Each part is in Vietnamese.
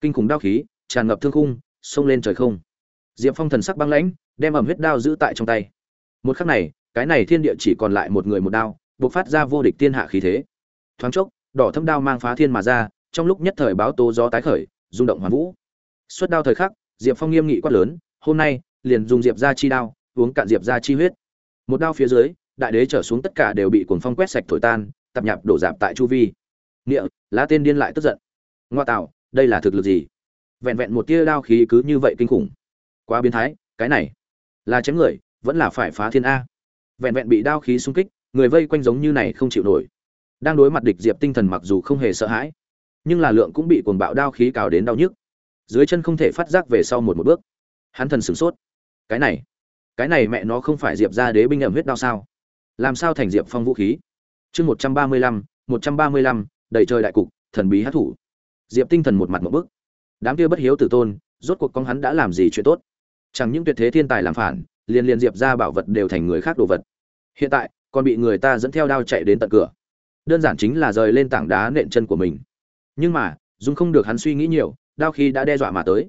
kinh khủng đao khí, tràn ngập thương khung, xông lên trời không. Diệp phong thần sắc băng lãnh, đem ẩm huyết đao giữ tại trong tay. Một khắc này, cái này thiên địa chỉ còn lại một người một đao, buộc phát ra vô địch thiên hạ khí thế. Thoáng chốc, đỏ thâm đao mang phá thiên mà ra, trong lúc nhất thời báo tố gió tái khởi, rung động hoàn vũ. Xuất đao thời khắc, diệp phong nghiêm nghị quát lớn, hôm nay, liền dùng diệp ra chi đao, uống cạn diệp ra chi huyết. Một đao phía dưới, đại đế trở xuống tất cả đều bị cuồng phong quét sạch thổi tan tập nhạp đổ dạp tại chu vi. Nghĩa lá tên điên lại tức giận. Ngoa tạo đây là thực lực gì? Vẹn vẹn một tia đao khí cứ như vậy kinh khủng. Quá biến thái, cái này là chém người, vẫn là phải phá thiên a. Vẹn vẹn bị đao khí xung kích, người vây quanh giống như này không chịu nổi. Đang đối mặt địch diệp tinh thần mặc dù không hề sợ hãi, nhưng là lượng cũng bị cuồng bạo đao khí cào đến đau nhức. Dưới chân không thể phát giác về sau một một bước. Hắn thần sửng sốt. Cái này cái này mẹ nó không phải diệp ra đế binh ẩm huyết đao sao? Làm sao thành diệp phong vũ khí? Chương một trăm ba mươi lăm, một trăm ba mươi lăm, đầy trời đại cục, thần bí hát thủ diệp tinh thần một mặt một bức. Đám kia bất hiếu tử tôn, rốt cuộc con hắn đã làm gì chuyện tốt? Chẳng những tuyệt thế thiên tài làm phản, liền liền diệp ra bảo vật đều thành người khác đồ vật. Hiện tại, còn bị người ta dẫn theo đao chạy đến tận cửa. Đơn giản chính là rời lên tảng đá nện chân của mình. Nhưng mà dung không được hắn suy nghĩ nhiều, đao khi đã đe dọa mà tới.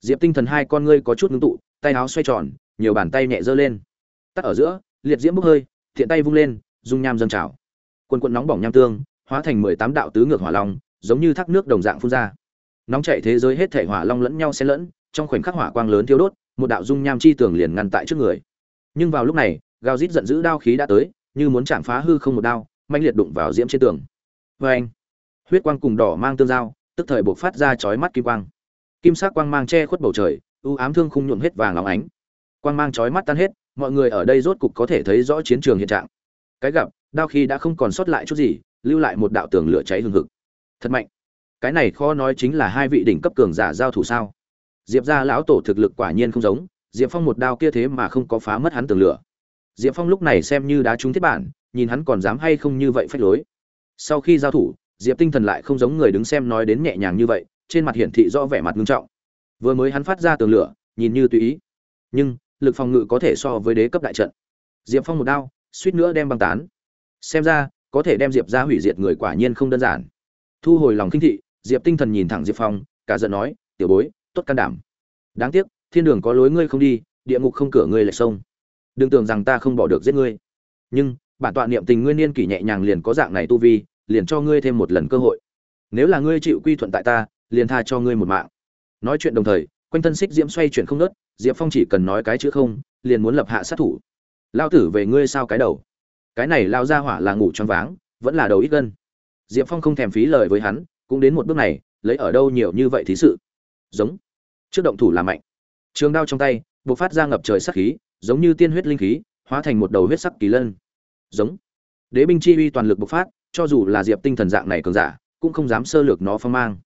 Diệp tinh thần hai con ngươi có chút ngưng tụ, tay áo xoay tròn, nhiều bàn tay nhẹ giơ lên. Tắt ở giữa, liệt diễm bốc hơi, thiện tay vung lên, dung nham dâng trào. Quần quần nóng bỏng nham tương, hóa thành mười tám đạo tứ ngược hỏa long giống như thác nước đồng dạng phun ra. Nóng chảy thế giới hết thể hỏa long lẫn nhau xen lẫn, trong khoảnh khắc hỏa quang lớn thiêu đốt, một đạo dung nham chi tường liền ngăn tại trước người. Nhưng vào lúc này, gào rít giận dữ đao khí đã tới, như muốn chạm phá hư không một đao mạnh liệt đụng vào diễm trên tường. Vê anh, huyết quang cùng đỏ mang tương giao, tức thời buộc phát ra chói mắt kim quang. Kim sắc quang mang che khuất bầu trời ưu ám thương khung nhuộm hết vàng óng ánh. Quang mang chói mắt tan hết, mọi người ở đây rốt cục có thể thấy rõ chiến trường hiện trạng. Cái gặp, đao khí đã không còn sót lại chút gì, lưu lại một đạo tường lửa cháy hừng hực thật mạnh. Cái này khó nói chính là hai vị đỉnh cấp cường giả giao thủ sao? Diệp ra lão tổ thực lực quả nhiên không giống, diệp phong một đao kia thế mà không có phá mất hắn tường lửa. Diệp phong lúc này xem như đá trúng thiết bản, nhìn hắn còn dám hay không như vậy phách lối. Sau khi giao thủ, diệp tinh thần lại không giống người đứng xem nói đến nhẹ nhàng như vậy, trên mặt hiển thị rõ vẻ mặt nghiêm trọng. Vừa mới hắn phát ra tường lửa, nhìn như tùy ý. Nhưng, lực phòng ngự có thể so với đế cấp đại trận. Diệp phong một đao, suýt nữa đem băng tán. Xem ra, có thể đem diệp ra hủy diệt người quả nhiên không đơn giản thu hồi lòng kinh thị, diệp tinh thần nhìn thẳng diệp phong, cả giận nói, tiểu bối, tốt can đảm. Đáng tiếc, thiên đường có lối ngươi không đi, địa ngục không cửa ngươi lại sông đừng tưởng rằng ta không bỏ được giết ngươi. Nhưng, bản tọa niệm tình ngươi niên kỷ nhẹ nhàng liền có dạng này tu vi, liền cho ngươi thêm một lần cơ hội. Nếu là ngươi chịu quy thuận tại ta, liền tha cho ngươi một mạng. Nói chuyện đồng thời, quanh thân xích diễm xoay chuyển không nớt diệp phong chỉ cần nói cái chữ không, liền muốn lập hạ sát thủ. Lao tử về ngươi sao cái đầu? Cái này lao ra hỏa là ngủ choáng váng, vẫn là đầu ít gân diệp phong không thèm phí lời với hắn, cũng đến một bước này, lấy ở đâu nhiều như vậy thí sự? Giống. Trước động thủ là mạnh. Trường đao trong tay, bộc phát ra ngập trời sắc khí, giống như tiên huyết linh khí, hóa thành một đầu huyết sắc kỳ lân. Giống. Đế binh chi uy toàn lực bộc phát, cho dù là diệp tinh thần dạng này cường giả, cũng không dám sơ lược nó phong mang.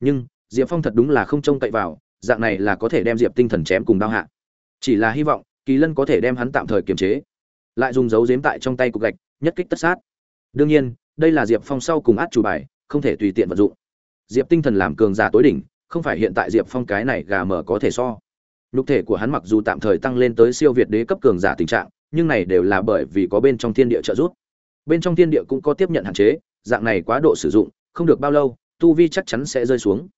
Nhưng, diệp phong thật đúng là không trông cậy vào, dạng này là có thể đem diệp tinh thần chém cùng đao hạ. Chỉ là hy vọng, kỳ lân có thể đem hắn tạm thời kiềm chế. Lại dùng dấu giếm tại trong tay cục gạch, nhất kích tất sát. Đương nhiên đây là diệp phong sau cùng át chủ bài, không thể tùy tiện vận dụng. Diệp tinh thần làm cường giả tối đỉnh, không phải hiện tại diệp phong cái này gà mở có thể so. Nhục thể của hắn mặc dù tạm thời tăng lên tới siêu việt đế cấp cường giả tình trạng, nhưng này đều là bởi vì có bên trong thiên địa trợ giúp. Bên trong thiên địa cũng có tiếp nhận hạn chế, dạng này quá độ sử dụng, không được bao lâu, tu vi chắc chắn sẽ rơi xuống.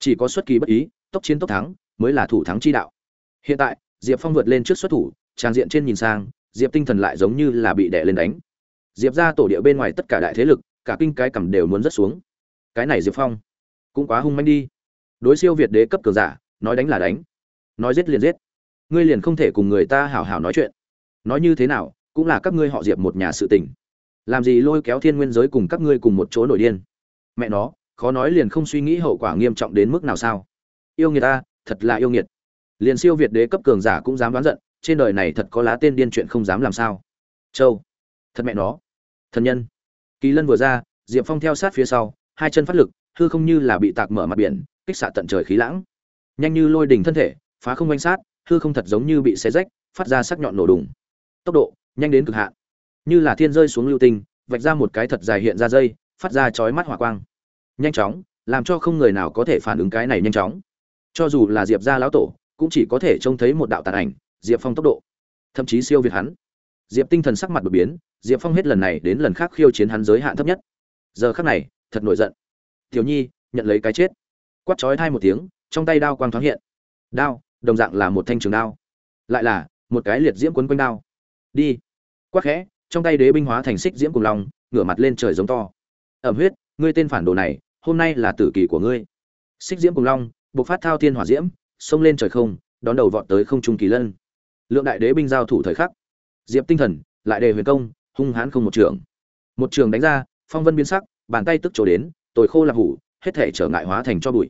Chỉ có xuất kỳ bất ý, tốc chiến tốc thắng, mới là thủ thắng chi đạo. Hiện tại, diệp phong vượt lên trước xuất thủ, trang diện trên nhìn sang, diệp tinh thần lại giống như là bị đè lên đánh diệp ra tổ địa bên ngoài tất cả đại thế lực, cả kinh cái cầm đều muốn rớt xuống. Cái này diệp phong, cũng quá hung manh đi. Đối siêu việt đế cấp cường giả, nói đánh là đánh, nói giết liền giết. Ngươi liền không thể cùng người ta hảo hảo nói chuyện. Nói như thế nào, cũng là các ngươi họ diệp một nhà sự tình. Làm gì lôi kéo thiên nguyên giới cùng các ngươi cùng một chỗ nổi điên? Mẹ nó, khó nói liền không suy nghĩ hậu quả nghiêm trọng đến mức nào sao? Yêu nghiệt ta, thật là yêu nghiệt. Liền siêu việt đế cấp cường giả cũng dám đoán giận, trên đời này thật có lá tên điên chuyện không dám làm sao. Châu thật mẹ nó. Thần nhân. Kỳ lân vừa ra, diệp phong theo sát phía sau, hai chân phát lực, hư không như là bị tạc mở mặt biển, kích xạ tận trời khí lãng. Nhanh như lôi đỉnh thân thể, phá không quanh sát, hư không thật giống như bị xé rách, phát ra sắc nhọn nổ đùng. Tốc độ, nhanh đến cực hạn. Như là thiên rơi xuống lưu tinh, vạch ra một cái thật dài hiện ra dây, phát ra chói mắt hỏa quang. Nhanh chóng, làm cho không người nào có thể phản ứng cái này nhanh chóng. Cho dù là diệp gia lão tổ, cũng chỉ có thể trông thấy một đạo tàn ảnh, diệp phong tốc độ. Thậm chí siêu việt hắn. Diệp tinh thần sắc mặt đột biến diệp phong hết lần này đến lần khác khiêu chiến hắn giới hạn thấp nhất. Giờ khắc này, thật nổi giận. Tiểu nhi, nhận lấy cái chết. Quát chói thai một tiếng, trong tay đao quang thoáng hiện. Đao, đồng dạng là một thanh trường đao. Lại là, một cái liệt diễm quấn quanh đao. Đi. Quát khẽ, trong tay đế binh hóa thành xích diễm cùng lòng, ngửa mặt lên trời giống to. Ẩm huyết, ngươi tên phản đồ này, hôm nay là tử kỳ của ngươi. Xích diễm cùng long buộc phát thao thiên hỏa diễm, xông lên trời không, đón đầu vọt tới không trung kỳ lân. Lượng đại đế binh giao thủ thời khắc. Diệp tinh thần, lại đề huyền công hung hãn không một trường. Một trường đánh ra, phong vân biến sắc, bàn tay tức trổ đến, tồi khô là hủ, hết thể trở ngại hóa thành cho bụi.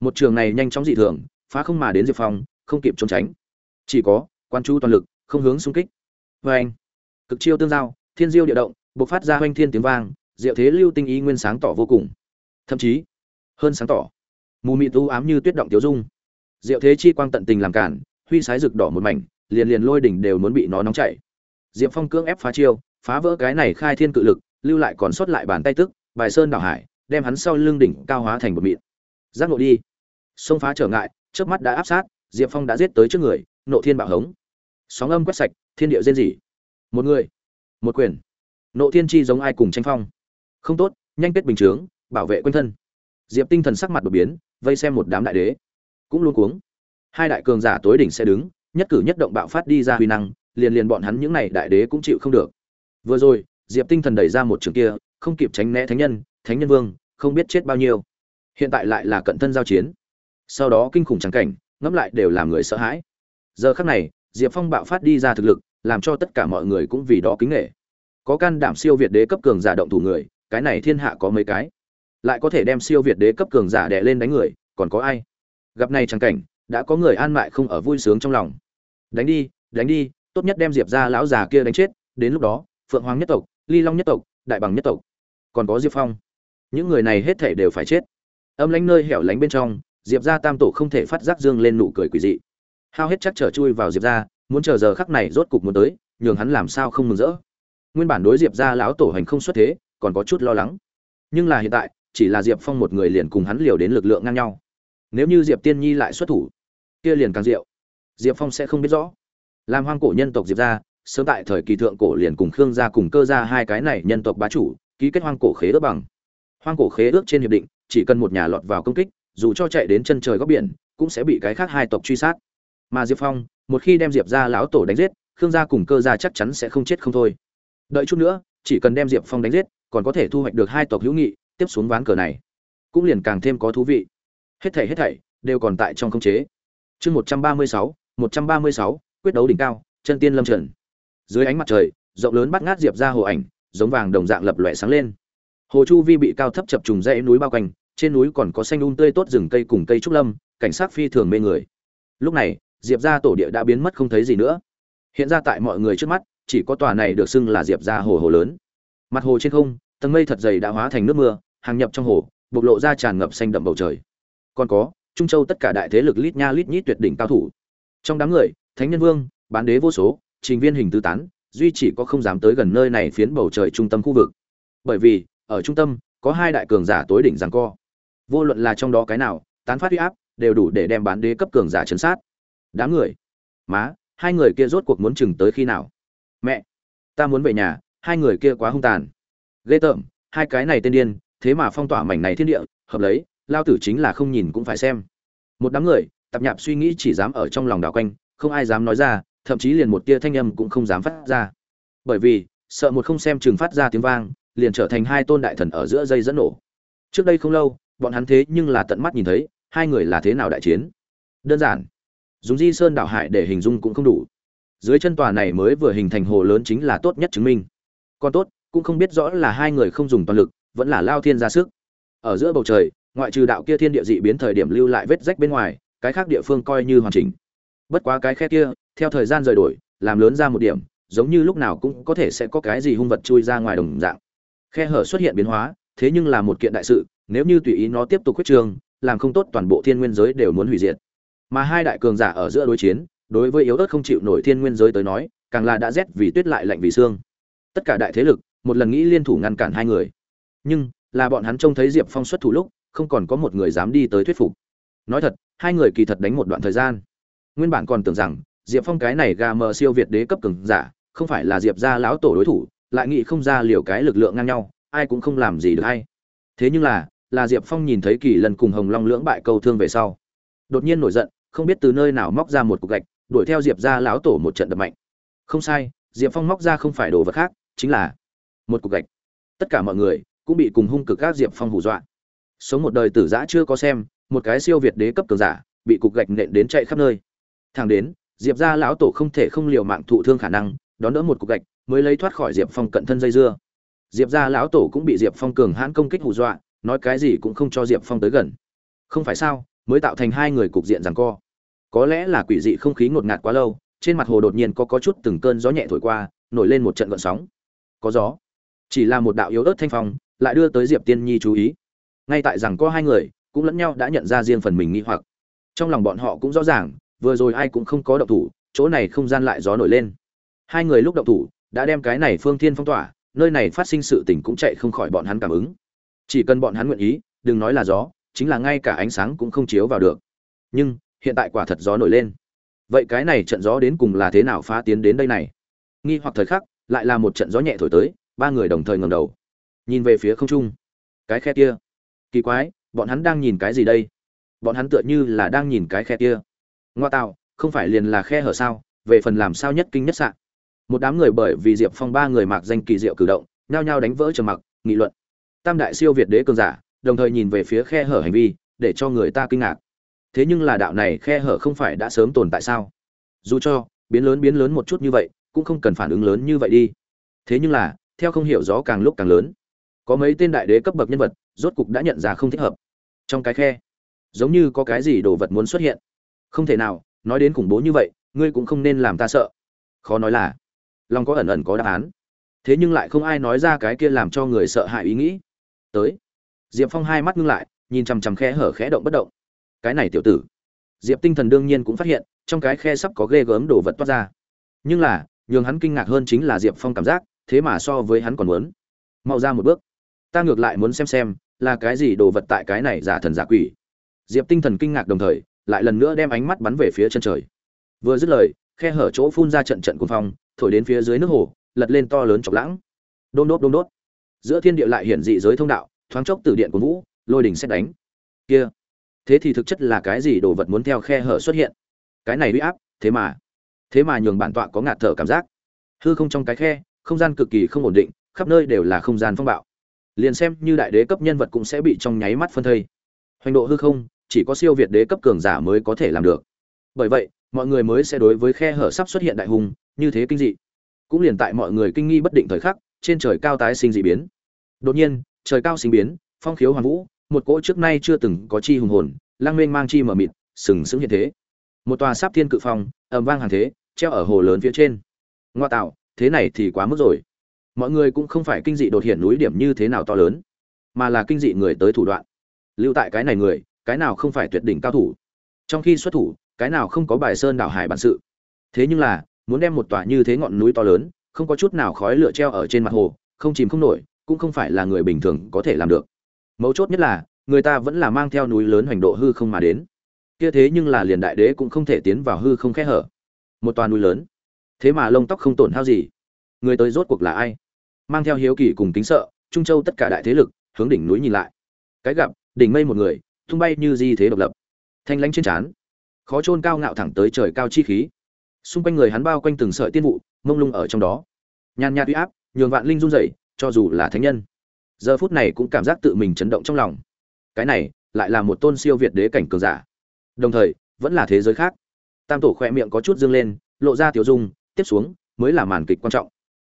Một trường này nhanh chóng dị thường, phá không mà đến diệp phong, không kịp trốn tránh. Chỉ có, quan chú toàn lực, không hướng xung kích. Vê anh, cực chiêu tương giao, thiên diêu địa động, bộc phát ra hoanh thiên tiếng vang, diệu thế lưu tinh ý nguyên sáng tỏ vô cùng. Thậm chí, hơn sáng tỏ, mù mị tu ám như tuyết động tiếu dung. Diệu thế chi quang tận tình làm cản, huy sái rực đỏ một mảnh, liền liền lôi đỉnh đều muốn bị nó nóng chảy. Diệp phong cưỡng ép phá chiêu phá vỡ cái này khai thiên cự lực, lưu lại còn sót lại bàn tay tức, bài sơn đảo hải, đem hắn sau lưng đỉnh cao hóa thành một mịn. Giác nộ đi. Xông phá trở ngại trước mắt đã áp sát, diệp phong đã giết tới trước người, nộ thiên bạo hống. Sóng âm quét sạch, thiên địa rên rỉ. Một người, một quyền. Nộ thiên chi giống ai cùng tranh phong. Không tốt, nhanh kết bình chướng, bảo vệ quanh thân. Diệp tinh thần sắc mặt đột biến, vây xem một đám đại đế. Cũng luôn cuống. Hai đại cường giả tối đỉnh sẽ đứng, nhất cử nhất động bạo phát đi ra huy năng, liền liền bọn hắn những này đại đế cũng chịu không được vừa rồi, diệp tinh thần đẩy ra một trường kia, không kịp tránh né thánh nhân thánh nhân vương, không biết chết bao nhiêu. Hiện tại lại là cận thân giao chiến. Sau đó kinh khủng trắng cảnh, ngẫm lại đều làm người sợ hãi. Giờ khắc này, diệp phong bạo phát đi ra thực lực, làm cho tất cả mọi người cũng vì đó kính nghệ có can đảm siêu việt đế cấp cường giả động thủ người, cái này thiên hạ có mấy cái? Lại có thể đem siêu việt đế cấp cường giả đè lên đánh người, còn có ai? Gặp này trắng cảnh, đã có người an mại không ở vui sướng trong lòng. Đánh đi đánh đi, tốt nhất đem diệp ra lão già kia đánh chết, đến lúc đó phượng hoàng nhất tộc, ly long nhất tộc, đại bằng nhất tộc, còn có diệp phong. Những người này hết thể đều phải chết. Âm lánh nơi hẻo lánh bên trong, diệp ra tam tổ không thể phát giác dương lên nụ cười quỷ dị. Hao hết chắc trở chui vào diệp ra muốn chờ giờ khắc này rốt cục muốn tới, nhường hắn làm sao không mừng rỡ. Nguyên bản đối diệp ra lão tổ hành không xuất thế, còn có chút lo lắng. Nhưng là hiện tại, chỉ là diệp phong một người liền cùng hắn liều đến lực lượng ngang nhau. Nếu như diệp tiên nhi lại xuất thủ, kia liền càng diệu. Diệp phong sẽ không biết rõ. Làm hoang cổ nhân tộc diệp ra sớm tại thời kỳ thượng cổ liền cùng khương gia cùng cơ gia hai cái này nhân tộc bá chủ, ký kết hoang cổ khế ước bằng. Hoang cổ khế ước trên hiệp định, chỉ cần một nhà lọt vào công kích, dù cho chạy đến chân trời góc biển, cũng sẽ bị cái khác hai tộc truy sát. Mà diệp phong, một khi đem diệp ra lão tổ đánh giết, khương gia cùng cơ gia chắc chắn sẽ không chết không thôi. Đợi chút nữa, chỉ cần đem diệp phong đánh giết, còn có thể thu hoạch được hai tộc hữu nghị, tiếp xuống ván cờ này, cũng liền càng thêm có thú vị. Hết thảy hết thảy đều còn tại trong khống chế. Chương một trăm ba mươi sáu, một trăm ba mươi sáu, quyết đấu đỉnh cao, chân tiên lâm trần dưới ánh mặt trời, rộng lớn bắt ngát diệp ra hồ ảnh, giống vàng đồng dạng lập lòe sáng lên. Hồ chu vi bị cao thấp chập trùng dãy núi bao quanh, trên núi còn có xanh um tươi tốt rừng cây cùng cây trúc lâm, cảnh sát phi thường mê người. Lúc này, diệp ra tổ địa đã biến mất không thấy gì nữa. Hiện ra tại mọi người trước mắt, chỉ có tòa này được xưng là diệp ra hồ hồ lớn. Mặt hồ trên không, tầng mây thật dày đã hóa thành nước mưa, hàng nhập trong hồ, bộc lộ ra tràn ngập xanh đậm bầu trời. Còn có, trung châu tất cả đại thế lực lít nha lít nhít tuyệt đỉnh cao thủ. Trong đám người, thánh nhân vương, bán đế vô số trình viên hình tứ tán, duy chỉ có không dám tới gần nơi này phiến bầu trời trung tâm khu vực. Bởi vì, ở trung tâm, có hai đại cường giả tối đỉnh giằng co. Vô luận là trong đó cái nào, tán phát huy áp, đều đủ để đem bán đế cấp cường giả chấn sát. Đám người. Má, hai người kia rốt cuộc muốn chừng tới khi nào? Mẹ, ta muốn về nhà, hai người kia quá hung tàn. Ghê tởm, hai cái này tên điên, thế mà phong tỏa mảnh này thiên địa, hợp lấy, lao tử chính là không nhìn cũng phải xem. Một đám người, tập nhạp suy nghĩ chỉ dám ở trong lòng đảo quanh, không ai dám nói ra thậm chí liền một tia thanh âm cũng không dám phát ra. Bởi vì, sợ một không xem chừng phát ra tiếng vang, liền trở thành hai tôn đại thần ở giữa dây dẫn nổ. Trước đây không lâu, bọn hắn thế nhưng là tận mắt nhìn thấy, hai người là thế nào đại chiến. Đơn giản, dùng di sơn đảo hải để hình dung cũng không đủ. Dưới chân tòa này mới vừa hình thành hồ lớn chính là tốt nhất chứng minh. Còn tốt, cũng không biết rõ là hai người không dùng toàn lực, vẫn là lao thiên ra sức. Ở giữa bầu trời, ngoại trừ đạo kia thiên địa dị biến thời điểm lưu lại vết rách bên ngoài, cái khác địa phương coi như hoàn chỉnh. Bất quá cái khe kia theo thời gian rời đổi, làm lớn ra một điểm, giống như lúc nào cũng có thể sẽ có cái gì hung vật chui ra ngoài đồng dạng. Khe hở xuất hiện biến hóa, thế nhưng là một kiện đại sự, nếu như tùy ý nó tiếp tục quyết trường làm không tốt toàn bộ thiên nguyên giới đều muốn hủy diệt. Mà hai đại cường giả ở giữa đối chiến, đối với yếu ớt không chịu nổi thiên nguyên giới tới nói, càng là đã rét vì tuyết lại lạnh vì xương. Tất cả đại thế lực, một lần nghĩ liên thủ ngăn cản hai người. Nhưng, là bọn hắn trông thấy diệp phong xuất thủ lúc, không còn có một người dám đi tới thuyết phục. Nói thật, hai người kỳ thật đánh một đoạn thời gian. Nguyên bản còn tưởng rằng diệp phong cái này gà mờ siêu việt đế cấp cường giả, không phải là diệp ra lão tổ đối thủ, lại nghĩ không ra liều cái lực lượng ngang nhau, ai cũng không làm gì được hay. Thế nhưng là là diệp phong nhìn thấy kỳ lần cùng hồng long lưỡng bại câu thương về sau, đột nhiên nổi giận, không biết từ nơi nào móc ra một cục gạch, đuổi theo diệp ra lão tổ một trận đập mạnh. Không sai, diệp phong móc ra không phải đồ vật khác, chính là một cục gạch. Tất cả mọi người cũng bị cùng hung cực các diệp phong hù dọa. Sống một đời tử giã chưa có xem, một cái siêu việt đế cấp cường giả, bị cục gạch nện đến chạy khắp nơi. Thẳng đến diệp ra lão tổ không thể không liều mạng thụ thương khả năng, đón đỡ một cục gạch, mới lấy thoát khỏi diệp phong cận thân dây dưa. Diệp ra lão tổ cũng bị diệp phong cường hãn công kích hù dọa, nói cái gì cũng không cho diệp phong tới gần. Không phải sao, mới tạo thành hai người cục diện rằng co. Có lẽ là quỷ dị không khí ngột ngạt quá lâu, trên mặt hồ đột nhiên có có chút từng cơn gió nhẹ thổi qua, nổi lên một trận gợn sóng. Có gió. Chỉ là một đạo yếu ớt thanh phong, lại đưa tới diệp tiên nhi chú ý. Ngay tại rằng có hai người, cũng lẫn nhau đã nhận ra riêng phần mình nghi hoặc. Trong lòng bọn họ cũng rõ ràng vừa rồi ai cũng không có động thủ, chỗ này không gian lại gió nổi lên. Hai người lúc động thủ, đã đem cái này phương thiên phong tỏa, nơi này phát sinh sự tình cũng chạy không khỏi bọn hắn cảm ứng. Chỉ cần bọn hắn nguyện ý, đừng nói là gió, chính là ngay cả ánh sáng cũng không chiếu vào được. Nhưng, hiện tại quả thật gió nổi lên. Vậy cái này trận gió đến cùng là thế nào phá tiến đến đây này? Nghi hoặc thời khắc, lại là một trận gió nhẹ thổi tới, ba người đồng thời ngẩng đầu. Nhìn về phía không trung. Cái khe kia. Kỳ quái, bọn hắn đang nhìn cái gì đây? Bọn hắn tựa như là đang nhìn cái khe kia ngoa tạo không phải liền là khe hở sao? Về phần làm sao nhất kinh nhất sạn? Một đám người bởi vì diệp phong ba người mặc danh kỳ diệu cử động, nhao nhao đánh vỡ trầm mặc, nghị luận. Tam đại siêu việt đế cường giả, đồng thời nhìn về phía khe hở hành vi, để cho người ta kinh ngạc. Thế nhưng là đạo này khe hở không phải đã sớm tồn tại sao? Dù cho, biến lớn biến lớn một chút như vậy, cũng không cần phản ứng lớn như vậy đi. Thế nhưng là, theo không hiểu rõ càng lúc càng lớn. Có mấy tên đại đế cấp bậc nhân vật, rốt cục đã nhận ra không thích hợp. Trong cái khe, giống như có cái gì đồ vật muốn xuất hiện không thể nào, nói đến khủng bố như vậy, ngươi cũng không nên làm ta sợ. Khó nói là Long có ẩn ẩn có đáp án. Thế nhưng lại không ai nói ra cái kia làm cho người sợ hãi ý nghĩ. Tới. Diệp phong hai mắt ngưng lại, nhìn chằm chằm khe hở khẽ động bất động. Cái này tiểu tử. Diệp tinh thần đương nhiên cũng phát hiện, trong cái khe sắp có ghê gớm đồ vật toát ra. Nhưng là, nhường hắn kinh ngạc hơn chính là diệp phong cảm giác, thế mà so với hắn còn muốn. Mau ra một bước. Ta ngược lại muốn xem xem, là cái gì đồ vật tại cái này giả thần giả quỷ. Diệp tinh thần kinh ngạc đồng thời lại lần nữa đem ánh mắt bắn về phía chân trời. Vừa dứt lời, khe hở chỗ phun ra trận trận cuồng phong, thổi đến phía dưới nước hồ, lật lên to lớn chọc lãng. Đôn đốt đôn đốt. Giữa thiên địa lại hiển dị giới thông đạo, thoáng chốc từ điện của vũ, lôi đỉnh xét đánh. Kia, thế thì thực chất là cái gì đồ vật muốn theo khe hở xuất hiện? Cái này uy áp, thế mà thế mà nhường bản tọa có ngạt thở cảm giác. Hư không trong cái khe, không gian cực kỳ không ổn định, khắp nơi đều là không gian phong bạo. Liền xem như đại đế cấp nhân vật cũng sẽ bị trong nháy mắt phân thây. Hoành độ hư không chỉ có siêu việt đế cấp cường giả mới có thể làm được. Bởi vậy, mọi người mới sẽ đối với khe hở sắp xuất hiện đại hùng như thế kinh dị. Cũng liền tại mọi người kinh nghi bất định thời khắc, trên trời cao tái sinh dị biến. Đột nhiên, trời cao sinh biến, phong khiếu hoàn vũ, một cỗ trước nay chưa từng có chi hùng hồn lang mênh mang chi mở mịt, sừng sững hiện thế. Một tòa sáp thiên cự phong, ầm vang hàng thế, treo ở hồ lớn phía trên. Ngoa tạo, thế này thì quá mức rồi. Mọi người cũng không phải kinh dị đột hiện núi điểm như thế nào to lớn, mà là kinh dị người tới thủ đoạn. Lưu tại cái này người cái nào không phải tuyệt đỉnh cao thủ? Trong khi xuất thủ, cái nào không có bài sơn đảo hải bản sự? Thế nhưng là, muốn đem một tòa như thế ngọn núi to lớn, không có chút nào khói lửa treo ở trên mặt hồ, không chìm không nổi, cũng không phải là người bình thường có thể làm được. Mấu chốt nhất là, người ta vẫn là mang theo núi lớn hoành độ hư không mà đến. Kia thế nhưng là liền đại đế cũng không thể tiến vào hư không khẽ hở. Một toàn núi lớn. Thế mà lông tóc không tổn hao gì. Người tới rốt cuộc là ai? Mang theo hiếu kỳ cùng kính sợ, trung châu tất cả đại thế lực, hướng đỉnh núi nhìn lại. Cái gặp, đỉnh mây một người tung bay như di thế độc lập. Thanh lãnh trên trán, khó trôn cao ngạo thẳng tới trời cao chi khí. Xung quanh người hắn bao quanh từng sợi tiên vụ, mông lung ở trong đó. Nhàn nhạt uy áp, nhường vạn linh run rẩy, cho dù là thánh nhân. Giờ phút này cũng cảm giác tự mình chấn động trong lòng. Cái này, lại là một tôn siêu việt đế cảnh cường giả. Đồng thời, vẫn là thế giới khác. Tam tổ khoe miệng có chút dương lên, lộ ra tiểu dung, tiếp xuống, mới là màn kịch quan trọng.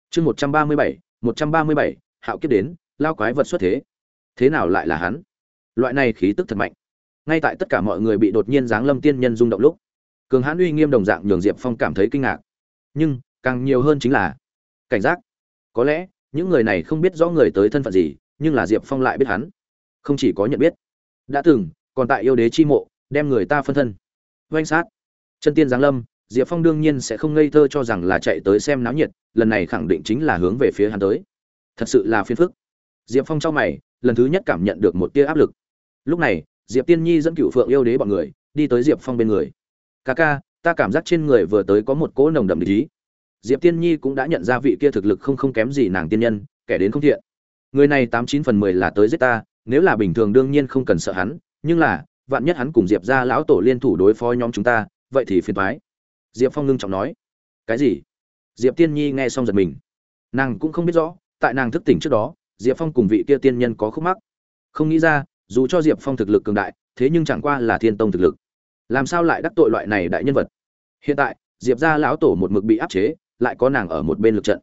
Chương một trăm ba mươi bảy, một trăm ba mươi bảy, hạo kiếp đến, lao quái vật xuất thế. Thế nào lại là hắn? Loại này khí tức thật mạnh. Ngay tại tất cả mọi người bị đột nhiên giáng lâm tiên nhân rung động lúc, cường hãn uy nghiêm đồng dạng nhường diệp phong cảm thấy kinh ngạc. Nhưng, càng nhiều hơn chính là cảnh giác. Có lẽ, những người này không biết rõ người tới thân phận gì, nhưng là diệp phong lại biết hắn. Không chỉ có nhận biết. Đã từng, còn tại yêu đế chi mộ, đem người ta phân thân. Oanh sát. Chân tiên giáng lâm, diệp phong đương nhiên sẽ không ngây thơ cho rằng là chạy tới xem náo nhiệt, lần này khẳng định chính là hướng về phía hắn tới. Thật sự là phiền phức. Diệp phong trong mày, lần thứ nhất cảm nhận được một tia áp lực lúc này, diệp tiên nhi dẫn cựu phượng yêu đế bọn người đi tới diệp phong bên người. Ca ca, ta cảm giác trên người vừa tới có một cỗ nồng đậm lý diệp tiên nhi cũng đã nhận ra vị kia thực lực không không kém gì nàng tiên nhân, kẻ đến không thiện. Người này tám chín phần mười là tới giết ta, nếu là bình thường đương nhiên không cần sợ hắn, nhưng là, vạn nhất hắn cùng diệp ra lão tổ liên thủ đối phó nhóm chúng ta, vậy thì phiền thoái diệp phong ngưng trọng nói. Cái gì? Diệp tiên nhi nghe xong giật mình. Nàng cũng không biết rõ, tại nàng thức tỉnh trước đó, diệp phong cùng vị kia tiên nhân có khúc mắc. Không nghĩ ra dù cho diệp phong thực lực cường đại, thế nhưng chẳng qua là thiên tông thực lực. Làm sao lại đắc tội loại này đại nhân vật? Hiện tại, diệp ra lão tổ một mực bị áp chế, lại có nàng ở một bên lực trận.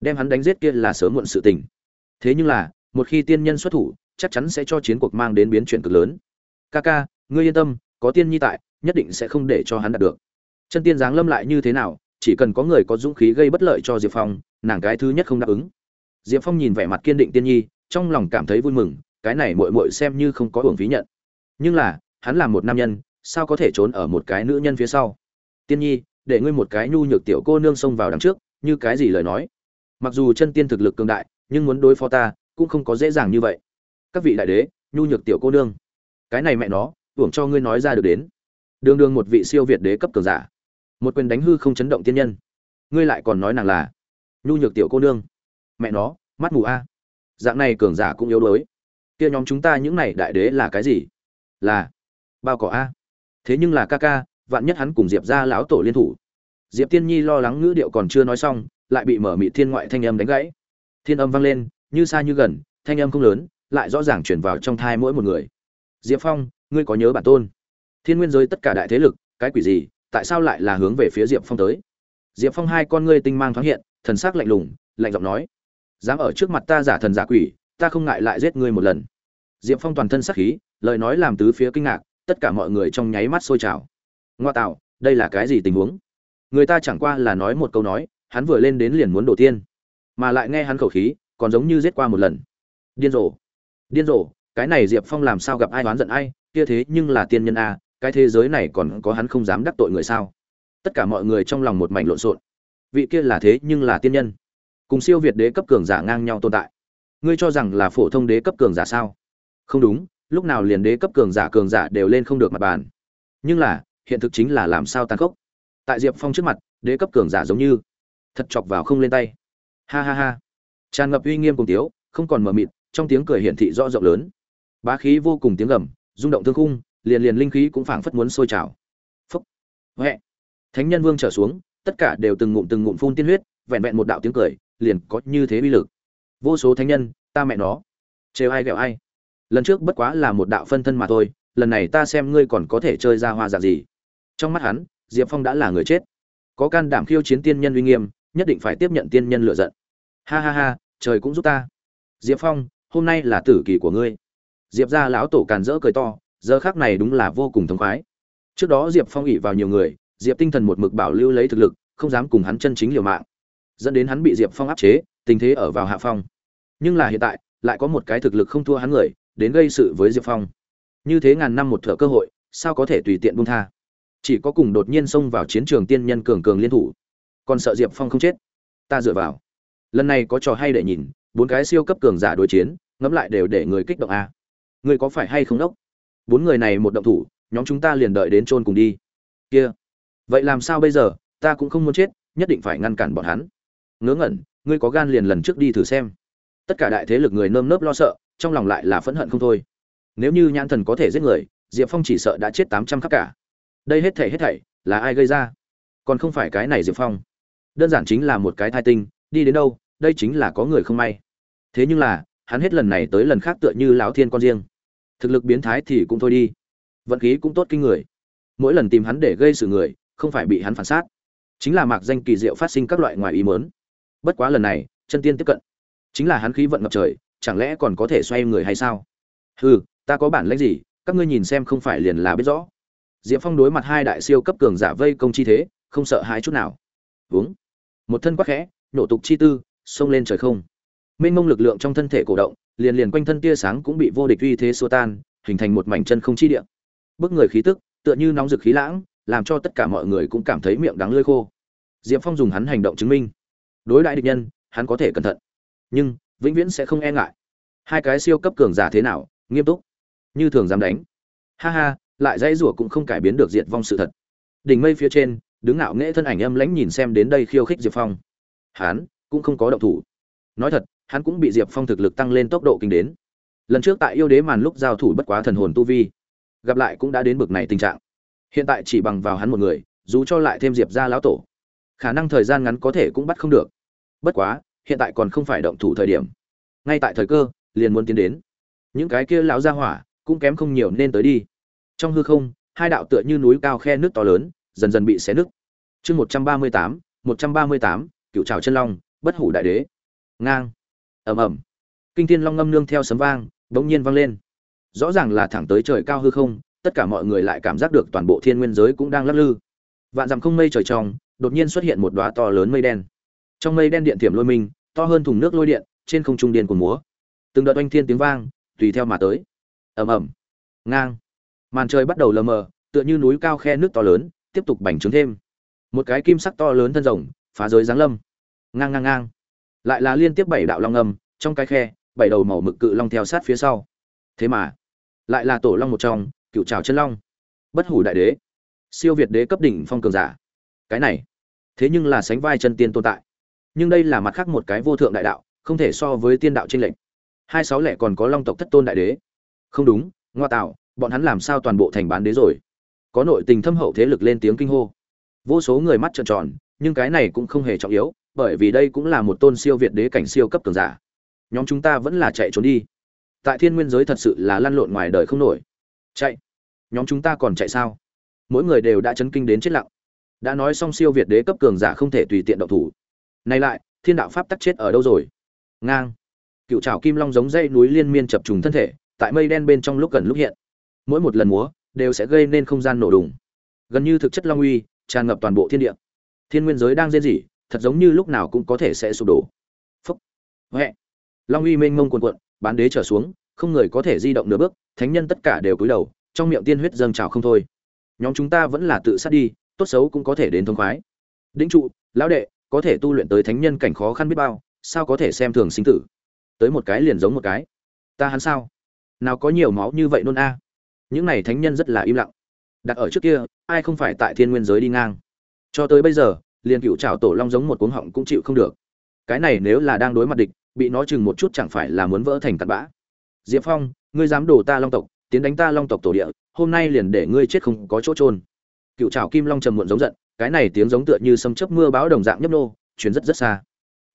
Đem hắn đánh giết kia là sớm muộn sự tình. Thế nhưng là, một khi tiên nhân xuất thủ, chắc chắn sẽ cho chiến cuộc mang đến biến chuyển cực lớn. Ca ca, ngươi yên tâm, có tiên nhi tại, nhất định sẽ không để cho hắn đạt được. Chân tiên giáng lâm lại như thế nào, chỉ cần có người có dũng khí gây bất lợi cho diệp phong, nàng cái thứ nhất không đáp ứng. Diệp phong nhìn vẻ mặt kiên định tiên nhi, trong lòng cảm thấy vui mừng cái này muội muội xem như không có hưởng phí nhận. Nhưng là, hắn là một nam nhân, sao có thể trốn ở một cái nữ nhân phía sau? Tiên nhi, để ngươi một cái nhu nhược tiểu cô nương xông vào đằng trước, như cái gì lời nói? Mặc dù chân tiên thực lực cường đại, nhưng muốn đối phó ta, cũng không có dễ dàng như vậy. Các vị đại đế, nhu nhược tiểu cô nương. Cái này mẹ nó tưởng cho ngươi nói ra được đến. Đường đường một vị siêu việt đế cấp cường giả. Một quyền đánh hư không chấn động tiên nhân. Ngươi lại còn nói nàng là nhu nhược tiểu cô nương. Mẹ nó, mắt mù a. Dạng này cường giả cũng yếu đuối kia nhóm chúng ta những này đại đế là cái gì? Là, bao cỏ a. Thế nhưng là ca ca, vạn nhất hắn cùng diệp ra lão tổ liên thủ. Diệp tiên nhi lo lắng ngữ điệu còn chưa nói xong, lại bị mở mị thiên ngoại thanh âm đánh gãy. Thiên âm vang lên, như xa như gần, thanh âm không lớn, lại rõ ràng chuyển vào trong thai mỗi một người. Diệp phong, ngươi có nhớ bản tôn? Thiên nguyên giới tất cả đại thế lực, cái quỷ gì, tại sao lại là hướng về phía diệp phong tới? Diệp phong hai con ngươi tinh mang thoáng hiện, thần s ắ c lạnh lùng, lạnh giọng nói, dám ở trước mặt ta giả thần giả quỷ ta không ngại lại giết ngươi một lần. Diệp phong toàn thân sắc khí, lời nói làm tứ phía kinh ngạc, tất cả mọi người trong nháy mắt sôi trào. Ngoa tạo, đây là cái gì tình huống? Người ta chẳng qua là nói một câu nói, hắn vừa lên đến liền muốn đổ tiên. Mà lại nghe hắn khẩu khí, còn giống như giết qua một lần. Điên rồ. Điên rồ, cái này diệp phong làm sao gặp ai đoán giận ai, kia thế nhưng là tiên nhân a, cái thế giới này còn có hắn không dám đắc tội người sao? Tất cả mọi người trong lòng một mảnh lộn xộn. Vị kia là thế nhưng là tiên nhân. Cùng siêu việt đế cấp cường giả ngang nhau tồn tại ngươi cho rằng là phổ thông đế cấp cường giả sao? Không đúng, lúc nào liền đế cấp cường giả cường giả đều lên không được mặt bàn. Nhưng là, hiện thực chính là làm sao tàn khốc? Tại diệp phong trước mặt, đế cấp cường giả giống như thật chọc vào không lên tay. Ha ha ha. Tràn ngập uy nghiêm cùng tiếu, không còn mờ mịt, trong tiếng cười hiển thị rõ rộng lớn. Bá khí vô cùng tiếng gầm, rung động thương khung, liền liền linh khí cũng phảng phất muốn sôi trào. Phúc. Huệ. Thánh nhân vương trở xuống, tất cả đều từng ngụm từng ngụm phun tiên huyết, vẹn vẹn một đạo tiếng cười, liền có như thế uy lực vô số thánh nhân, ta mẹ nó. Trêu ai ghẹo ai. Lần trước bất quá là một đạo phân thân mà thôi, lần này ta xem ngươi còn có thể chơi ra hoa dạng gì. Trong mắt hắn, diệp phong đã là người chết. Có can đảm khiêu chiến tiên nhân uy nghiêm, nhất định phải tiếp nhận tiên nhân lựa giận. Ha ha ha, trời cũng giúp ta. Diệp phong, hôm nay là tử kỳ của ngươi. Diệp ra lão tổ càn rỡ cười to, giờ khác này đúng là vô cùng thống khoái. Trước đó diệp phong ỉ vào nhiều người, diệp tinh thần một mực bảo lưu lấy thực lực, không dám cùng hắn chân chính liều mạng. Dẫn đến hắn bị diệp phong áp chế, tình thế ở vào hạ phong nhưng là hiện tại, lại có một cái thực lực không thua hắn người, đến gây sự với diệp phong. Như thế ngàn năm một thợ cơ hội, sao có thể tùy tiện buông tha? Chỉ có cùng đột nhiên xông vào chiến trường tiên nhân cường cường liên thủ. Còn sợ diệp phong không chết? Ta dựa vào. Lần này có trò hay để nhìn, bốn cái siêu cấp cường giả đối chiến, ngẫm lại đều để người kích động a. À. người có phải hay không đốc? Bốn người này một động thủ, nhóm chúng ta liền đợi đến chôn cùng đi. Kia. Vậy làm sao bây giờ? Ta cũng không muốn chết, nhất định phải ngăn cản bọn hắn. Ngớ ngẩn, ngươi có gan liền lần trước đi thử xem tất cả đại thế lực người nơm nớp lo sợ, trong lòng lại là phẫn hận không thôi. Nếu như nhãn thần có thể giết người, diệp phong chỉ sợ đã chết tám trăm khắc cả. Đây hết thảy hết thảy là ai gây ra? Còn không phải cái này diệp phong. Đơn giản chính là một cái thai tinh, đi đến đâu, đây chính là có người không may. Thế nhưng là, hắn hết lần này tới lần khác tựa như lão thiên con riêng. Thực lực biến thái thì cũng thôi đi. Vận khí cũng tốt kinh người. Mỗi lần tìm hắn để gây sự người, không phải bị hắn phản sát chính là mạc danh kỳ diệu phát sinh các loại ngoài ý mớn bất quá lần này, chân tiên tiếp cận chính là hắn khí vận ngập trời, chẳng lẽ còn có thể xoay người hay sao? Hừ, ta có bản lãnh gì? Các ngươi nhìn xem không phải liền là biết rõ. Diệp phong đối mặt hai đại siêu cấp cường giả vây công chi thế, không sợ hãi chút nào. Uống một thân quắc khẽ, nổ tục chi tư, xông lên trời không. Mênh mông lực lượng trong thân thể cổ động, liền liền quanh thân tia sáng cũng bị vô địch uy thế xua tan, hình thành một mảnh chân không chi địa. Bức người khí tức, tựa như nóng rực khí lãng, làm cho tất cả mọi người cũng cảm thấy miệng đắng lơi khô. Diệp phong dùng hắn hành động chứng minh. Đối đại địch nhân, hắn có thể cẩn thận nhưng vĩnh viễn sẽ không e ngại. Hai cái siêu cấp cường giả thế nào, nghiêm túc, như thường dám đánh. Ha ha, lại dãy rủa cũng không cải biến được diệt vong sự thật. Đỉnh mây phía trên, đứng ngạo nghễ thân ảnh âm lãnh nhìn xem đến đây khiêu khích diệp phong. Hắn cũng không có động thủ. Nói thật, hắn cũng bị diệp phong thực lực tăng lên tốc độ kinh đến. Lần trước tại yêu đế màn lúc giao thủ bất quá thần hồn tu vi, gặp lại cũng đã đến bực này tình trạng. Hiện tại chỉ bằng vào hắn một người, dù cho lại thêm diệp ra lão tổ, khả năng thời gian ngắn có thể cũng bắt không được. Bất quá hiện tại còn không phải động thủ thời điểm. Ngay tại thời cơ, liền muốn tiến đến. Những cái kia lão gia hỏa cũng kém không nhiều nên tới đi. Trong hư không, hai đạo tựa như núi cao khe nước to lớn, dần dần bị xé nứt. Chương một trăm ba mươi tám, một trăm ba mươi tám cựu trào chân long, bất hủ đại đế. Ngang. Ầm ầm. Kinh thiên long ngâm nương theo sấm vang, bỗng nhiên vang lên. Rõ ràng là thẳng tới trời cao hư không, tất cả mọi người lại cảm giác được toàn bộ thiên nguyên giới cũng đang lắc lư. Vạn dặm không mây trời trong, đột nhiên xuất hiện một đóa to lớn mây đen. Trong mây đen điện thiểm lôi minh to hơn thùng nước lôi điện trên không trung điên của múa. Từng đợt oanh thiên tiếng vang tùy theo mà tới. Ầm ầm. Ngang. Màn trời bắt đầu lờ mờ, tựa như núi cao khe nước to lớn, tiếp tục bành trướng thêm. Một cái kim sắc to lớn thân rồng phá giới giáng lâm. Ngang ngang ngang. Lại là liên tiếp bảy đạo long âm, trong cái khe, bảy đầu màu mực cự long theo sát phía sau. Thế mà, lại là tổ long một trong, cựu trào chân long. Bất hủ đại đế. Siêu việt đế cấp đỉnh phong cường giả. Cái này, thế nhưng là sánh vai chân tiên tồn tại nhưng đây là mặt khác một cái vô thượng đại đạo, không thể so với tiên đạo trên lệnh hai sáu lẻ còn có long tộc thất tôn đại đế. Không đúng, ngoa tạo, bọn hắn làm sao toàn bộ thành bán đế rồi? Có nội tình thâm hậu thế lực lên tiếng kinh hô. Vô số người mắt trợn tròn, nhưng cái này cũng không hề trọng yếu, bởi vì đây cũng là một tôn siêu việt đế cảnh siêu cấp cường giả. Nhóm chúng ta vẫn là chạy trốn đi. Tại thiên nguyên giới thật sự là lăn lộn ngoài đời không nổi. Chạy. Nhóm chúng ta còn chạy sao? Mỗi người đều đã chấn kinh đến chết lặng. Đã nói xong siêu việt đế cấp cường giả không thể tùy tiện động thủ nay lại, thiên đạo pháp tắc chết ở đâu rồi? Ngang. Cựu trảo kim long giống dây núi liên miên chập trùng thân thể, tại mây đen bên trong lúc gần lúc hiện. Mỗi một lần múa, đều sẽ gây nên không gian nổ đùng. Gần như thực chất long uy, tràn ngập toàn bộ thiên địa. Thiên nguyên giới đang rên rỉ, thật giống như lúc nào cũng có thể sẽ sụp đổ. Phúc. Hẹ. long uy mênh mông cuồn cuộn, bán đế trở xuống, không người có thể di động nửa bước, thánh nhân tất cả đều cúi đầu, trong miệng tiên huyết dâng trào không thôi. Nhóm chúng ta vẫn là tự sát đi, tốt xấu cũng có thể đến thông khoái. Đĩnh trụ, lão đệ có thể tu luyện tới thánh nhân cảnh khó khăn biết bao, sao có thể xem thường sinh tử? Tới một cái liền giống một cái. Ta hắn sao? Nào có nhiều máu như vậy nôn a? Những này thánh nhân rất là im lặng. Đặt ở trước kia, ai không phải tại thiên nguyên giới đi ngang? Cho tới bây giờ, liền cựu trảo tổ long giống một cuống họng cũng chịu không được. Cái này nếu là đang đối mặt địch, bị nó chừng một chút chẳng phải là muốn vỡ thành tạt bã. Diệp phong, ngươi dám đổ ta long tộc, tiến đánh ta long tộc tổ địa, hôm nay liền để ngươi chết không có chỗ trôn cựu trảo kim long trầm muộn giống giận cái này tiếng giống tựa như sấm chớp mưa báo đồng dạng nhấp nô chuyến rất rất xa.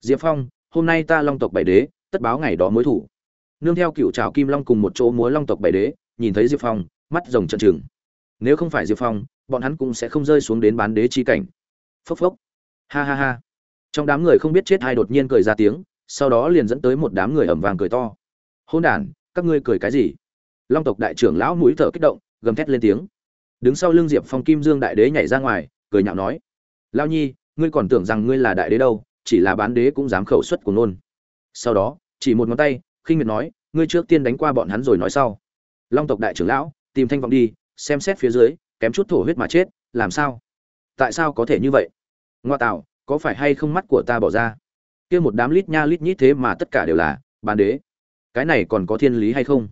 Diệp phong, hôm nay ta long tộc bảy đế, tất báo ngày đó mối thủ. Nương theo cựu trào kim long cùng một chỗ múa long tộc bảy đế, nhìn thấy diệp phong, mắt rồng trận trừng. Nếu không phải diệp phong, bọn hắn cũng sẽ không rơi xuống đến bán đế chi cảnh. Phốc phốc. Ha ha ha. Trong đám người không biết chết hai đột nhiên cười ra tiếng, sau đó liền dẫn tới một đám người ẩm vàng cười to. Hôn đản các ngươi cười cái gì? Long tộc đại trưởng lão mũi thở kích động, gầm thét lên tiếng. Đứng sau lưng diệp phong kim dương đại đế nhảy ra ngoài cười nhạo nói, lao nhi, ngươi còn tưởng rằng ngươi là đại đế đâu, chỉ là bán đế cũng dám khẩu xuất của nôn sau đó, chỉ một ngón tay, khinh miệt nói, ngươi trước tiên đánh qua bọn hắn rồi nói sau. Long tộc đại trưởng lão, tìm thanh vọng đi, xem xét phía dưới, kém chút thổ huyết mà chết, làm sao? Tại sao có thể như vậy? Ngoa tạo, có phải hay không mắt của ta bỏ ra? Kia một đám lít nha lít nhít thế mà tất cả đều là bán đế. Cái này còn có thiên lý hay không?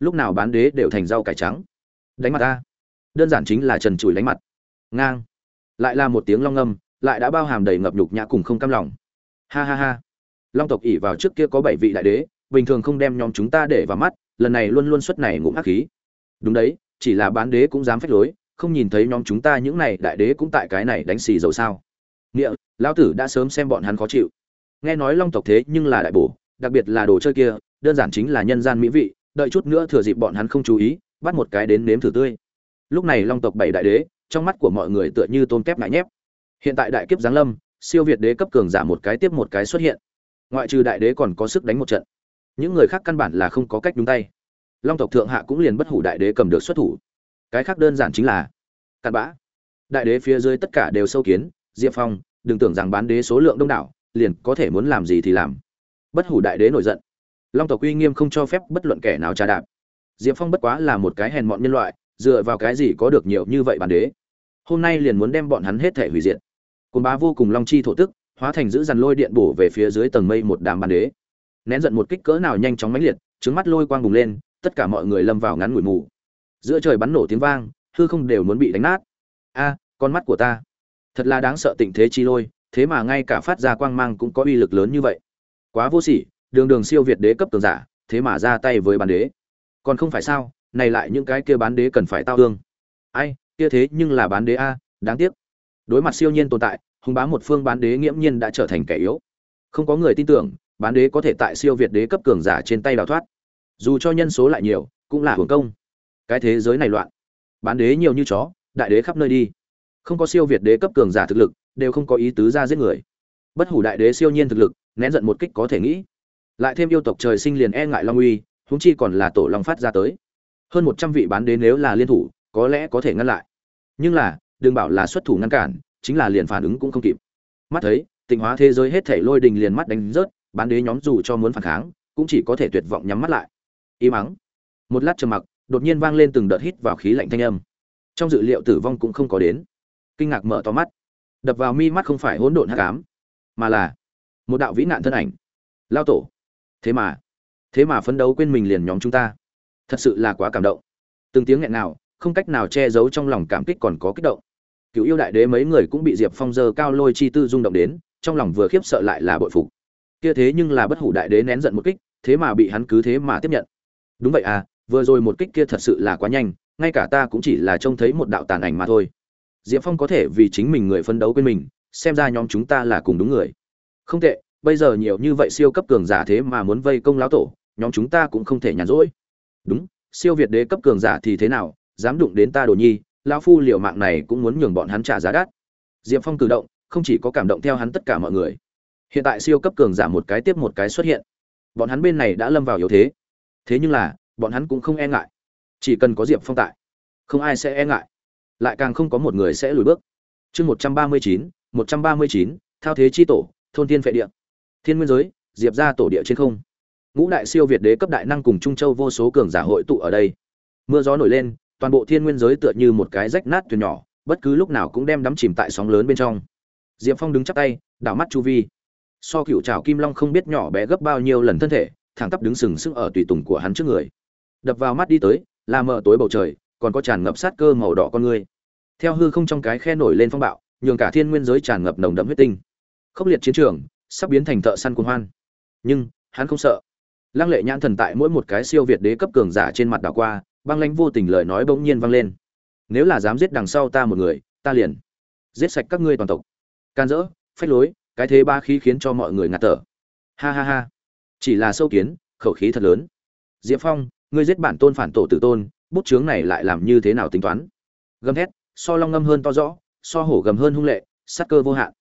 Lúc nào bán đế đều thành rau cải trắng. Đánh mặt ta. Đơn giản chính là trần trụi đánh mặt. Ngang lại là một tiếng long ngâm, lại đã bao hàm đầy ngập nhục nhã cùng không cam lòng. Ha ha ha. Long tộc ỉ vào trước kia có bảy vị đại đế, bình thường không đem nhóm chúng ta để vào mắt, lần này luôn luôn xuất này ngụm ác khí. Đúng đấy, chỉ là bán đế cũng dám phách lối, không nhìn thấy nhóm chúng ta những này đại đế cũng tại cái này đánh xì dầu sao. Nghĩa, lão tử đã sớm xem bọn hắn khó chịu. Nghe nói long tộc thế nhưng là đại bổ, đặc biệt là đồ chơi kia, đơn giản chính là nhân gian mỹ vị, đợi chút nữa thừa dịp bọn hắn không chú ý, bắt một cái đến nếm thử tươi. Lúc này long tộc bảy đại đế trong mắt của mọi người tựa như tôn kép ngại nhép. Hiện tại đại kiếp giáng lâm, siêu việt đế cấp cường giả một cái tiếp một cái xuất hiện. Ngoại trừ đại đế còn có sức đánh một trận. Những người khác căn bản là không có cách đúng tay. Long tộc thượng hạ cũng liền bất hủ đại đế cầm được xuất thủ. Cái khác đơn giản chính là cặn bã. Đại đế phía dưới tất cả đều sâu kiến, diệp phong, đừng tưởng rằng bán đế số lượng đông đảo, liền có thể muốn làm gì thì làm. Bất hủ đại đế nổi giận. Long tộc uy nghiêm không cho phép bất luận kẻ nào trà đạp. Diệp phong bất quá là một cái hèn mọn nhân loại dựa vào cái gì có được nhiều như vậy bản đế? Hôm nay liền muốn đem bọn hắn hết thể hủy diệt. Cồn bá vô cùng long chi thổ tức, hóa thành giữ dằn lôi điện bổ về phía dưới tầng mây một đám bản đế. Nén giận một kích cỡ nào nhanh chóng mãnh liệt trứng mắt lôi quang bùng lên, tất cả mọi người lâm vào ngắn ngủi mù. Giữa trời bắn nổ tiếng vang, hư không đều muốn bị đánh nát. A, con mắt của ta. Thật là đáng sợ tình thế chi lôi, thế mà ngay cả phát ra quang mang cũng có uy lực lớn như vậy. Quá vô sỉ, đường đường siêu việt đế cấp tường giả, thế mà ra tay với bản đế. Còn không phải sao? Này lại những cái kia bán đế cần phải tao thương ai, kia thế nhưng là bán đế a, đáng tiếc. Đối mặt siêu nhiên tồn tại, hùng bá một phương bán đế nghiễm nhiên đã trở thành kẻ yếu. Không có người tin tưởng, bán đế có thể tại siêu việt đế cấp cường giả trên tay đào thoát. Dù cho nhân số lại nhiều, cũng là hưởng công. Cái thế giới này loạn. Bán đế nhiều như chó, đại đế khắp nơi đi. Không có siêu việt đế cấp cường giả thực lực, đều không có ý tứ ra giết người. Bất hủ đại đế siêu nhiên thực lực, nén giận một kích có thể nghĩ. Lại thêm yêu tộc trời sinh liền e ngại long uy, huống chi còn là tổ long phát ra tới hơn một trăm vị bán đế nếu là liên thủ, có lẽ có thể ngăn lại. Nhưng là, đừng bảo là xuất thủ ngăn cản, chính là liền phản ứng cũng không kịp. Mắt thấy, tịnh hóa thế giới hết thể lôi đình liền mắt đánh rớt, bán đế nhóm dù cho muốn phản kháng, cũng chỉ có thể tuyệt vọng nhắm mắt lại. Im ắng. Một lát trầm mặc, đột nhiên vang lên từng đợt hít vào khí lạnh thanh âm. Trong dự liệu tử vong cũng không có đến. Kinh ngạc mở to mắt. Đập vào mi mắt không phải hỗn độn hắc ám, mà là một đạo vĩ nạn thân ảnh. Lao tổ. Thế mà thế mà phấn đấu quên mình liền nhóm chúng ta thật sự là quá cảm động. Từng tiếng nghẹn nào, không cách nào che giấu trong lòng cảm kích còn có kích động. Cựu yêu đại đế mấy người cũng bị diệp phong dơ cao lôi chi tư rung động đến, trong lòng vừa khiếp sợ lại là bội phục. Kia thế nhưng là bất hủ đại đế nén giận một kích, thế mà bị hắn cứ thế mà tiếp nhận. Đúng vậy à vừa rồi một kích kia thật sự là quá nhanh, ngay cả ta cũng chỉ là trông thấy một đạo tàn ảnh mà thôi. Diệp phong có thể vì chính mình người phân đấu quên mình, xem ra nhóm chúng ta là cùng đúng người. Không tệ, bây giờ nhiều như vậy siêu cấp cường giả thế mà muốn vây công lão tổ, nhóm chúng ta cũng không thể nhàn rỗi đúng, siêu việt đế cấp cường giả thì thế nào, dám đụng đến ta đồ nhi, lão phu liều mạng này cũng muốn nhường bọn hắn trả giá đắt. Diệp phong cử động, không chỉ có cảm động theo hắn tất cả mọi người. Hiện tại siêu cấp cường giả một cái tiếp một cái xuất hiện. Bọn hắn bên này đã lâm vào yếu thế. Thế nhưng là, bọn hắn cũng không e ngại. Chỉ cần có diệp phong tại, không ai sẽ e ngại. Lại càng không có một người sẽ lùi bước. Chương một trăm ba mươi chín, một trăm ba mươi chín, thao thế chi tổ, thôn thiên phệ địa. Thiên nguyên giới, diệp ra tổ địa trên không ngũ đại siêu việt đế cấp đại năng cùng trung châu vô số cường giả hội tụ ở đây. Mưa gió nổi lên, toàn bộ thiên nguyên giới tựa như một cái rách nát thuyền nhỏ, bất cứ lúc nào cũng đem đắm chìm tại sóng lớn bên trong. Diệp phong đứng chắp tay, đảo mắt chu vi. So cựu trào kim long không biết nhỏ bé gấp bao nhiêu lần thân thể, thẳng tắp đứng sừng sững ở tùy tùng của hắn trước người. Đập vào mắt đi tới, là mờ tối bầu trời, còn có tràn ngập sát cơ màu đỏ con người. Theo hư không trong cái khe nổi lên phong bạo, nhường cả thiên nguyên giới tràn ngập nồng đậm huyết tinh. Khốc liệt chiến trường, sắp biến thành thợ săn cuồng hoan. Nhưng, hắn không sợ lăng lệ nhãn thần tại mỗi một cái siêu việt đế cấp cường giả trên mặt đảo qua, băng lãnh vô tình lời nói bỗng nhiên vang lên. Nếu là dám giết đằng sau ta một người, ta liền giết sạch các ngươi toàn tộc. Can dỡ, phách lối, cái thế ba khí khiến cho mọi người ngạt thở. Ha ha ha. Chỉ là sâu kiến, khẩu khí thật lớn. Diệp phong, ngươi giết bản tôn phản tổ tử tôn, bút chướng này lại làm như thế nào tính toán? Gầm thét, so long ngâm hơn to rõ, so hổ gầm hơn hung lệ, sắc cơ vô hạn.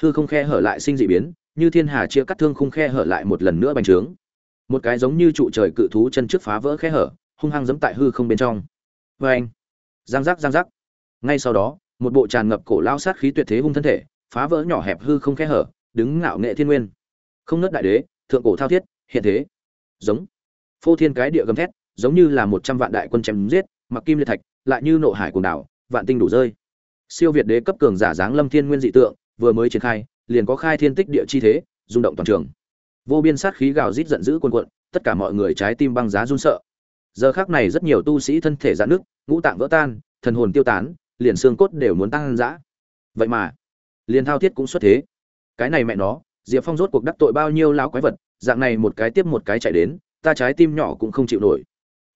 Hư không khe hở lại sinh dị biến, như thiên hà chia cắt thương khung khe hở lại một lần nữa bành trướng một cái giống như trụ trời cự thú chân trước phá vỡ khe hở, hung hăng giẫm tại hư không bên trong. Vê anh, giang giác giang giác. Ngay sau đó, một bộ tràn ngập cổ lao sát khí tuyệt thế hung thân thể, phá vỡ nhỏ hẹp hư không khe hở, đứng ngạo nghệ thiên nguyên. Không nớt đại đế, thượng cổ thao thiết, hiện thế. Giống. Phô thiên cái địa gầm thét, giống như là một trăm vạn đại quân chém giết, mặc kim liệt thạch, lại như nộ hải cuồng đảo, vạn tinh đủ rơi. Siêu việt đế cấp cường giả dáng lâm thiên nguyên dị tượng, vừa mới triển khai, liền có khai thiên tích địa chi thế, rung động toàn trường vô biên sát khí gào rít giận dữ cuồn cuộn, tất cả mọi người trái tim băng giá run sợ. Giờ khác này rất nhiều tu sĩ thân thể giãn nước ngũ tạng vỡ tan, thần hồn tiêu tán, liền xương cốt đều muốn tăng dã vậy mà, liền thao thiết cũng xuất thế. Cái này mẹ nó, diệp phong rốt cuộc đắc tội bao nhiêu lão quái vật, dạng này một cái tiếp một cái chạy đến, ta trái tim nhỏ cũng không chịu nổi.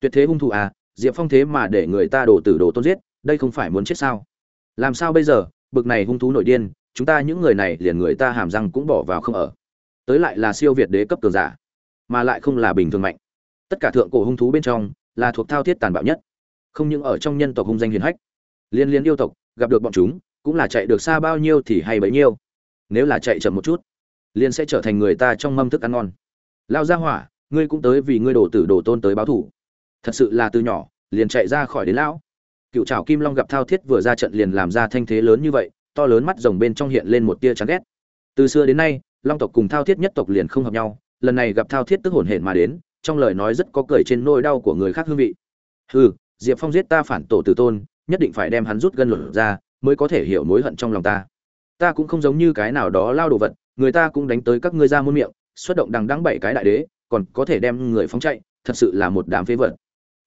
Tuyệt thế hung thủ à diệp phong thế mà để người ta đổ tử đồ tôn giết, đây không phải muốn chết sao? Làm sao bây giờ, bực này hung thú nổi điên, chúng ta những người này liền người ta hàm răng cũng bỏ vào không ở tới lại là siêu việt đế cấp cường giả, mà lại không là bình thường mạnh. Tất cả thượng cổ hung thú bên trong là thuộc thao thiết tàn bạo nhất. Không những ở trong nhân tộc hung danh hiền hách, liên liên yêu tộc, gặp được bọn chúng, cũng là chạy được xa bao nhiêu thì hay bấy nhiêu. Nếu là chạy chậm một chút liên sẽ trở thành người ta trong mâm thức ăn ngon. Lao ra hỏa, ngươi cũng tới vì ngươi đổ tử đổ tôn tới báo thủ. Thật sự là từ nhỏ, liền chạy ra khỏi đến lão. Cựu trào kim long gặp thao thiết vừa ra trận liền làm ra thanh thế lớn như vậy, to lớn mắt rồng bên trong hiện lên một tia chán ghét. Từ xưa đến nay long tộc cùng thao thiết nhất tộc liền không hợp nhau, lần này gặp thao thiết tức hổn hển mà đến, trong lời nói rất có cười trên nỗi đau của người khác hương vị. Hừ, diệp phong giết ta phản tổ tử tôn, nhất định phải đem hắn rút gân luật ra, mới có thể hiểu mối hận trong lòng ta. Ta cũng không giống như cái nào đó lao đồ vật, người ta cũng đánh tới các ngươi ra muôn miệng, xuất động đằng đắng bảy cái đại đế, còn có thể đem người phóng chạy, thật sự là một đám phế vật.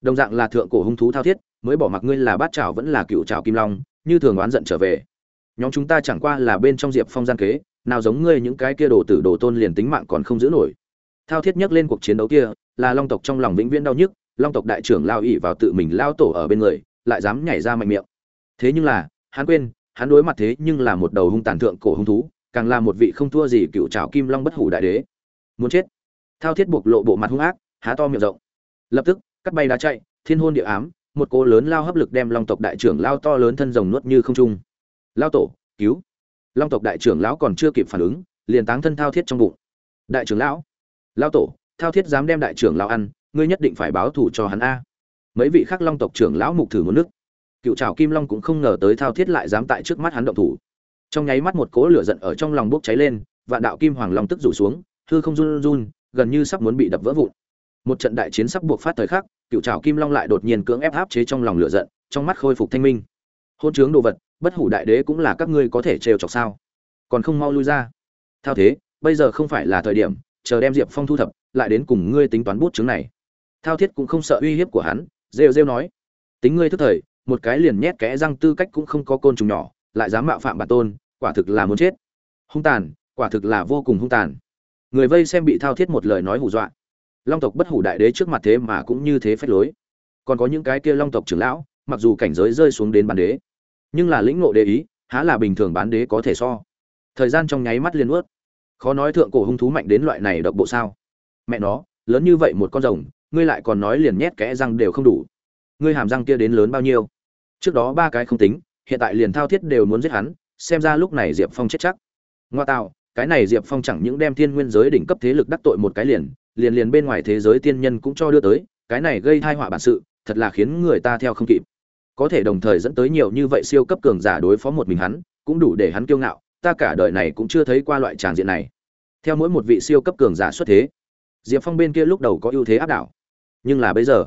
Đồng dạng là thượng cổ hung thú thao thiết, mới bỏ mặc ngươi là bát trào vẫn là cựu trào kim long, như thường oán giận trở về. Nhóm chúng ta chẳng qua là bên trong diệp phong gian kế nào giống ngươi những cái kia đồ tử đồ tôn liền tính mạng còn không giữ nổi. Thao thiết nhắc lên cuộc chiến đấu kia, là long tộc trong lòng vĩnh viễn đau nhức, long tộc đại trưởng lao ỉ vào tự mình lao tổ ở bên người, lại dám nhảy ra mạnh miệng. Thế nhưng là, hắn quên, hắn đối mặt thế nhưng là một đầu hung tàn thượng cổ hung thú, càng là một vị không thua gì cựu trào kim long bất hủ đại đế. Muốn chết. Thao thiết buộc lộ bộ mặt hung ác, há to miệng rộng. Lập tức, cắt bay đá chạy, thiên hôn địa ám, một cỗ lớn lao hấp lực đem long tộc đại trưởng lao to lớn thân rồng nuốt như không trung. Lao tổ, cứu long tộc đại trưởng lão còn chưa kịp phản ứng, liền táng thân thao thiết trong bụng. Đại trưởng lão lao tổ, thao thiết dám đem đại trưởng lão ăn, ngươi nhất định phải báo thù cho hắn a. Mấy vị khác long tộc trưởng lão mục thử một nước. Cựu trào kim long cũng không ngờ tới thao thiết lại dám tại trước mắt hắn động thủ. Trong nháy mắt một cỗ lửa giận ở trong lòng bốc cháy lên, vạn đạo kim hoàng long tức rủ xuống, hư không run run, gần như sắp muốn bị đập vỡ vụn. Một trận đại chiến sắp buộc phát thời khắc, cựu trào kim long lại đột nhiên cưỡng ép áp chế trong lòng lửa giận, trong mắt khôi phục thanh minh. Hôn chướng đồ vật bất hủ đại đế cũng là các ngươi có thể trêu chọc sao? Còn không mau lui ra. Thao thế, bây giờ không phải là thời điểm, chờ đem diệp phong thu thập, lại đến cùng ngươi tính toán bút chứng này. Thao thiết cũng không sợ uy hiếp của hắn, rêu rêu nói. Tính ngươi thức thời, một cái liền nhét kẽ răng tư cách cũng không có côn trùng nhỏ, lại dám mạo phạm bản tôn, quả thực là muốn chết. Hung tàn, quả thực là vô cùng hung tàn. Người vây xem bị thao thiết một lời nói hù dọa. Long tộc bất hủ đại đế trước mặt thế mà cũng như thế phách lối. Còn có những cái kia long tộc trưởng lão, mặc dù cảnh giới rơi xuống đến bản đế nhưng là lĩnh ngộ đế ý, há là bình thường bán đế có thể so. Thời gian trong nháy mắt liên ướt. Khó nói thượng cổ hung thú mạnh đến loại này độc bộ sao. Mẹ nó, lớn như vậy một con rồng, ngươi lại còn nói liền nhét kẽ răng đều không đủ. Ngươi hàm răng kia đến lớn bao nhiêu? Trước đó ba cái không tính, hiện tại liền thao thiết đều muốn giết hắn, xem ra lúc này diệp phong chết chắc. Ngoa tạo, cái này diệp phong chẳng những đem thiên nguyên giới đỉnh cấp thế lực đắc tội một cái liền liền liền bên ngoài thế giới tiên nhân cũng cho đưa tới, cái này gây thai họa bản sự, thật là khiến người ta theo không kịp có thể đồng thời dẫn tới nhiều như vậy siêu cấp cường giả đối phó một mình hắn, cũng đủ để hắn kiêu ngạo, ta cả đời này cũng chưa thấy qua loại tràng diện này. Theo mỗi một vị siêu cấp cường giả xuất thế, diệp phong bên kia lúc đầu có ưu thế áp đảo, nhưng là bây giờ,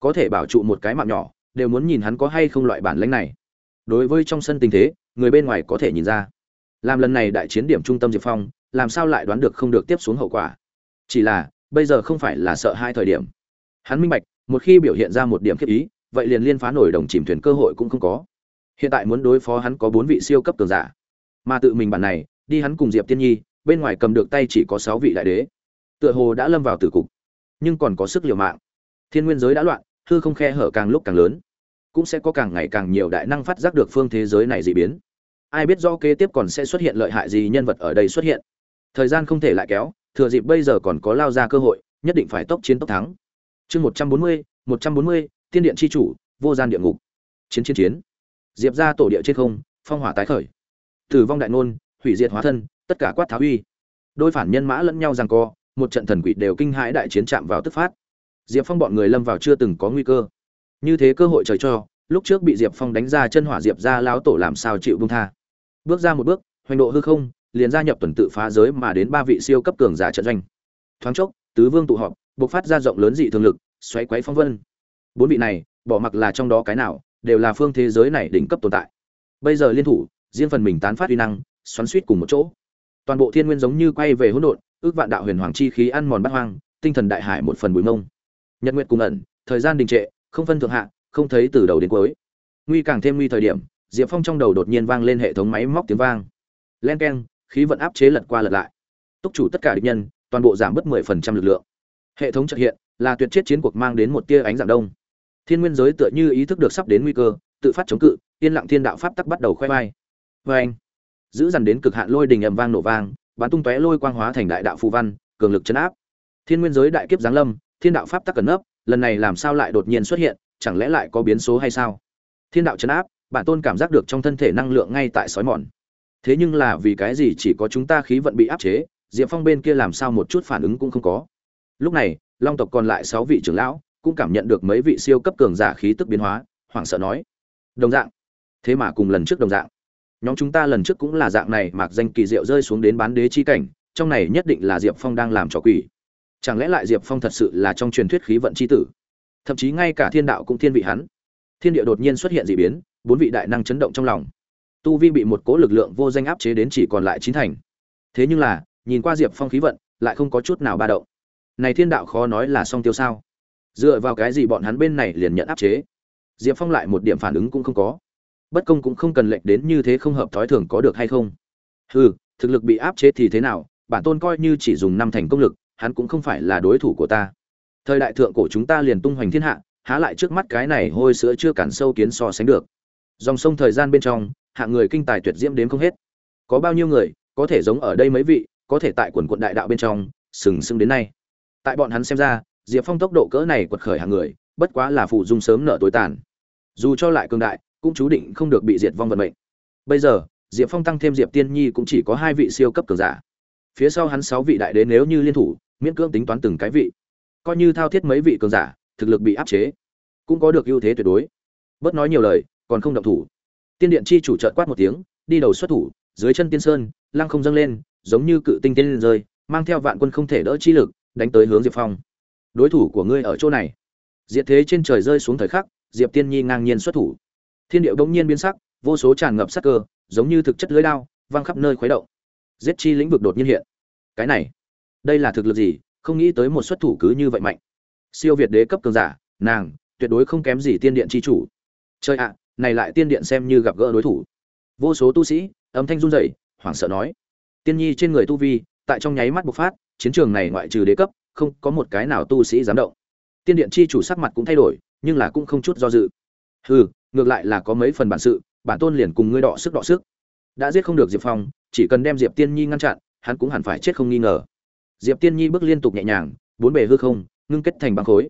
có thể bảo trụ một cái mạng nhỏ, đều muốn nhìn hắn có hay không loại bản lãnh này. Đối với trong sân tình thế, người bên ngoài có thể nhìn ra. Làm lần này đại chiến điểm trung tâm diệp phong, làm sao lại đoán được không được tiếp xuống hậu quả? Chỉ là, bây giờ không phải là sợ hai thời điểm. Hắn minh bạch, một khi biểu hiện ra một điểm khiếp ý vậy liền liên phá nổi đồng chìm thuyền cơ hội cũng không có. Hiện tại muốn đối phó hắn có bốn vị siêu cấp cường giả. Mà tự mình bản này, đi hắn cùng diệp tiên nhi, bên ngoài cầm được tay chỉ có sáu vị đại đế. Tựa hồ đã lâm vào tử cục, nhưng còn có sức liều mạng. Thiên nguyên giới đã loạn, hư không khe hở càng lúc càng lớn. Cũng sẽ có càng ngày càng nhiều đại năng phát giác được phương thế giới này dị biến. Ai biết do kế tiếp còn sẽ xuất hiện lợi hại gì nhân vật ở đây xuất hiện. Thời gian không thể lại kéo, thừa dịp bây giờ còn có lao ra cơ hội, nhất định phải tốc chiến tốc thắng. Chương một trăm bốn mươi, một trăm bốn mươi tiên điện c h i chủ, vô gian địa ngục. Chiến chiến chiến. Diệp ra tổ địa trên không, phong hỏa tái khởi. Tử vong đại ngôn, hủy diệt hóa thân, tất cả quát tháo uy. Đôi phản nhân mã lẫn nhau rằng co, một trận thần quỷ đều kinh hãi đại chiến chạm vào tức phát. Diệp phong bọn người lâm vào chưa từng có nguy cơ. Như thế cơ hội trời cho, lúc trước bị diệp phong đánh ra chân hỏa diệp ra lão tổ làm sao chịu bung tha. Bước ra một bước, hoành độ hư không, liền gia nhập tuần tự phá giới mà đến ba vị siêu cấp cường giả trận doanh. Thoáng chốc, tứ vương tụ họp, bộc phát ra rộng lớn dị thường lực, xoáy quấy phong vân bốn vị này, bỏ mặc là trong đó cái nào, đều là phương thế giới này đỉnh cấp tồn tại. Bây giờ liên thủ, riêng phần mình tán phát uy năng, xoắn suýt cùng một chỗ. Toàn bộ thiên nguyên giống như quay về hỗn độn, ước vạn đạo huyền hoàng chi khí ăn mòn bát hoang, tinh thần đại hải một phần bụi mông. Nhật nguyệt cùng ẩn, thời gian đình trệ, không phân thượng hạ, không thấy từ đầu đến cuối. Nguy càng thêm nguy thời điểm, diệp phong trong đầu đột nhiên vang lên hệ thống máy móc tiếng vang. Len keng, khí vận áp chế lật qua lật lại. Túc chủ tất cả địch nhân, toàn bộ giảm bớt mười phần trăm lực lượng. Hệ thống trợ hiện, là tuyệt chết chiến cuộc mang đến một tia ánh dạng đông thiên nguyên giới tựa như ý thức được sắp đến nguy cơ, tự phát chống cự, yên lặng thiên đạo pháp tắc bắt đầu khoe vai. Vê anh, giữ dằn đến cực hạn lôi đình ầm vang nổ vang, bắn tung tóe lôi quang hóa thành đại đạo phù văn, cường lực chấn áp. Thiên nguyên giới đại kiếp giáng lâm, thiên đạo pháp tắc cẩn nấp, lần này làm sao lại đột nhiên xuất hiện, chẳng lẽ lại có biến số hay sao? Thiên đạo chấn áp, bản tôn cảm giác được trong thân thể năng lượng ngay tại sói mòn. Thế nhưng là vì cái gì chỉ có chúng ta khí vận bị áp chế, diệp phong bên kia làm sao một chút phản ứng cũng không có. Lúc này, long tộc còn lại sáu vị trưởng lão cũng cảm nhận được mấy vị siêu cấp cường giả khí tức biến hóa, hoảng sợ nói, đồng dạng, thế mà cùng lần trước đồng dạng. Nhóm chúng ta lần trước cũng là dạng này, mặc danh kỳ diệu rơi xuống đến bán đế chi cảnh, trong này nhất định là diệp phong đang làm trò quỷ. Chẳng lẽ lại diệp phong thật sự là trong truyền thuyết khí vận c h i tử? Thậm chí ngay cả thiên đạo cũng thiên vị hắn. Thiên địa đột nhiên xuất hiện d ị biến, bốn vị đại năng chấn động trong lòng. Tu vi bị một cố lực lượng vô danh áp chế đến chỉ còn lại chín thành. Thế nhưng là, nhìn qua diệp phong khí vận, lại không có chút nào ba động. Này thiên đạo khó nói là song tiêu sao? Dựa vào cái gì bọn hắn bên này liền nhận áp chế? Diệp phong lại một điểm phản ứng cũng không có. Bất công cũng không cần lệnh đến như thế không hợp thói thường có được hay không? Hừ, thực lực bị áp chế thì thế nào? Bản tôn coi như chỉ dùng năm thành công lực, hắn cũng không phải là đối thủ của ta. Thời đại thượng cổ chúng ta liền tung hoành thiên hạ, há lại trước mắt cái này hôi sữa chưa cản sâu kiến so sánh được. Dòng sông thời gian bên trong, hạng người kinh tài tuyệt diễm đến không hết. Có bao nhiêu người, có thể giống ở đây mấy vị, có thể tại quần quận đại đạo bên trong, sừng sững đến nay. Tại bọn hắn xem ra diệp phong tốc độ cỡ này quật khởi hàng người, bất quá là phụ dung sớm nợ tối tàn. Dù cho lại cường đại, cũng chú định không được bị diệt vong vận mệnh. Bây giờ, diệp phong tăng thêm diệp tiên nhi cũng chỉ có hai vị siêu cấp cường giả. Phía sau hắn sáu vị đại đế nếu như liên thủ, miễn cưỡng tính toán từng cái vị. Coi như thao thiết mấy vị cường giả, thực lực bị áp chế, cũng có được ưu thế tuyệt đối. Bớt nói nhiều lời, còn không động thủ. Tiên điện chi chủ trợt quát một tiếng, đi đầu xuất thủ, dưới chân tiên sơn, lăng không dâng lên, giống như cự tinh tiên lên rơi, mang theo vạn quân không thể đỡ chi lực, đánh tới hướng diệp phong đối thủ của ngươi ở chỗ này. Diệt thế trên trời rơi xuống thời khắc, diệp tiên nhi ngang nhiên xuất thủ. Thiên điệu bỗng nhiên biến sắc, vô số tràn ngập sắc cơ, giống như thực chất lưới đao, văng khắp nơi khuấy động. Giết chi lĩnh vực đột nhiên hiện. Cái này, đây là thực lực gì? Không nghĩ tới một xuất thủ cứ như vậy mạnh. Siêu việt đế cấp cường giả, nàng, tuyệt đối không kém gì tiên điện chi chủ. Chơi ạ, này lại tiên điện xem như gặp gỡ đối thủ. Vô số tu sĩ, âm thanh run rẩy, hoảng sợ nói. Tiên nhi trên người tu vi, tại trong nháy mắt bộc phát, chiến trường này ngoại trừ đế cấp không có một cái nào tu sĩ dám động. Tiên điện chi chủ sắc mặt cũng thay đổi, nhưng là cũng không chút do dự. Hừ, ngược lại là có mấy phần bản sự, bản tôn liền cùng ngươi đọ sức đọ sức. Đã giết không được diệp phong, chỉ cần đem diệp tiên nhi ngăn chặn, hắn cũng hẳn phải chết không nghi ngờ. Diệp tiên nhi bước liên tục nhẹ nhàng, bốn bề hư không, ngưng kết thành băng khối.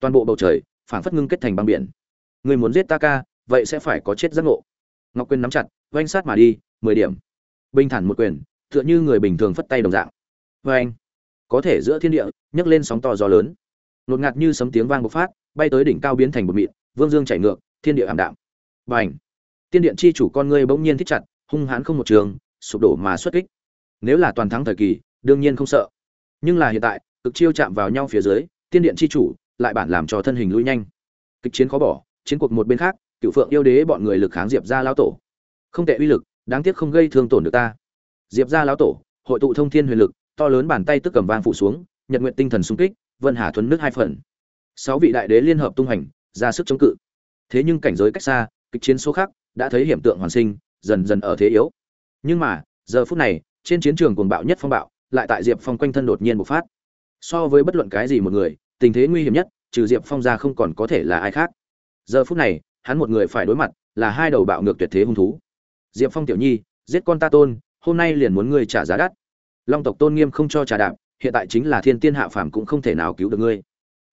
Toàn bộ bầu trời, phảng phất ngưng kết thành băng biển. Người muốn giết ta ca, vậy sẽ phải có chết giác ngộ. Ngọc quyền nắm chặt, oanh sát mà đi, mười điểm. Bình thản một quyền, tựa như người bình thường phất tay đồng dạng. Vê anh có thể giữa thiên địa, nhấc lên sóng to gió lớn. Ngột ngạt như sấm tiếng vang bộc phát, bay tới đỉnh cao biến thành một mịn, vương dương chảy ngược, thiên địa ảm đạm. B à n h tiên điện chi chủ con ngươi bỗng nhiên thích chặt, hung hãn không một trường, sụp đổ mà xuất kích. Nếu là toàn thắng thời kỳ, đương nhiên không sợ. Nhưng là hiện tại, cực chiêu chạm vào nhau phía dưới, tiên điện chi chủ lại bản làm cho thân hình lui nhanh. Kịch chiến khó bỏ, chiến cuộc một bên khác, cựu phượng yêu đế bọn người lực kháng diệp ra lão tổ. Không tệ uy lực, đáng tiếc không gây thương tổn được ta. Diệp ra lão tổ, hội tụ thông thiên huyền lực to lớn bàn tay tức cầm vang phủ xuống, nhật nguyện tinh thần xung kích, vân hà thuấn nước hai phần. Sáu vị đại đế liên hợp tung hành ra sức chống cự. Thế nhưng cảnh giới cách xa, kịch chiến số khác, đã thấy hiểm tượng hoàn sinh, dần dần ở thế yếu. Nhưng mà, giờ phút này, trên chiến trường cuồng bạo nhất phong bạo, lại tại diệp phong quanh thân đột nhiên bộc phát. So với bất luận cái gì một người, tình thế nguy hiểm nhất, trừ diệp phong ra không còn có thể là ai khác. Giờ phút này, hắn một người phải đối mặt, là hai đầu bạo ngược tuyệt thế hung thú. Diệp phong tiểu nhi, giết con ta tôn, hôm nay liền muốn ngươi trả giá đắt long tộc tôn nghiêm không cho trà đạp, hiện tại chính là thiên tiên hạ phàm cũng không thể nào cứu được ngươi.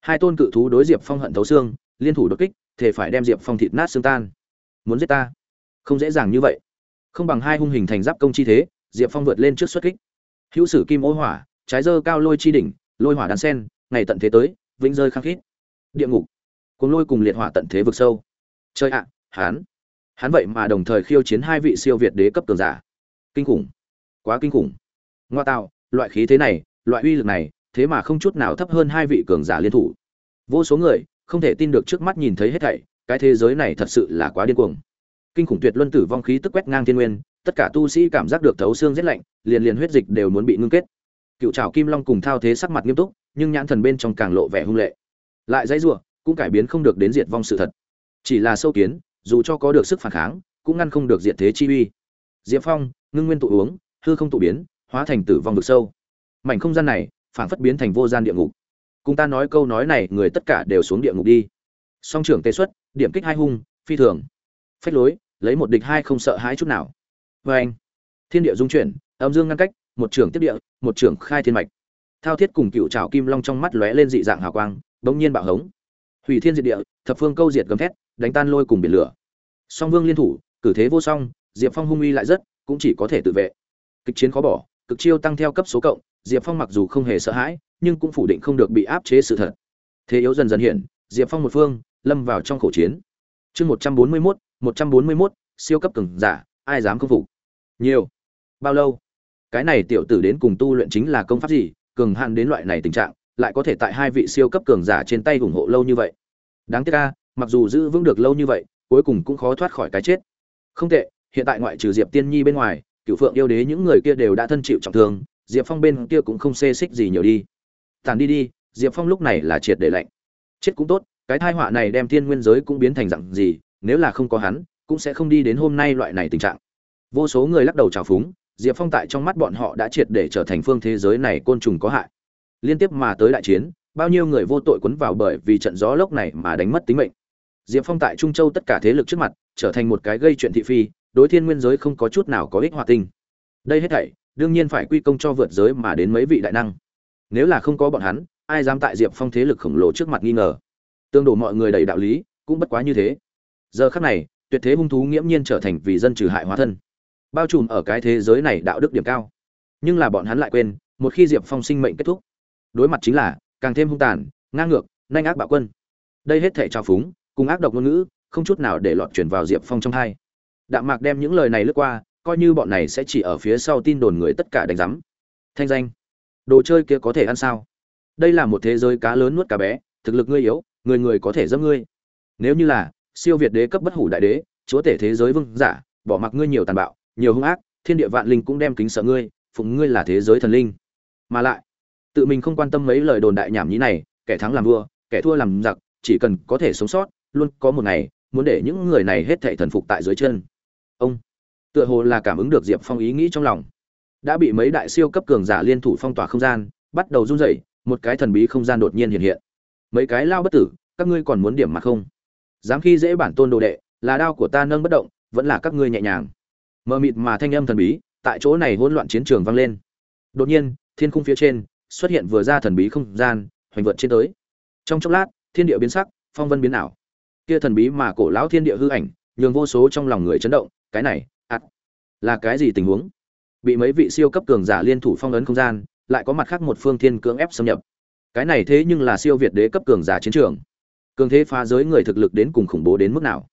Hai tôn cự thú đối diệp phong hận thấu xương, liên thủ đột kích thể phải đem diệp phong thịt nát xương tan. Muốn giết ta? Không dễ dàng như vậy. Không bằng hai hung hình thành giáp công chi thế, diệp phong vượt lên trước xuất kích. Hữu sử kim ô hỏa, trái dơ cao lôi chi đỉnh, lôi hỏa đan sen, ngày tận thế tới, vĩnh rơi khăng khít. Địa ngục. Cùng lôi cùng liệt hỏa tận thế vực sâu. Chơi ạ, hán. Hắn vậy mà đồng thời khiêu chiến hai vị siêu việt đế cấp cường giả. Kinh khủng. Quá kinh khủng ngoa tạo, loại khí thế này, loại uy lực này, thế mà không chút nào thấp hơn hai vị cường giả liên thủ. Vô số người, không thể tin được trước mắt nhìn thấy hết thảy, cái thế giới này thật sự là quá điên cuồng. Kinh khủng tuyệt luân tử vong khí tức quét ngang thiên nguyên, tất cả tu sĩ cảm giác được thấu xương rét lạnh, liền liền huyết dịch đều muốn bị ngưng kết. Cựu trào kim long cùng thao thế sắc mặt nghiêm túc, nhưng nhãn thần bên trong càng lộ vẻ hung lệ. Lại dãy rủa, cũng cải biến không được đến diệt vong sự thật. Chỉ là sâu kiến, dù cho có được sức phản kháng, cũng ngăn không được diệt thế chi uy. Diệp phong, ngưng nguyên tụ uống, hư không tụ biến hóa thành tử vong vực sâu. Mảnh không gian này phản phất biến thành vô gian địa ngục. Cùng ta nói câu nói này, người tất cả đều xuống địa ngục đi. Song trưởng tê xuất, điểm kích hai hung, phi thường. Phách lối, lấy một địch hai không sợ hãi chút nào. Vê anh, thiên địa dung chuyển, âm dương ngăn cách, một trưởng tiếp địa, một trưởng khai thiên mạch. Thao thiết cùng cựu trào kim long trong mắt lóe lên dị dạng hào quang, bỗng nhiên bạo hống. Hủy thiên diệt địa, thập phương câu diệt gầm thét, đánh tan lôi cùng biển lửa. Song vương liên thủ, cử thế vô song, diệp phong hung uy lại rất, cũng chỉ có thể tự vệ. Kịch chiến khó bỏ cực chiêu tăng theo cấp số cộng, diệp phong mặc dù không hề sợ hãi, nhưng cũng phủ định không được bị áp chế sự thật. Thế yếu dần dần hiện, diệp phong một phương, lâm vào trong khẩu chiến. Chương một trăm bốn mươi mốt, một trăm bốn mươi mốt, siêu cấp cường giả, ai dám khâm phục? Nhiều. Bao lâu? Cái này tiểu tử đến cùng tu luyện chính là công pháp gì, cường hạn đến loại này tình trạng, lại có thể tại hai vị siêu cấp cường giả trên tay ủng hộ lâu như vậy? Đáng tiếc ca mặc dù giữ vững được lâu như vậy, cuối cùng cũng khó thoát khỏi cái chết. Không tệ, hiện tại ngoại trừ diệp tiên nhi bên ngoài cựu phượng yêu đế những người kia đều đã thân chịu trọng thương, diệp phong bên kia cũng không xê xích gì nhiều đi. Tàn đi đi, diệp phong lúc này là triệt để lạnh. Chết cũng tốt, cái thai họa này đem thiên nguyên giới cũng biến thành dặn gì, nếu là không có hắn, cũng sẽ không đi đến hôm nay loại này tình trạng. Vô số người lắc đầu trào phúng, diệp phong tại trong mắt bọn họ đã triệt để trở thành phương thế giới này côn trùng có hại. Liên tiếp mà tới đại chiến, bao nhiêu người vô tội quấn vào bởi vì trận gió lốc này mà đánh mất tính mệnh. Diệp phong tại trung châu tất cả thế lực trước mặt, trở thành một cái gây chuyện thị phi đối thiên nguyên giới không có chút nào có ích hòa tinh. Đây hết thảy, đương nhiên phải quy công cho vượt giới mà đến mấy vị đại năng. Nếu là không có bọn hắn, ai dám tại diệp phong thế lực khổng lồ trước mặt nghi ngờ? Tương đổ mọi người đầy đạo lý, cũng bất quá như thế. Giờ khắc này, tuyệt thế hung thú nghiễm nhiên trở thành vì dân trừ hại hóa thân. Bao trùm ở cái thế giới này đạo đức điểm cao. Nhưng là bọn hắn lại quên, một khi diệp phong sinh mệnh kết thúc, đối mặt chính là càng thêm hung tàn, ngang ngược, nanh ác bạo quân. Đây hết thể trao phúng, cùng ác độc ngôn ngữ, không chút nào để lọt chuyển vào diệp phong trong hai đạm mạc đem những lời này lướt qua, coi như bọn này sẽ chỉ ở phía sau tin đồn người tất cả đánh giám. Thanh danh. Đồ chơi kia có thể ăn sao? Đây là một thế giới cá lớn nuốt cá bé, thực lực ngươi yếu, người người có thể dâm ngươi. Nếu như là, siêu việt đế cấp bất hủ đại đế, chúa tể thế giới vương giả, bỏ mặc ngươi nhiều tàn bạo, nhiều hung ác, thiên địa vạn linh cũng đem kính sợ ngươi, phụng ngươi là thế giới thần linh. Mà lại, tự mình không quan tâm mấy lời đồn đại nhảm nhí này, kẻ thắng làm vua, kẻ thua làm giặc, chỉ cần có thể sống sót, luôn có một ngày, muốn để những người này hết thảy thần phục tại dưới chân ông. Tựa hồ là cảm ứng được diệp phong ý nghĩ trong lòng. Đã bị mấy đại siêu cấp cường giả liên thủ phong tỏa không gian, bắt đầu run rẩy, một cái thần bí không gian đột nhiên hiện hiện. Mấy cái lao bất tử, các ngươi còn muốn điểm mặt không? Dám khi dễ bản tôn đồ đệ, là đao của ta nâng bất động, vẫn là các ngươi nhẹ nhàng. Mờ mịt mà thanh âm thần bí, tại chỗ này hỗn loạn chiến trường vang lên. Đột nhiên, thiên khung phía trên, xuất hiện vừa ra thần bí không gian, hoành vượt trên tới. Trong chốc lát, thiên địa biến sắc, phong vân biến ảo. Kia thần bí mà cổ lão thiên địa hư ảnh, nhường vô số trong lòng người chấn động cái này, ạt, là cái gì tình huống? Bị mấy vị siêu cấp cường giả liên thủ phong ấn không gian, lại có mặt khác một phương thiên cưỡng ép xâm nhập. Cái này thế nhưng là siêu việt đế cấp cường giả chiến trường. Cường thế phá giới người thực lực đến cùng khủng bố đến mức nào?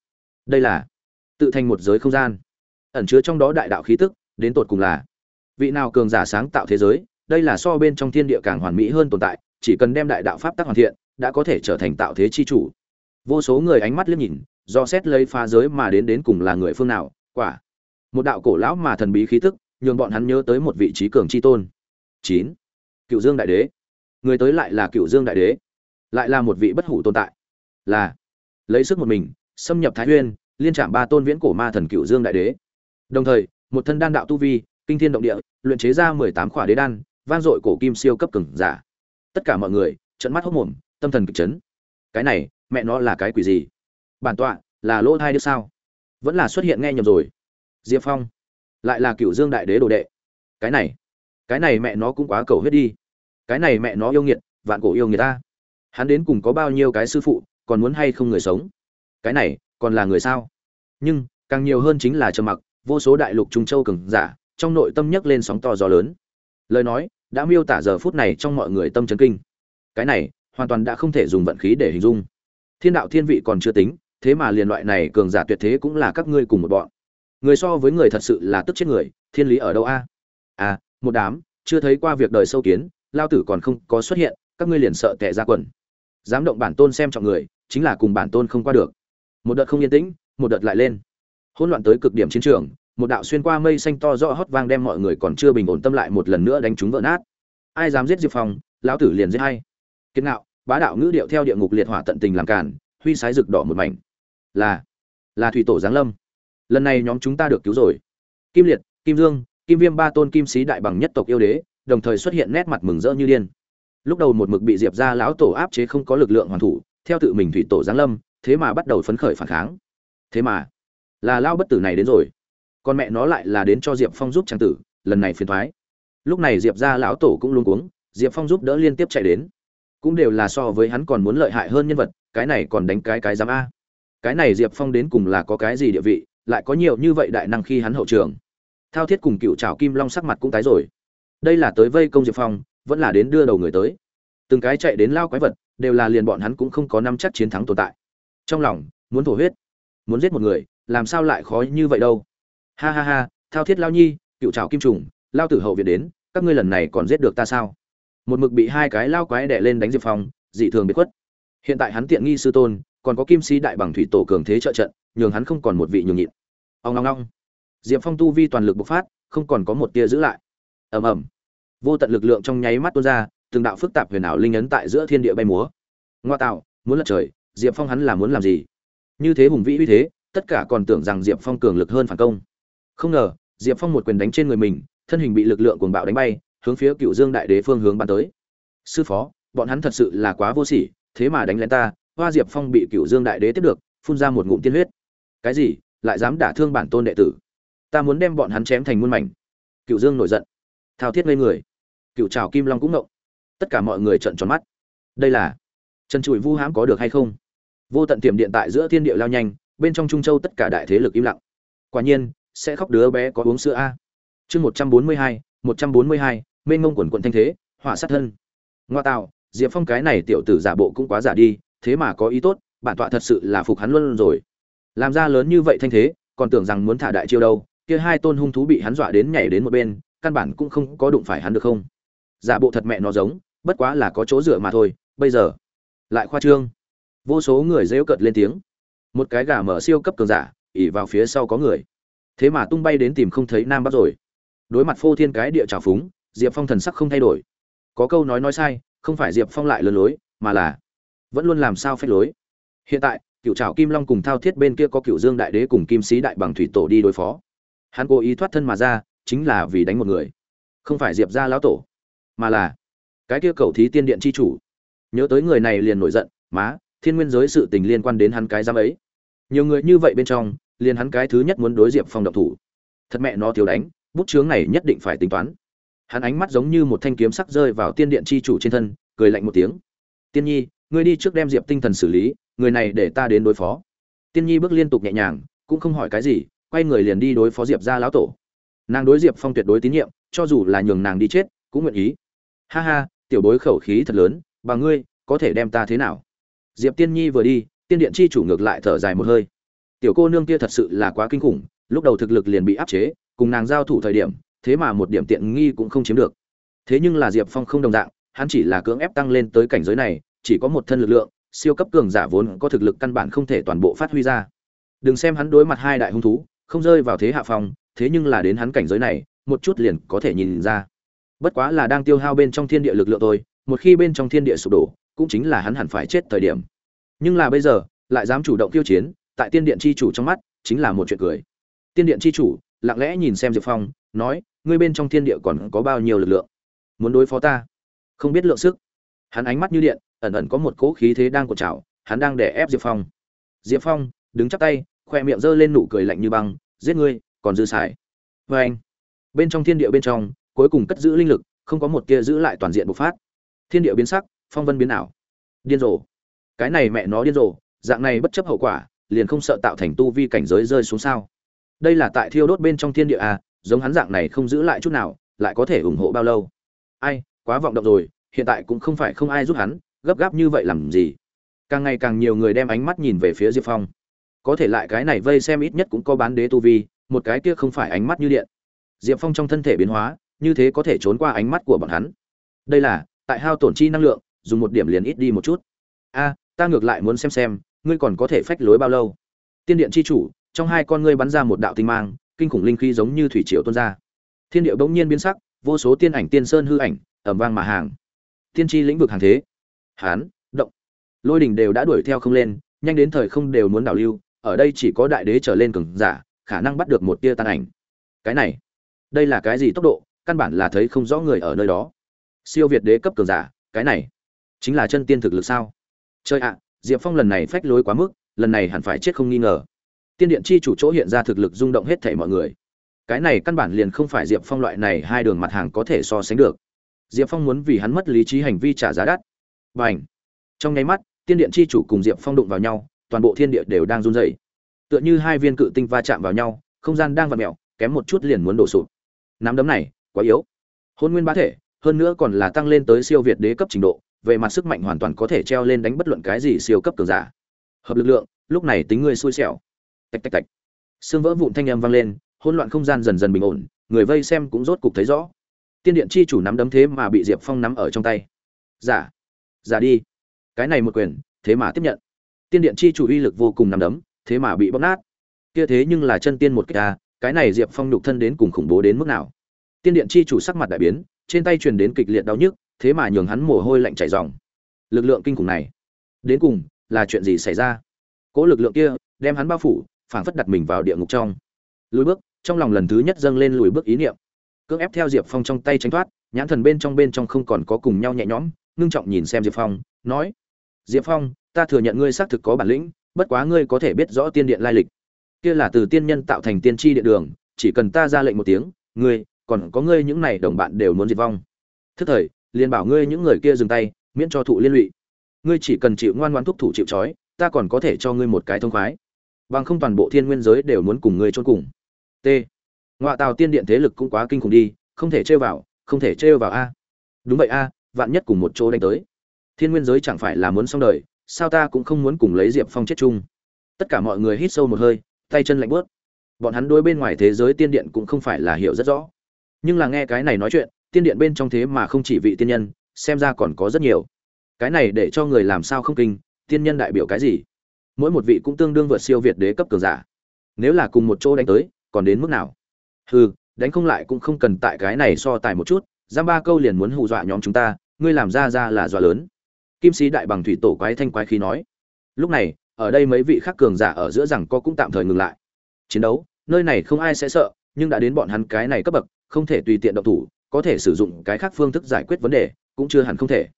Đây là tự thành một giới không gian. Ẩn chứa trong đó đại đạo khí tức, đến tột cùng là vị nào cường giả sáng tạo thế giới? Đây là so bên trong thiên địa càng hoàn mỹ hơn tồn tại, chỉ cần đem đại đạo pháp tắc hoàn thiện, đã có thể trở thành tạo thế chi chủ. Vô số người ánh mắt liếc nhìn, do xét lấy phá giới mà đến đến cùng là người phương nào quả. Một đạo cổ lão mà thần bí khí tức, nhường bọn hắn nhớ tới một vị trí cường chi tôn. Chín. Cựu dương đại đế. Người tới lại là cựu dương đại đế. Lại là một vị bất hủ tồn tại. Là, lấy sức một mình, xâm nhập thái nguyên, liên trạm ba tôn viễn cổ ma thần cựu dương đại đế. Đồng thời, một thân đan đạo tu vi, kinh thiên động địa, luyện chế ra mười tám khỏa đế đan, vang dội cổ kim siêu cấp cường giả. Tất cả mọi người trận mắt hốc mồm, tâm thần kịch chấn. Cái này, mẹ nó là cái quỷ gì? Bản tọa, là lỗ thai đứa sao? Vẫn là xuất hiện nghe nhầm rồi. Diệp phong, lại là cựu dương đại đế đồ đệ. Cái này cái này mẹ nó cũng quá cầu huyết đi. Cái này mẹ nó yêu nghiệt, vạn cổ yêu người ta. Hắn đến cùng có bao nhiêu cái sư phụ, còn muốn hay không người sống? Cái này, còn là người sao? Nhưng, càng nhiều hơn chính là trầm mặc, vô số đại lục trung châu cường giả, trong nội tâm nhấc lên sóng to gió lớn. Lời nói, đã miêu tả giờ phút này trong mọi người tâm chấn kinh. Cái này, hoàn toàn đã không thể dùng vận khí để hình dung. Thiên đạo thiên vị còn chưa tính thế mà liền loại này cường giả tuyệt thế cũng là các ngươi cùng một bọn. Người so với người thật sự là tức chết người, thiên lý ở đâu a? À một đám, chưa thấy qua việc đời sâu kiến, lao tử còn không có xuất hiện, các ngươi liền sợ tệ ra quần. Dám động bản tôn xem trọng người, chính là cùng bản tôn không qua được. Một đợt không yên tĩnh, một đợt lại lên. Hỗn loạn tới cực điểm chiến trường, một đạo xuyên qua mây xanh to rõ hót vang đem mọi người còn chưa bình ổn tâm lại một lần nữa đánh chúng vỡ nát. Ai dám giết diệp phong, lão tử liền giết hay. Kiến ngạo, bá đạo ngữ điệu theo địa ngục liệt hỏa tận tình làm cản huy sái rực đỏ một mảnh là là thủy tổ giáng lâm. Lần này nhóm chúng ta được cứu rồi. Kim liệt, kim dương, kim viêm ba tôn kim sĩ đại bằng nhất tộc yêu đế, đồng thời xuất hiện nét mặt mừng rỡ như điên. Lúc đầu một mực bị diệp ra lão tổ áp chế không có lực lượng hoàn thủ, theo tự mình thủy tổ giáng lâm, thế mà bắt đầu phấn khởi phản kháng. Thế mà, là lao bất tử này đến rồi. Con mẹ nó lại là đến cho diệp phong giúp trang tử, lần này phiền thoái. Lúc này diệp ra lão tổ cũng luôn cuống, diệp phong giúp đỡ liên tiếp chạy đến. Cũng đều là so với hắn còn muốn lợi hại hơn nhân vật, cái này còn đánh cái cái giám a cái này diệp phong đến cùng là có cái gì địa vị, lại có nhiều như vậy đại năng khi hắn hậu trường. Thao thiết cùng cựu trào kim long sắc mặt cũng tái rồi. Đây là tới vây công diệp phong, vẫn là đến đưa đầu người tới. Từng cái chạy đến lao quái vật, đều là liền bọn hắn cũng không có năm chắc chiến thắng tồn tại. Trong lòng, muốn thổ huyết, muốn giết một người, làm sao lại khó như vậy đâu. Ha ha ha, thao thiết lao nhi, cựu trào kim trùng, lao tử hậu việt đến, các ngươi lần này còn giết được ta sao? Một mực bị hai cái lao quái đẻ lên đánh diệp phong, dị thường biệt khuất. Hiện tại hắn tiện nghi sư tôn còn có kim sĩ đại bằng thủy tổ cường thế trợ trận, nhường hắn không còn một vị nhường nhịn. Ông long long diệp phong tu vi toàn lực bộc phát, không còn có một tia giữ lại. Ầm ầm. Vô tận lực lượng trong nháy mắt tuôn ra, từng đạo phức tạp huyền ảo linh ấn tại giữa thiên địa bay múa. Ngoa tạo, muốn lật trời, diệp phong hắn là muốn làm gì? Như thế hùng vĩ uy thế, tất cả còn tưởng rằng diệp phong cường lực hơn phản công. Không ngờ, diệp phong một quyền đánh trên người mình, thân hình bị lực lượng cuồng bạo đánh bay, hướng phía cựu dương đại đế phương hướng bắn tới. Sư phó, bọn hắn thật sự là quá vô sỉ, thế mà đánh lén ta hoa diệp phong bị cựu dương đại đế tiếp được, phun ra một ngụm tiên huyết. Cái gì? Lại dám đả thương bản tôn đệ tử? Ta muốn đem bọn hắn chém thành muôn mảnh. Cựu dương nổi giận. Thao thiết ngây người. Cựu trào kim long cũng nộ. tất cả mọi người trợn tròn mắt. Đây là trần trụi vu hãm có được hay không? Vô tận tiềm điện tại giữa thiên địa lao nhanh, bên trong trung châu tất cả đại thế lực im lặng. Quả nhiên, sẽ khóc đứa bé có uống sữa a. Chương một trăm bốn mươi hai, một trăm bốn mươi hai, mênh ngông quần quận thanh thế hỏa sát thân. Ngoa tạo, diệp phong cái này tiểu tử giả bộ cũng quá giả đi thế mà có ý tốt, bản tọa thật sự là phục hắn luôn rồi. Làm ra lớn như vậy thanh thế, còn tưởng rằng muốn thả đại chiêu đâu, kia hai tôn hung thú bị hắn dọa đến nhảy đến một bên, căn bản cũng không có đụng phải hắn được không? Giả bộ thật mẹ nó giống, bất quá là có chỗ dựa mà thôi, bây giờ, lại khoa trương. Vô số người rêu cợt lên tiếng. Một cái gà mở siêu cấp cường giả, ỉ vào phía sau có người. Thế mà tung bay đến tìm không thấy nam bắc rồi. Đối mặt phô thiên cái địa trào phúng, diệp phong thần sắc không thay đổi. Có câu nói nói sai, không phải diệp phong lại lừa lối, mà là vẫn luôn làm sao phép lối. Hiện tại, cựu trào kim long cùng thao thiết bên kia có cựu dương đại đế cùng kim sĩ đại bằng thủy tổ đi đối phó. Hắn cố ý thoát thân mà ra, chính là vì đánh một người. Không phải diệp ra lão tổ, mà là cái kia cầu thí tiên điện chi chủ. Nhớ tới người này liền nổi giận, má, thiên nguyên giới sự tình liên quan đến hắn cái giám ấy. Nhiều người như vậy bên trong, liền hắn cái thứ nhất muốn đối diệp phong động thủ. Thật mẹ nó thiếu đánh, bút chướng này nhất định phải tính toán. Hắn ánh mắt giống như một thanh kiếm sắc rơi vào tiên điện chi chủ trên thân, cười lạnh một tiếng. Tiên nhi ngươi đi trước đem diệp tinh thần xử lý, người này để ta đến đối phó. Tiên nhi bước liên tục nhẹ nhàng, cũng không hỏi cái gì, quay người liền đi đối phó diệp ra lão tổ. Nàng đối diệp phong tuyệt đối tín nhiệm, cho dù là nhường nàng đi chết, cũng nguyện ý. Ha ha, tiểu bối khẩu khí thật lớn, bà ngươi, có thể đem ta thế nào? Diệp tiên nhi vừa đi, tiên điện chi chủ ngược lại thở dài một hơi. Tiểu cô nương kia thật sự là quá kinh khủng, lúc đầu thực lực liền bị áp chế, cùng nàng giao thủ thời điểm, thế mà một điểm tiện nghi cũng không chiếm được. Thế nhưng là diệp phong không đồng dạng, hắn chỉ là cưỡng ép tăng lên tới cảnh giới này chỉ có một thân lực lượng, siêu cấp cường giả vốn có thực lực căn bản không thể toàn bộ phát huy ra. Đừng xem hắn đối mặt hai đại hung thú, không rơi vào thế hạ phong, thế nhưng là đến hắn cảnh giới này, một chút liền có thể nhìn ra. Bất quá là đang tiêu hao bên trong thiên địa lực lượng thôi, một khi bên trong thiên địa sụp đổ, cũng chính là hắn hẳn phải chết thời điểm. Nhưng là bây giờ, lại dám chủ động tiêu chiến, tại tiên điện chi chủ trong mắt, chính là một chuyện cười. Tiên điện chi chủ, lặng lẽ nhìn xem diệp phong, nói, ngươi bên trong thiên địa còn có bao nhiêu lực lượng? Muốn đối phó ta? Không biết lượng sức. Hắn ánh mắt như điện ẩn ẩn có một cỗ khí thế đang cột trào, hắn đang đè ép diệp phong. Diệp phong, đứng chắp tay, khoe miệng g ơ lên nụ cười lạnh như băng, giết ngươi, còn dư xài. Vê anh, bên trong thiên địa bên trong, cuối cùng cất giữ linh lực, không có một tia giữ lại toàn diện bộc phát. Thiên địa biến sắc, phong vân biến ảo. Điên rồ. Cái này mẹ nó điên rồ, dạng này bất chấp hậu quả, liền không sợ tạo thành tu vi cảnh giới rơi xuống sao? Đây là tại thiêu đốt bên trong thiên địa à giống hắn dạng này không giữ lại chút nào, lại có thể ủng hộ bao lâu? Ai, quá vọng động rồi, hiện tại cũng không phải không ai giúp hắn gấp gáp như vậy làm gì? Càng ngày càng nhiều người đem ánh mắt nhìn về phía diệp phong. Có thể lại cái này vây xem ít nhất cũng có bán đế tu vi, một cái kia không phải ánh mắt như điện. Diệp phong trong thân thể biến hóa, như thế có thể trốn qua ánh mắt của bọn hắn. Đây là, tại hao tổn chi năng lượng, dùng một điểm liền ít đi một chút. A, ta ngược lại muốn xem xem, ngươi còn có thể phách lối bao lâu? Tiên điện chi chủ, trong hai con ngươi bắn ra một đạo tinh mang, kinh khủng linh khí giống như thủy triều tuôn ra. Thiên địa bỗng nhiên biến sắc, vô số tiên ảnh tiên sơn hư ảnh ẩm vang mà hàng. Tiên tri lĩnh vực hàng thế hán, động. Lôi đình đều đã đuổi theo không lên, nhanh đến thời không đều muốn đảo lưu, ở đây chỉ có đại đế trở lên cường giả, khả năng bắt được một tia tan ảnh. Cái này, đây là cái gì tốc độ, căn bản là thấy không rõ người ở nơi đó. Siêu việt đế cấp cường giả, cái này, chính là chân tiên thực lực sao? Chơi ạ, diệp phong lần này phách lối quá mức, lần này hẳn phải chết không nghi ngờ. Tiên điện chi chủ chỗ hiện ra thực lực rung động hết thảy mọi người. Cái này căn bản liền không phải diệp phong loại này hai đường mặt hàng có thể so sánh được. Diệp phong muốn vì hắn mất lý trí hành vi trả giá đắt và ảnh trong nháy mắt, tiên điện chi chủ cùng diệp phong đụng vào nhau, toàn bộ thiên địa đều đang run rẩy. Tựa như hai viên cự tinh va chạm vào nhau, không gian đang vặn mẹo kém một chút liền muốn đổ sụp. Nắm đấm này, quá yếu. Hôn nguyên bá thể, hơn nữa còn là tăng lên tới siêu việt đế cấp trình độ, về mặt sức mạnh hoàn toàn có thể treo lên đánh bất luận cái gì siêu cấp cường giả. Hợp lực lượng, lúc này tính ngươi xui xẻo. Tạch tạch tạch. Xương vỡ vụn thanh âm vang lên, hỗn loạn không gian dần dần bình ổn, người vây xem cũng rốt cục thấy rõ. Tiên điện chi chủ nắm đấm thế mà bị diệp phong nắm ở trong tay. Giả ra đi. Cái này một quyền, thế mà tiếp nhận. Tiên điện chi chủ uy lực vô cùng nắm đấm, thế mà bị bóc nát. Kia thế nhưng là chân tiên một cái ta à, cái này diệp phong nhục thân đến cùng khủng bố đến mức nào. Tiên điện chi chủ sắc mặt đại biến, trên tay truyền đến kịch liệt đau nhức, thế mà nhường hắn mồ hôi lạnh chảy ròng. Lực lượng kinh khủng này, đến cùng là chuyện gì xảy ra? Cỗ lực lượng kia đem hắn bao phủ, phảng phất đặt mình vào địa ngục trong. Lùi bước, trong lòng lần thứ nhất dâng lên lùi bước ý niệm. Cưỡng ép theo diệp phong trong tay tránh thoát, nhãn thần bên trong bên trong không còn có cùng nhau nhẹ nhõm ngưng trọng nhìn xem diệp phong, nói, diệp phong, ta thừa nhận ngươi xác thực có bản lĩnh, bất quá ngươi có thể biết rõ tiên điện lai lịch. Kia là từ tiên nhân tạo thành tiên tri điện đường, chỉ cần ta ra lệnh một tiếng, ngươi, còn có ngươi những này đồng bạn đều muốn diệt vong. Thức thời, liền bảo ngươi những người kia dừng tay, miễn cho thụ liên lụy. Ngươi chỉ cần chịu ngoan ngoan thúc thủ chịu trói, ta còn có thể cho ngươi một cái thông khoái. Bằng không toàn bộ thiên nguyên giới đều muốn cùng ngươi chôn cùng. T. Ngoại tào tiên điện thế lực cũng quá kinh khủng đi, không thể trêu vào, không thể trêu vào a. Đúng vậy a vạn nhất cùng một chỗ đánh tới. Thiên nguyên giới chẳng phải là muốn xong đời, sao ta cũng không muốn cùng lấy diệp phong chết chung. Tất cả mọi người hít sâu một hơi, tay chân lạnh bớt bọn hắn đối bên ngoài thế giới tiên điện cũng không phải là hiểu rất rõ. Nhưng là nghe cái này nói chuyện, tiên điện bên trong thế mà không chỉ vị tiên nhân, xem ra còn có rất nhiều. Cái này để cho người làm sao không kinh, tiên nhân đại biểu cái gì? Mỗi một vị cũng tương đương vượt siêu việt đế cấp cường giả. Nếu là cùng một chỗ đánh tới, còn đến mức nào? Hừ, đánh không lại cũng không cần tại cái này so tài một chút, giam ba câu liền muốn hù dọa nhóm chúng ta ngươi làm ra ra là dọa lớn. Kim sĩ đại bằng thủy tổ quái thanh quái khí nói, lúc này, ở đây mấy vị khác cường giả ở giữa rằng co cũng tạm thời ngừng lại. Chiến đấu, nơi này không ai sẽ sợ, nhưng đã đến bọn hắn cái này cấp bậc, không thể tùy tiện động thủ, có thể sử dụng cái khác phương thức giải quyết vấn đề, cũng chưa hẳn không thể.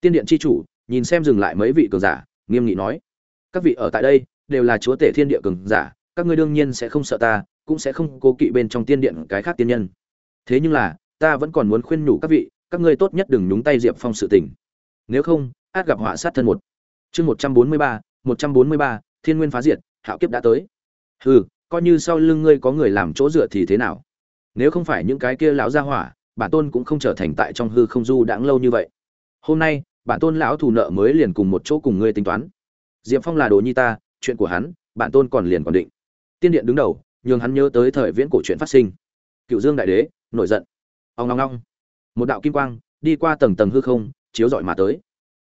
Tiên điện chi chủ, nhìn xem dừng lại mấy vị cường giả, nghiêm nghị nói, các vị ở tại đây, đều là chúa tể thiên địa cường giả, các ngươi đương nhiên sẽ không sợ ta, cũng sẽ không cố kỵ bên trong tiên điện cái khác tiên nhân. Thế nhưng là, ta vẫn còn muốn khuyên nhủ các vị các ngươi tốt nhất đừng nhúng tay diệp phong sự tình. Nếu không, át gặp họa sát thân một. Chương một trăm bốn mươi ba, một trăm bốn mươi ba, thiên nguyên phá diệt, hạo kiếp đã tới. Hừ, coi như sau lưng ngươi có người làm chỗ dựa thì thế nào? Nếu không phải những cái kia lão gia hỏa, bản tôn cũng không trở thành tại trong hư không du đãng lâu như vậy. Hôm nay, bản tôn lão thù nợ mới liền cùng một chỗ cùng ngươi tính toán. Diệp phong là đồ nhi ta, chuyện của hắn, bản tôn còn liền còn định. Tiên điện đứng đầu, nhường hắn nhớ tới thời viễn cổ chuyện phát sinh. Cựu dương đại đế, nổi giận. Ông ngong ngong một đạo kim quang, đi qua tầng tầng hư không, chiếu rọi mà tới.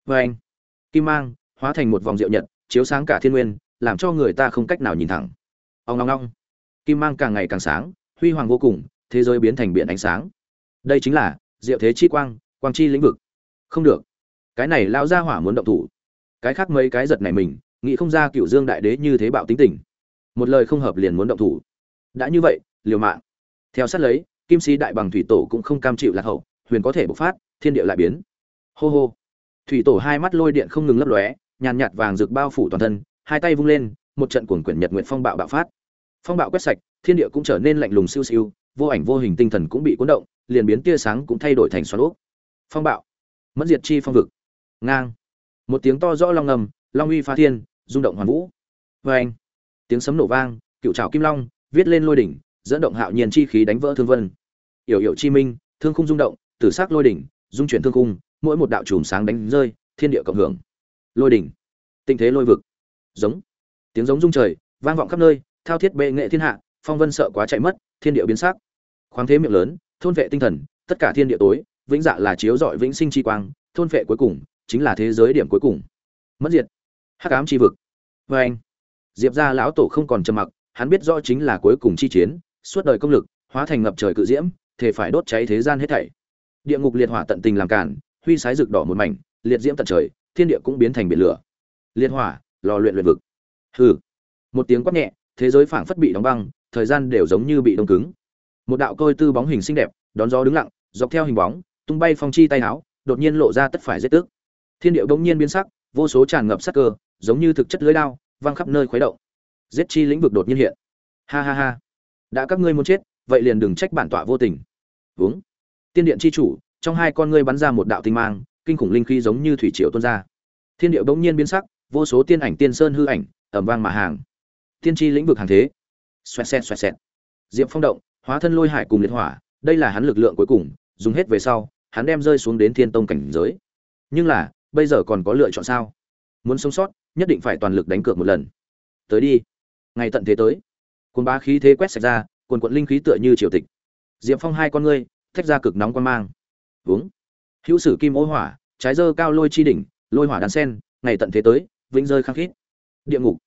Vê anh, kim mang, hóa thành một vòng rượu nhật, chiếu sáng cả thiên nguyên, làm cho người ta không cách nào nhìn thẳng. Ông long long kim mang càng ngày càng sáng, huy hoàng vô cùng, thế giới biến thành biển ánh sáng. Đây chính là diệu thế chi quang quang chi lĩnh vực. Không được. Cái này lao ra hỏa muốn động thủ. Cái khác mấy cái giật này mình, nghĩ không ra cựu dương đại đế như thế bạo tính tình. Một lời không hợp liền muốn động thủ. Đã như vậy, liều mạng. Theo sát lấy, kim sĩ đại bằng thủy tổ cũng không cam chịu lạc hậu huyền có thể bộc phát, thiên địa lại biến. Hô hô. Thủy tổ hai mắt lôi điện không ngừng lấp lóe, nhàn nhạt vàng rực bao phủ toàn thân, hai tay vung lên, một trận cuồng quyển nhật nguyện phong bạo bạo phát. Phong bạo quét sạch, thiên địa cũng trở nên lạnh lùng siêu siêu, vô ảnh vô hình tinh thần cũng bị cuốn động, liền biến tia sáng cũng thay đổi thành xoắn ốc. Phong bạo. Mất diệt chi phong vực. Ngang. Một tiếng to rõ long ngầm, long uy phá thiên, rung động hoàn vũ. Vê anh tiếng sấm nổ vang, cựu trào kim long, viết lên lôi đỉnh, dẫn động hạo nhiên chi khí đánh vỡ thương vân. Yểu yểu chi minh, thương khung rung động tử sắc lôi đỉnh, dung chuyển thương khung, mỗi một đạo chùm sáng đánh rơi, thiên địa cộng hưởng. Lôi đỉnh. Tinh thế lôi vực. Giống. Tiếng giống rung trời, vang vọng khắp nơi, thao thiết bệ nghệ thiên hạ, phong vân sợ quá chạy mất, thiên địa biến sắc. Khoáng thế miệng lớn, thôn vệ tinh thần, tất cả thiên địa tối, vĩnh dạ là chiếu rọi vĩnh sinh chi quang, thôn vệ cuối cùng, chính là thế giới điểm cuối cùng. Mất diệt. Hắc ám chi vực. Vê anh, diệp gia lão tổ không còn trầm mặc, hắn biết rõ chính là cuối cùng chi chiến, suốt đời công lực, hóa thành ngập trời cự diễm, thể phải đốt cháy thế gian hết thảy địa ngục liệt hỏa tận tình làm cản huy sái rực đỏ một mảnh, liệt diễm tận trời, thiên địa cũng biến thành biển lửa. Liệt hỏa, lò luyện luyện vực. Hừ. Một tiếng quát nhẹ, thế giới phảng phất bị đóng băng, thời gian đều giống như bị đông cứng. Một đạo côi tư bóng hình xinh đẹp, đón gió đứng lặng, dọc theo hình bóng, tung bay phong chi tay áo, đột nhiên lộ ra tất phải giết tước. Thiên địa bỗng nhiên biến sắc, vô số tràn ngập sắc cơ, giống như thực chất lưới đao, văng khắp nơi khuấy động. Giết chi lĩnh vực đột nhiên hiện. Ha ha ha. Đã các ngươi muốn chết, vậy liền đừng trách bản tọa vô tình. Vướng tiên điện chi chủ, trong hai con ngươi bắn ra một đạo tinh mang, kinh khủng linh khí giống như thủy triều tuôn ra. Thiên địa bỗng nhiên biến sắc, vô số tiên ảnh tiên sơn hư ảnh ẩm vang mà hàng. Tiên tri lĩnh vực hàng thế. Xoẹt xẹt xoẹt xẹt. Diệp phong động, hóa thân lôi hải cùng liệt hỏa, đây là hắn lực lượng cuối cùng, dùng hết về sau, hắn đem rơi xuống đến thiên tông cảnh giới. Nhưng là, bây giờ còn có lựa chọn sao? Muốn sống sót, nhất định phải toàn lực đánh cược một lần. Tới đi. Ngày tận thế tới. Cồn bá khí thế quét sạch ra cồn quận linh khí tựa như triều tịch. Diệp phong hai con ngươi thách ra cực nóng quan mang. Uống hữu sử kim ô hỏa, trái dơ cao lôi chi đỉnh, lôi hỏa đan sen, ngày tận thế tới, vĩnh rơi khăng khít. Địa ngục.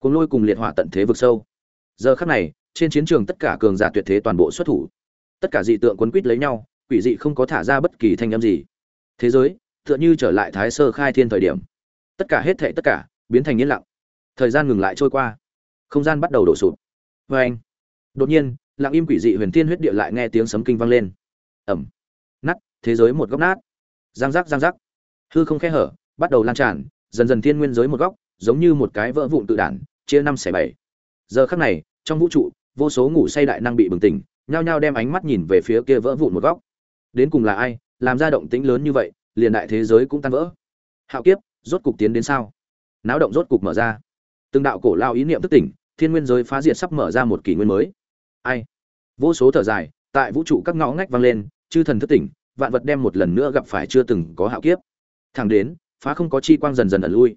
Cùng lôi cùng liệt hỏa tận thế vực sâu. Giờ khắc này, trên chiến trường tất cả cường giả tuyệt thế toàn bộ xuất thủ. Tất cả dị tượng quấn quýt lấy nhau, quỷ dị không có thả ra bất kỳ thanh âm gì. Thế giới, tựa như trở lại thái sơ khai thiên thời điểm. Tất cả hết thệ tất cả, biến thành yên lặng. Thời gian ngừng lại trôi qua. Không gian bắt đầu đổ sụp. Vê anh đột nhiên, lặng im quỷ dị huyền thiên huyết địa lại nghe tiếng sấm kinh vang lên ẩm. Nắt thế giới một góc nát. Giang giác giang giác. Hư không khe hở, bắt đầu lan tràn, dần dần thiên nguyên giới một góc, giống như một cái vỡ vụn tự đản, chia năm xẻ bảy. Giờ khắc này, trong vũ trụ, vô số ngủ say đại năng bị bừng tỉnh, nhao nhao đem ánh mắt nhìn về phía kia vỡ vụn một góc. Đến cùng là ai, làm ra động tĩnh lớn như vậy, liền đại thế giới cũng tan vỡ. Hạo kiếp, rốt cục tiến đến sao? Náo động rốt cục mở ra. Từng đạo cổ lao ý niệm thức tỉnh, thiên nguyên giới phá diệt sắp mở ra một kỷ nguyên mới. Ai? Vô số thở dài tại vũ trụ các ngõ ngách vang lên, chư thần thức tỉnh, vạn vật đem một lần nữa gặp phải chưa từng có hạo kiếp. Thẳng đến, phá không có chi quang dần dần ẩn lui.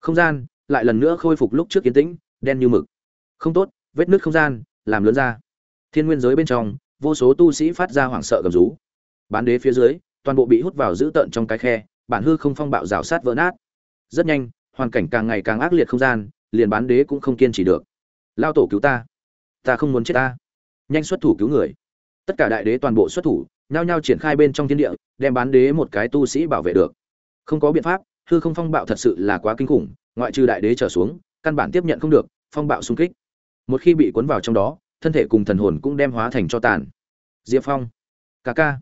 Không gian lại lần nữa khôi phục lúc trước kiến tĩnh, đen như mực. Không tốt, vết nứt không gian, làm lớn ra. Thiên nguyên giới bên trong, vô số tu sĩ phát ra hoảng sợ gầm rú. Bán đế phía dưới, toàn bộ bị hút vào giữ tợn trong cái khe, bản hư không phong bạo rào sát vỡ nát. Rất nhanh, hoàn cảnh càng ngày càng ác liệt không gian, liền bán đế cũng không kiên trì được. Lao tổ cứu ta. Ta không muốn chết ta. Nhanh xuất thủ cứu người tất cả đại đế toàn bộ xuất thủ, nhao nhao triển khai bên trong thiên địa, đem bán đế một cái tu sĩ bảo vệ được. Không có biện pháp, hư không phong bạo thật sự là quá kinh khủng, ngoại trừ đại đế trở xuống, căn bản tiếp nhận không được, phong bạo xung kích. Một khi bị cuốn vào trong đó, thân thể cùng thần hồn cũng đem hóa thành cho tàn. Diệp phong, ca ca,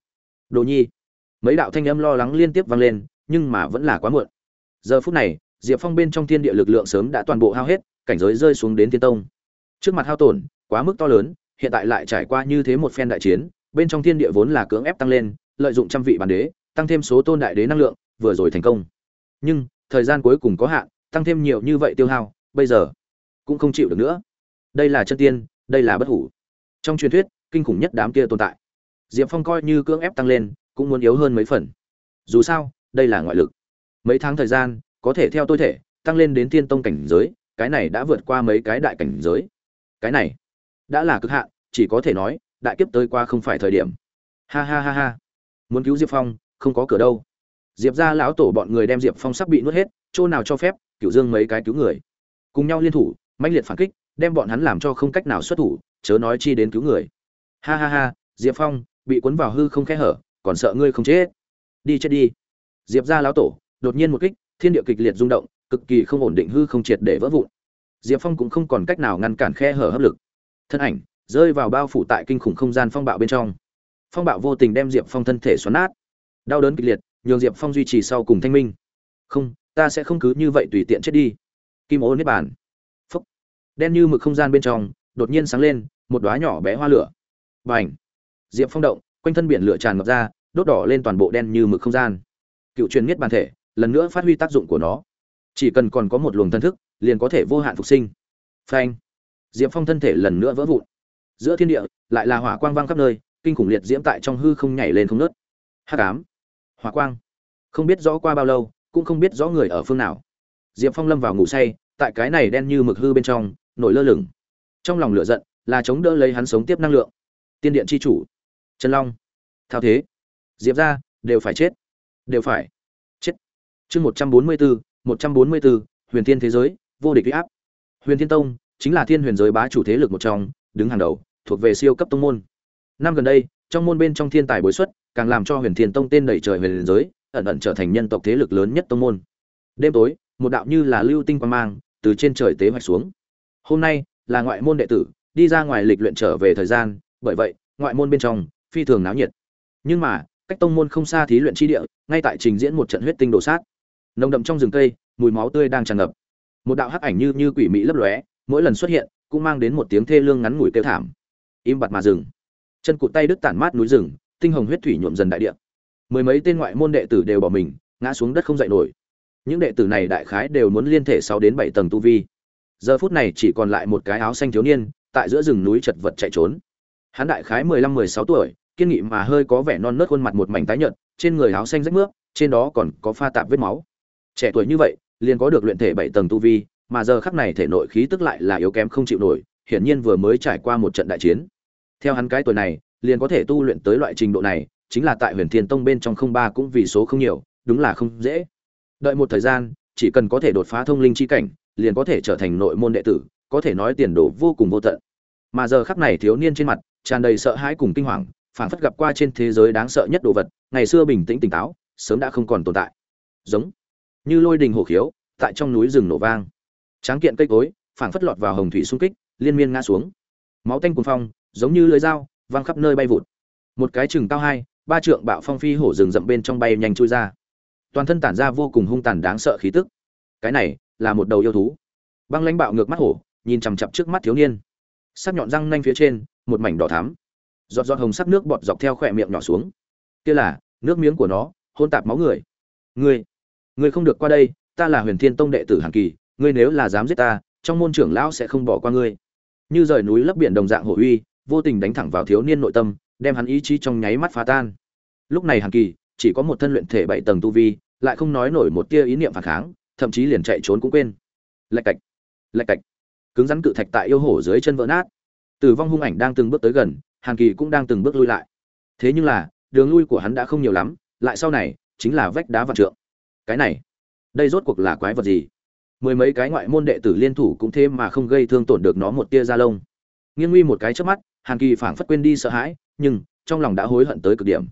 đồ nhi. Mấy đạo thanh âm lo lắng liên tiếp vang lên, nhưng mà vẫn là quá muộn. Giờ phút này, diệp phong bên trong thiên địa lực lượng sớm đã toàn bộ hao hết, cảnh giới rơi xuống đến thiên tông. Trước mặt hao tổn, quá mức to lớn hiện tại lại trải qua như thế một phen đại chiến, bên trong thiên địa vốn là cưỡng ép tăng lên, lợi dụng trăm vị bản đế, tăng thêm số tôn đại đế năng lượng, vừa rồi thành công. Nhưng, thời gian cuối cùng có hạn, tăng thêm nhiều như vậy tiêu hao, bây giờ cũng không chịu được nữa. Đây là chân tiên, đây là bất hủ. Trong truyền thuyết, kinh khủng nhất đám kia tồn tại. Diệp phong coi như cưỡng ép tăng lên, cũng muốn yếu hơn mấy phần. Dù sao, đây là ngoại lực. Mấy tháng thời gian, có thể theo tôi thể, tăng lên đến tiên tông cảnh giới, cái này đã vượt qua mấy cái đại cảnh giới. Cái này đã là cực hạn, chỉ có thể nói, đại kiếp tới qua không phải thời điểm. Ha ha ha ha. Muốn cứu diệp phong, không có cửa đâu. Diệp ra lão tổ bọn người đem diệp phong sắp bị nuốt hết, chỗ nào cho phép cựu dương mấy cái cứu người. Cùng nhau liên thủ, mãnh liệt phản kích, đem bọn hắn làm cho không cách nào xuất thủ, chớ nói chi đến cứu người. Ha ha ha, diệp phong, bị cuốn vào hư không khe hở, còn sợ ngươi không chết. Đi chết đi. Diệp ra lão tổ, đột nhiên một kích, thiên địa kịch liệt rung động, cực kỳ không ổn định hư không triệt để vỡ vụn. Diệp phong cũng không còn cách nào ngăn cản khe hở hấp lực thân ảnh rơi vào bao phủ tại kinh khủng không gian phong bạo bên trong. Phong bạo vô tình đem diệp phong thân thể xoắn nát. Đau đớn kịch liệt, nhường diệp phong duy trì sau cùng thanh minh. Không, ta sẽ không cứ như vậy tùy tiện chết đi. Kim ô niết bàn. Phúc. Đen như mực không gian bên trong, đột nhiên sáng lên một đoá nhỏ bé hoa lửa. B à n h diệp phong động, quanh thân biển lửa tràn ngập ra, đốt đỏ lên toàn bộ đen như mực không gian. Cựu truyền niết bàn thể, lần nữa phát huy tác dụng của nó. Chỉ cần còn có một luồng thân thức, liền có thể vô hạn phục sinh. Phanh diệp phong thân thể lần nữa vỡ vụn. Giữa thiên địa, lại là hỏa quang vang khắp nơi, kinh khủng liệt diễm tại trong hư không nhảy lên không nớt hắc ám, hỏa quang. Không biết rõ qua bao lâu, cũng không biết rõ người ở phương nào. Diệp phong lâm vào ngủ say, tại cái này đen như mực hư bên trong, nổi lơ lửng. Trong lòng lửa giận, là chống đỡ lấy hắn sống tiếp năng lượng. Tiên điện c h i chủ chân long. Thao thế. Diệp ra đều phải chết. Đều phải chết. Chương một trăm bốn mươi bốn một trăm bốn mươi bốn huyền thiên thế giới, vô địch huy áp. Huyền thiên tông chính là thiên huyền giới bá chủ thế lực một trong, đứng hàng đầu, thuộc về siêu cấp tông môn. Năm gần đây, trong môn bên trong thiên tài bối xuất, càng làm cho huyền thiên tông tên đẩy trời huyền giới, ẩn ẩn trở thành nhân tộc thế lực lớn nhất tông môn. Đêm tối, một đạo như là lưu tinh quang mang, từ trên trời tế hoạch xuống. Hôm nay, là ngoại môn đệ tử, đi ra ngoài lịch luyện trở về thời gian, bởi vậy, ngoại môn bên trong, phi thường náo nhiệt. Nhưng mà, cách tông môn không xa thí luyện chi địa, ngay tại trình diễn một trận huyết tinh đồ sát. Nồng đậm trong rừng cây, mùi máu tươi đang tràn ngập. Một đạo hắc ảnh như như quỷ mỹ lấp lóe mỗi lần xuất hiện, cũng mang đến một tiếng thê lương ngắn ngủi kêu thảm. Im bặt mà dừng. Chân cụt tay đứt tản mát núi rừng, tinh hồng huyết thủy nhuộm dần đại địa. Mười mấy tên ngoại môn đệ tử đều bỏ mình, ngã xuống đất không dậy nổi. Những đệ tử này đại khái đều muốn liên thể sáu đến bảy tầng tu vi. Giờ phút này chỉ còn lại một cái áo xanh thiếu niên, tại giữa rừng núi chật vật chạy trốn. Hắn đại khái mười lăm, mười sáu tuổi, kiên nghị mà hơi có vẻ non nớt khuôn mặt một mảnh tái nhợt, trên người áo xanh rách nước trên đó còn có pha tạp vết máu. Trẻ tuổi như vậy, liền có được luyện thể bảy tầng tu vi mà giờ khắc này thể nội khí tức lại là yếu kém không chịu nổi, hiển nhiên vừa mới trải qua một trận đại chiến. Theo hắn cái tuổi này, liền có thể tu luyện tới loại trình độ này, chính là tại huyền thiên tông bên trong không ba cũng vì số không nhiều, đúng là không dễ. Đợi một thời gian, chỉ cần có thể đột phá thông linh chi cảnh, liền có thể trở thành nội môn đệ tử, có thể nói tiền đồ vô cùng vô tận. Mà giờ khắc này thiếu niên trên mặt, tràn đầy sợ hãi cùng kinh hoàng, phảng phất gặp qua trên thế giới đáng sợ nhất đồ vật, ngày xưa bình tĩnh tỉnh táo, sớm đã không còn tồn tại. Giống như lôi đình hổ khiếu, tại trong núi rừng nổ vang tráng kiện cây cối, phảng phất lọt vào hồng thủy xung kích, liên miên ngã xuống. Máu tanh cuồng phong, giống như lưới dao, văng khắp nơi bay vụt. Một cái chừng cao hai, ba trượng bạo phong phi hổ rừng rậm bên trong bay nhanh chui ra. Toàn thân tản ra vô cùng hung tàn đáng sợ khí tức. Cái này là một đầu yêu thú. Băng lãnh bạo ngược mắt hổ, nhìn chằm chặp trước mắt thiếu niên. Sắc nhọn răng nanh phía trên, một mảnh đỏ thắm. Giọt giọt hồng sắc nước bọt dọc theo khỏe miệng nhỏ xuống. Kia là nước miếng của nó, hôn tạp máu người. Ngươi ngươi không được qua đây, ta là huyền thiên tông đệ tử hàn kỳ ngươi nếu là dám giết ta, trong môn trưởng lão sẽ không bỏ qua ngươi. Như rời núi lấp biển đồng dạng hổ uy, vô tình đánh thẳng vào thiếu niên nội tâm, đem hắn ý chí trong nháy mắt phá tan. Lúc này hàn kỳ, chỉ có một thân luyện thể bảy tầng tu vi, lại không nói nổi một tia ý niệm phản kháng, thậm chí liền chạy trốn cũng quên. Lạch cạch lạch cạch. Cứng rắn cự thạch tại yêu hổ dưới chân vỡ nát. Tử vong hung ảnh đang từng bước tới gần, hàn kỳ cũng đang từng bước lui lại. Thế nhưng là, đường lui của hắn đã không nhiều lắm, lại sau này, chính là vách đá vạn trượng. Cái này, đây rốt cuộc là quái vật gì? Mười mấy cái ngoại môn đệ tử liên thủ cũng thế mà không gây thương tổn được nó một tia da lông. Nghiêng nguy một cái trước mắt, hàn kỳ phảng phất quên đi sợ hãi, nhưng trong lòng đã hối hận tới cực điểm.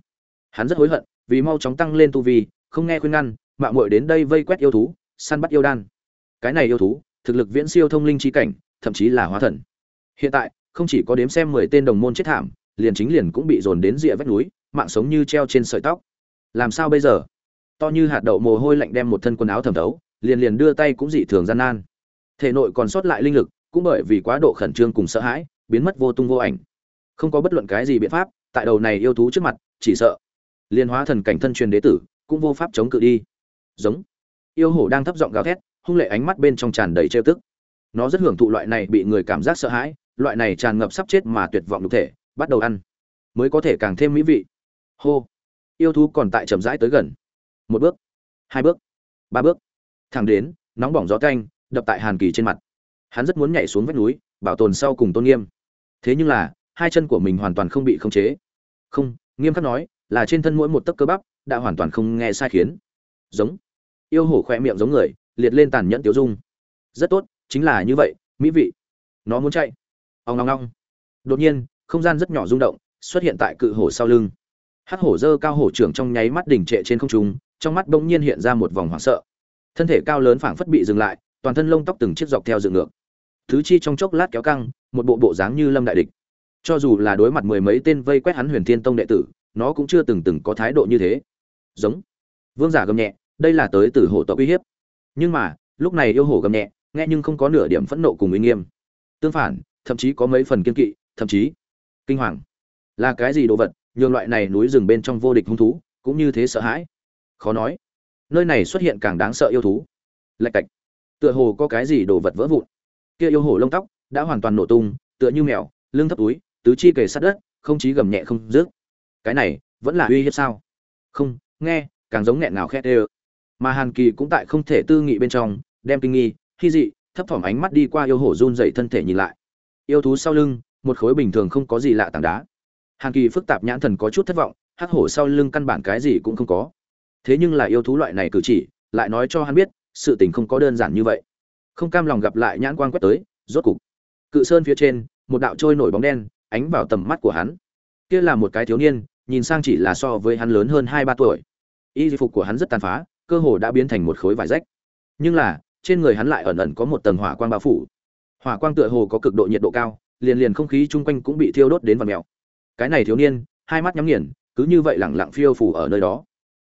Hắn rất hối hận, vì mau chóng tăng lên tu vi, không nghe khuyên ngăn, mạo muội đến đây vây quét yêu thú, săn bắt yêu đan. Cái này yêu thú, thực lực viễn siêu thông linh chi cảnh, thậm chí là hóa thần. Hiện tại, không chỉ có đếm xem mười tên đồng môn chết thảm, liền chính liền cũng bị dồn đến rìa vách núi, mạng sống như treo trên sợi tóc. Làm sao bây giờ? To như hạt đậu mồ hôi lạnh đem một thân quần áo thẩm thấu liền liền đưa tay cũng dị thường gian nan. Thể nội còn sót lại linh lực, cũng bởi vì quá độ khẩn trương cùng sợ hãi, biến mất vô tung vô ảnh. Không có bất luận cái gì biện pháp, tại đầu này yêu thú trước mặt, chỉ sợ. Liên hóa thần cảnh thân truyền đế tử, cũng vô pháp chống cự đi. Giống. Yêu hổ đang thấp giọng gào thét, hung lệ ánh mắt bên trong tràn đầy trêu tức. Nó rất hưởng thụ loại này bị người cảm giác sợ hãi, loại này tràn ngập sắp chết mà tuyệt vọng nhục thể, bắt đầu ăn. Mới có thể càng thêm mỹ vị. Hô. Yêu thú còn tại chậm rãi tới gần. Một bước. Hai bước. Ba bước thẳng đến, nóng bỏng gió canh, đập tại hàn kỳ trên mặt. Hắn rất muốn nhảy xuống vách núi, bảo tồn sau cùng tôn nghiêm. Thế nhưng là, hai chân của mình hoàn toàn không bị khống chế. Không, nghiêm khắc nói, là trên thân mỗi một tấc cơ bắp, đã hoàn toàn không nghe sai khiến. Giống. Yêu hổ khoe miệng giống người, liệt lên tàn nhẫn tiêu dung. Rất tốt, chính là như vậy, mỹ vị. Nó muốn chạy. Ông ngong ngong đột nhiên, không gian rất nhỏ rung động, xuất hiện tại cự hổ sau lưng. Hắc hổ dơ cao hổ trưởng trong nháy mắt đỉnh trệ trên không trung, trong mắt bỗng nhiên hiện ra một vòng hoảng sợ thân thể cao lớn phảng phất bị dừng lại, toàn thân lông tóc từng chiếc dọc theo dựng ngược. Thứ chi trong chốc lát kéo căng, một bộ bộ dáng như lâm đại địch. Cho dù là đối mặt mười mấy tên vây quét hắn huyền thiên tông đệ tử, nó cũng chưa từng từng có thái độ như thế. Giống. Vương giả gầm nhẹ, đây là tới từ hổ tộc uy hiếp. Nhưng mà, lúc này yêu hổ gầm nhẹ, nghe nhưng không có nửa điểm phẫn nộ cùng uy nghiêm. Tương phản, thậm chí có mấy phần kiên kỵ, thậm chí kinh hoàng. Là cái gì đồ vật, nhường loại này núi rừng bên trong vô địch hung thú, cũng như thế sợ hãi. Khó nói nơi này xuất hiện càng đáng sợ yêu thú. Lạch cạch. Tựa hồ có cái gì đồ vật vỡ vụn. Kia yêu hồ lông tóc đã hoàn toàn nổ tung, tựa như mèo, lưng thấp túi, tứ chi kề sát đất, không chí gầm nhẹ không rước cái này vẫn là uy hiếp sao? Không, nghe, càng giống nghẹn ngào khét ê mà hàn kỳ cũng tại không thể tư nghị bên trong, đem kinh nghi, hy dị, thấp thỏm ánh mắt đi qua yêu hổ run dậy thân thể nhìn lại. Yêu thú sau lưng, một khối bình thường không có gì lạ tảng đá. Hàn kỳ phức tạp nhãn thần có chút thất vọng, hắc hổ sau lưng căn bản cái gì cũng không có thế nhưng là yêu thú loại này cử chỉ, lại nói cho hắn biết, sự tình không có đơn giản như vậy. Không cam lòng gặp lại nhãn quan quét tới, rốt cục, cự sơn phía trên, một đạo trôi nổi bóng đen, ánh vào tầm mắt của hắn. Kia là một cái thiếu niên, nhìn sang chỉ là so với hắn lớn hơn hai ba tuổi. Y phục của hắn rất tàn phá, cơ hồ đã biến thành một khối vải rách. Nhưng là, trên người hắn lại ẩn ẩn có một tầng hỏa quang bao phủ. Hỏa quang tựa hồ có cực độ nhiệt độ cao, liền liền không khí chung quanh cũng bị thiêu đốt đến vằn mèo. Cái này thiếu niên, hai mắt nhắm nghiền, cứ như vậy lẳng lặng phiêu phủ ở nơi đó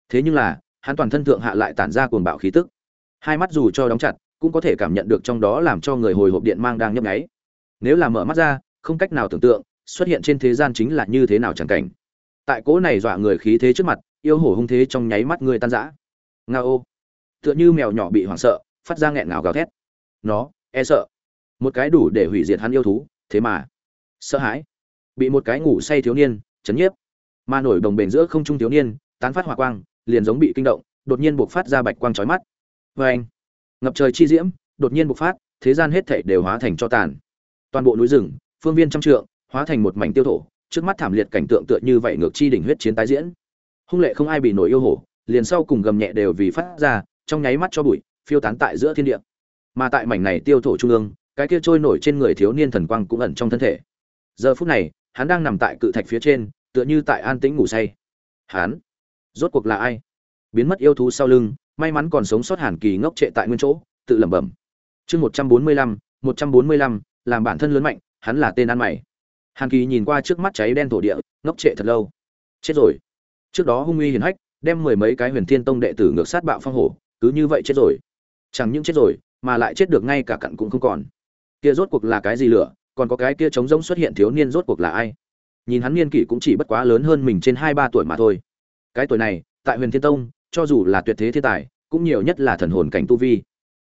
thế nhưng là, hắn toàn thân thượng hạ lại tản ra cuồng bạo khí tức. Hai mắt dù cho đóng chặt, cũng có thể cảm nhận được trong đó làm cho người hồi hộp điện mang đang nhấp nháy. Nếu là mở mắt ra, không cách nào tưởng tượng, xuất hiện trên thế gian chính là như thế nào chẳng cảnh. Tại cỗ này dọa người khí thế trước mặt, yêu hổ hung thế trong nháy mắt người tan rã. Nga ô. Tựa như mèo nhỏ bị hoảng sợ, phát ra nghẹn ngào gào thét. Nó e sợ. Một cái đủ để hủy diệt hắn yêu thú, thế mà. Sợ hãi. Bị một cái ngủ say thiếu niên, chấn nhiếp. Ma nổi đồng bền giữa không trung thiếu niên, tán phát hỏa quang liền giống bị kinh động, đột nhiên bộc phát ra bạch quang chói mắt. Oeng! ngập trời chi diễm, đột nhiên bộc phát, thế gian hết thảy đều hóa thành cho tàn. Toàn bộ núi rừng, phương viên trăm trượng, hóa thành một mảnh tiêu thổ, trước mắt thảm liệt cảnh tượng tựa như vậy ngược chi đỉnh huyết chiến tái diễn. Hung lệ không ai bị nổi yêu hổ, liền sau cùng gầm nhẹ đều vì phát ra, trong nháy mắt cho bụi, phiêu tán tại giữa thiên địa. Mà tại mảnh này tiêu thổ trung ương, cái kia trôi nổi trên người thiếu niên thần quang cũng ẩn trong thân thể. Giờ phút này, hắn đang nằm tại cự thạch phía trên, tựa như tại an tĩnh ngủ say. Hắn rốt cuộc là ai? Biến mất yêu thú sau lưng, may mắn còn sống sót hàn kỳ ngốc trệ tại nguyên chỗ, tự lẩm bẩm. Chương một trăm bốn mươi lăm, một trăm bốn mươi lăm, làm bản thân lớn mạnh, hắn là tên ăn mày. Hàn kỳ nhìn qua trước mắt cháy đen thổ địa, ngốc trệ thật lâu. Chết rồi. Trước đó hung uy hiển hách, đem mười mấy cái huyền thiên tông đệ tử ngược sát bạo phong hổ, cứ như vậy chết rồi. Chẳng những chết rồi, mà lại chết được ngay cả cặn cũng không còn. Kia rốt cuộc là cái gì lửa, còn có cái kia trống rỗng xuất hiện thiếu niên rốt cuộc là ai? Nhìn hắn niên kỷ cũng chỉ bất quá lớn hơn mình trên hai ba tuổi mà thôi cái tuổi này, tại huyền thiên tông, cho dù là tuyệt thế thiên tài, cũng nhiều nhất là thần hồn cảnh tu vi.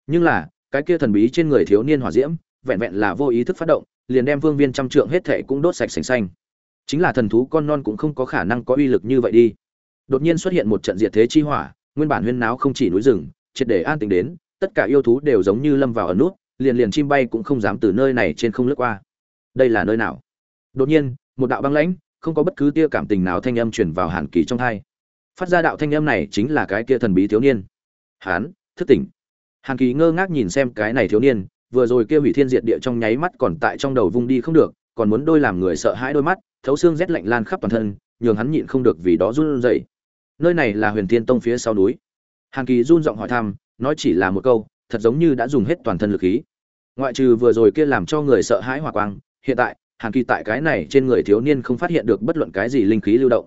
Nhưng là, cái kia thần bí trên người thiếu niên hỏa diễm, vẹn vẹn là vô ý thức phát động, liền đem vương viên trăm trượng hết thệ cũng đốt sạch sành xanh. Chính là thần thú con non cũng không có khả năng có uy lực như vậy đi. Đột nhiên xuất hiện một trận diệt thế chi hỏa, nguyên bản huyên náo không chỉ núi rừng, triệt để an tĩnh đến, tất cả yêu thú đều giống như lâm vào ở nút, liền liền chim bay cũng không dám từ nơi này trên không lướt qua. Đây là nơi nào? Đột nhiên, một đạo băng lãnh, không có bất cứ tia cảm tình nào thanh âm truyền vào hàn kỳ trong thai phát ra đạo thanh âm này chính là cái kia thần bí thiếu niên. Hán, thức tỉnh. Hàn kỳ ngơ ngác nhìn xem cái này thiếu niên, vừa rồi kia hủy thiên diệt địa trong nháy mắt còn tại trong đầu vung đi không được, còn muốn đôi làm người sợ hãi đôi mắt, thấu xương rét lạnh lan khắp toàn thân, nhường hắn nhịn không được vì đó run rẩy. Nơi này là huyền thiên tông phía sau núi. Hàn kỳ run giọng hỏi thăm, nói chỉ là một câu, thật giống như đã dùng hết toàn thân lực khí. Ngoại trừ vừa rồi kia làm cho người sợ hãi hỏa quang, hiện tại, hàn kỳ tại cái này trên người thiếu niên không phát hiện được bất luận cái gì linh khí lưu động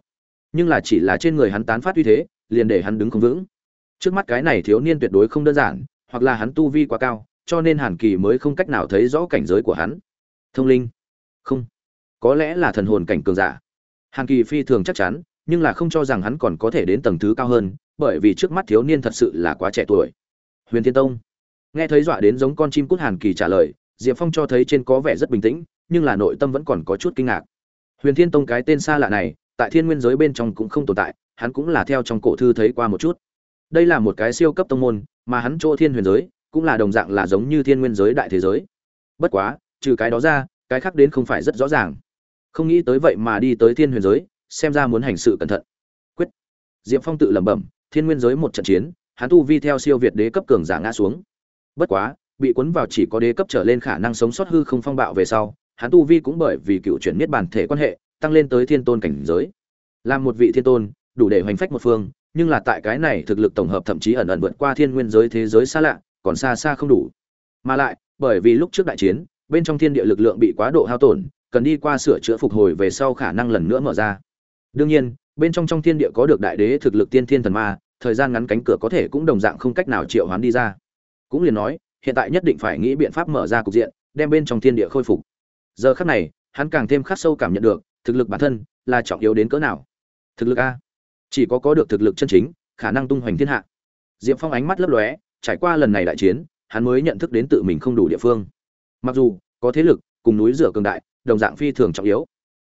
nhưng là chỉ là trên người hắn tán phát uy thế, liền để hắn đứng không vững. Trước mắt cái này thiếu niên tuyệt đối không đơn giản, hoặc là hắn tu vi quá cao, cho nên hàn kỳ mới không cách nào thấy rõ cảnh giới của hắn. Thông linh. Không. Có lẽ là thần hồn cảnh cường giả. Hàn kỳ phi thường chắc chắn, nhưng là không cho rằng hắn còn có thể đến tầng thứ cao hơn, bởi vì trước mắt thiếu niên thật sự là quá trẻ tuổi. Huyền thiên tông. Nghe thấy dọa đến giống con chim cút hàn kỳ trả lời, diệp phong cho thấy trên có vẻ rất bình tĩnh, nhưng là nội tâm vẫn còn có chút kinh ngạc. Huyền thiên tông cái tên xa lạ này tại thiên nguyên giới bên trong cũng không tồn tại, hắn cũng là theo trong cổ thư thấy qua một chút. Đây là một cái siêu cấp tông môn, mà hắn chỗ thiên huyền giới cũng là đồng dạng là giống như thiên nguyên giới đại thế giới. Bất quá, trừ cái đó ra, cái khác đến không phải rất rõ ràng. Không nghĩ tới vậy mà đi tới thiên huyền giới, xem ra muốn hành sự cẩn thận. Quyết. Diệp phong tự lẩm bẩm, thiên nguyên giới một trận chiến, hắn tu vi theo siêu việt đế cấp cường giả ngã xuống. Bất quá, bị cuốn vào chỉ có đế cấp trở lên khả năng sống sót hư không phong bạo về sau, hắn tu vi cũng bởi vì cựu chuyển miết bản thể quan hệ tăng lên tới thiên tôn cảnh giới. Làm một vị thiên tôn, đủ để hoành phách một phương, nhưng là tại cái này thực lực tổng hợp thậm chí ẩn ẩn vượt qua thiên nguyên giới thế giới xa lạ, còn xa xa không đủ. Mà lại, bởi vì lúc trước đại chiến, bên trong thiên địa lực lượng bị quá độ hao tổn, cần đi qua sửa chữa phục hồi về sau khả năng lần nữa mở ra. Đương nhiên, bên trong trong thiên địa có được đại đế thực lực tiên thiên thần ma, thời gian ngắn cánh cửa có thể cũng đồng dạng không cách nào triệu hoán đi ra. Cũng liền nói, hiện tại nhất định phải nghĩ biện pháp mở ra cục diện, đem bên trong thiên địa khôi phục. Giờ khắc này, hắn càng thêm khắc sâu cảm nhận được thực lực bản thân là trọng yếu đến cỡ nào? Thực lực a. Chỉ có có được thực lực chân chính, khả năng tung hoành thiên hạ. Diệp phong ánh mắt lấp lóe, trải qua lần này đại chiến, hắn mới nhận thức đến tự mình không đủ địa phương. Mặc dù có thế lực cùng núi rửa cường đại, đồng dạng phi thường trọng yếu,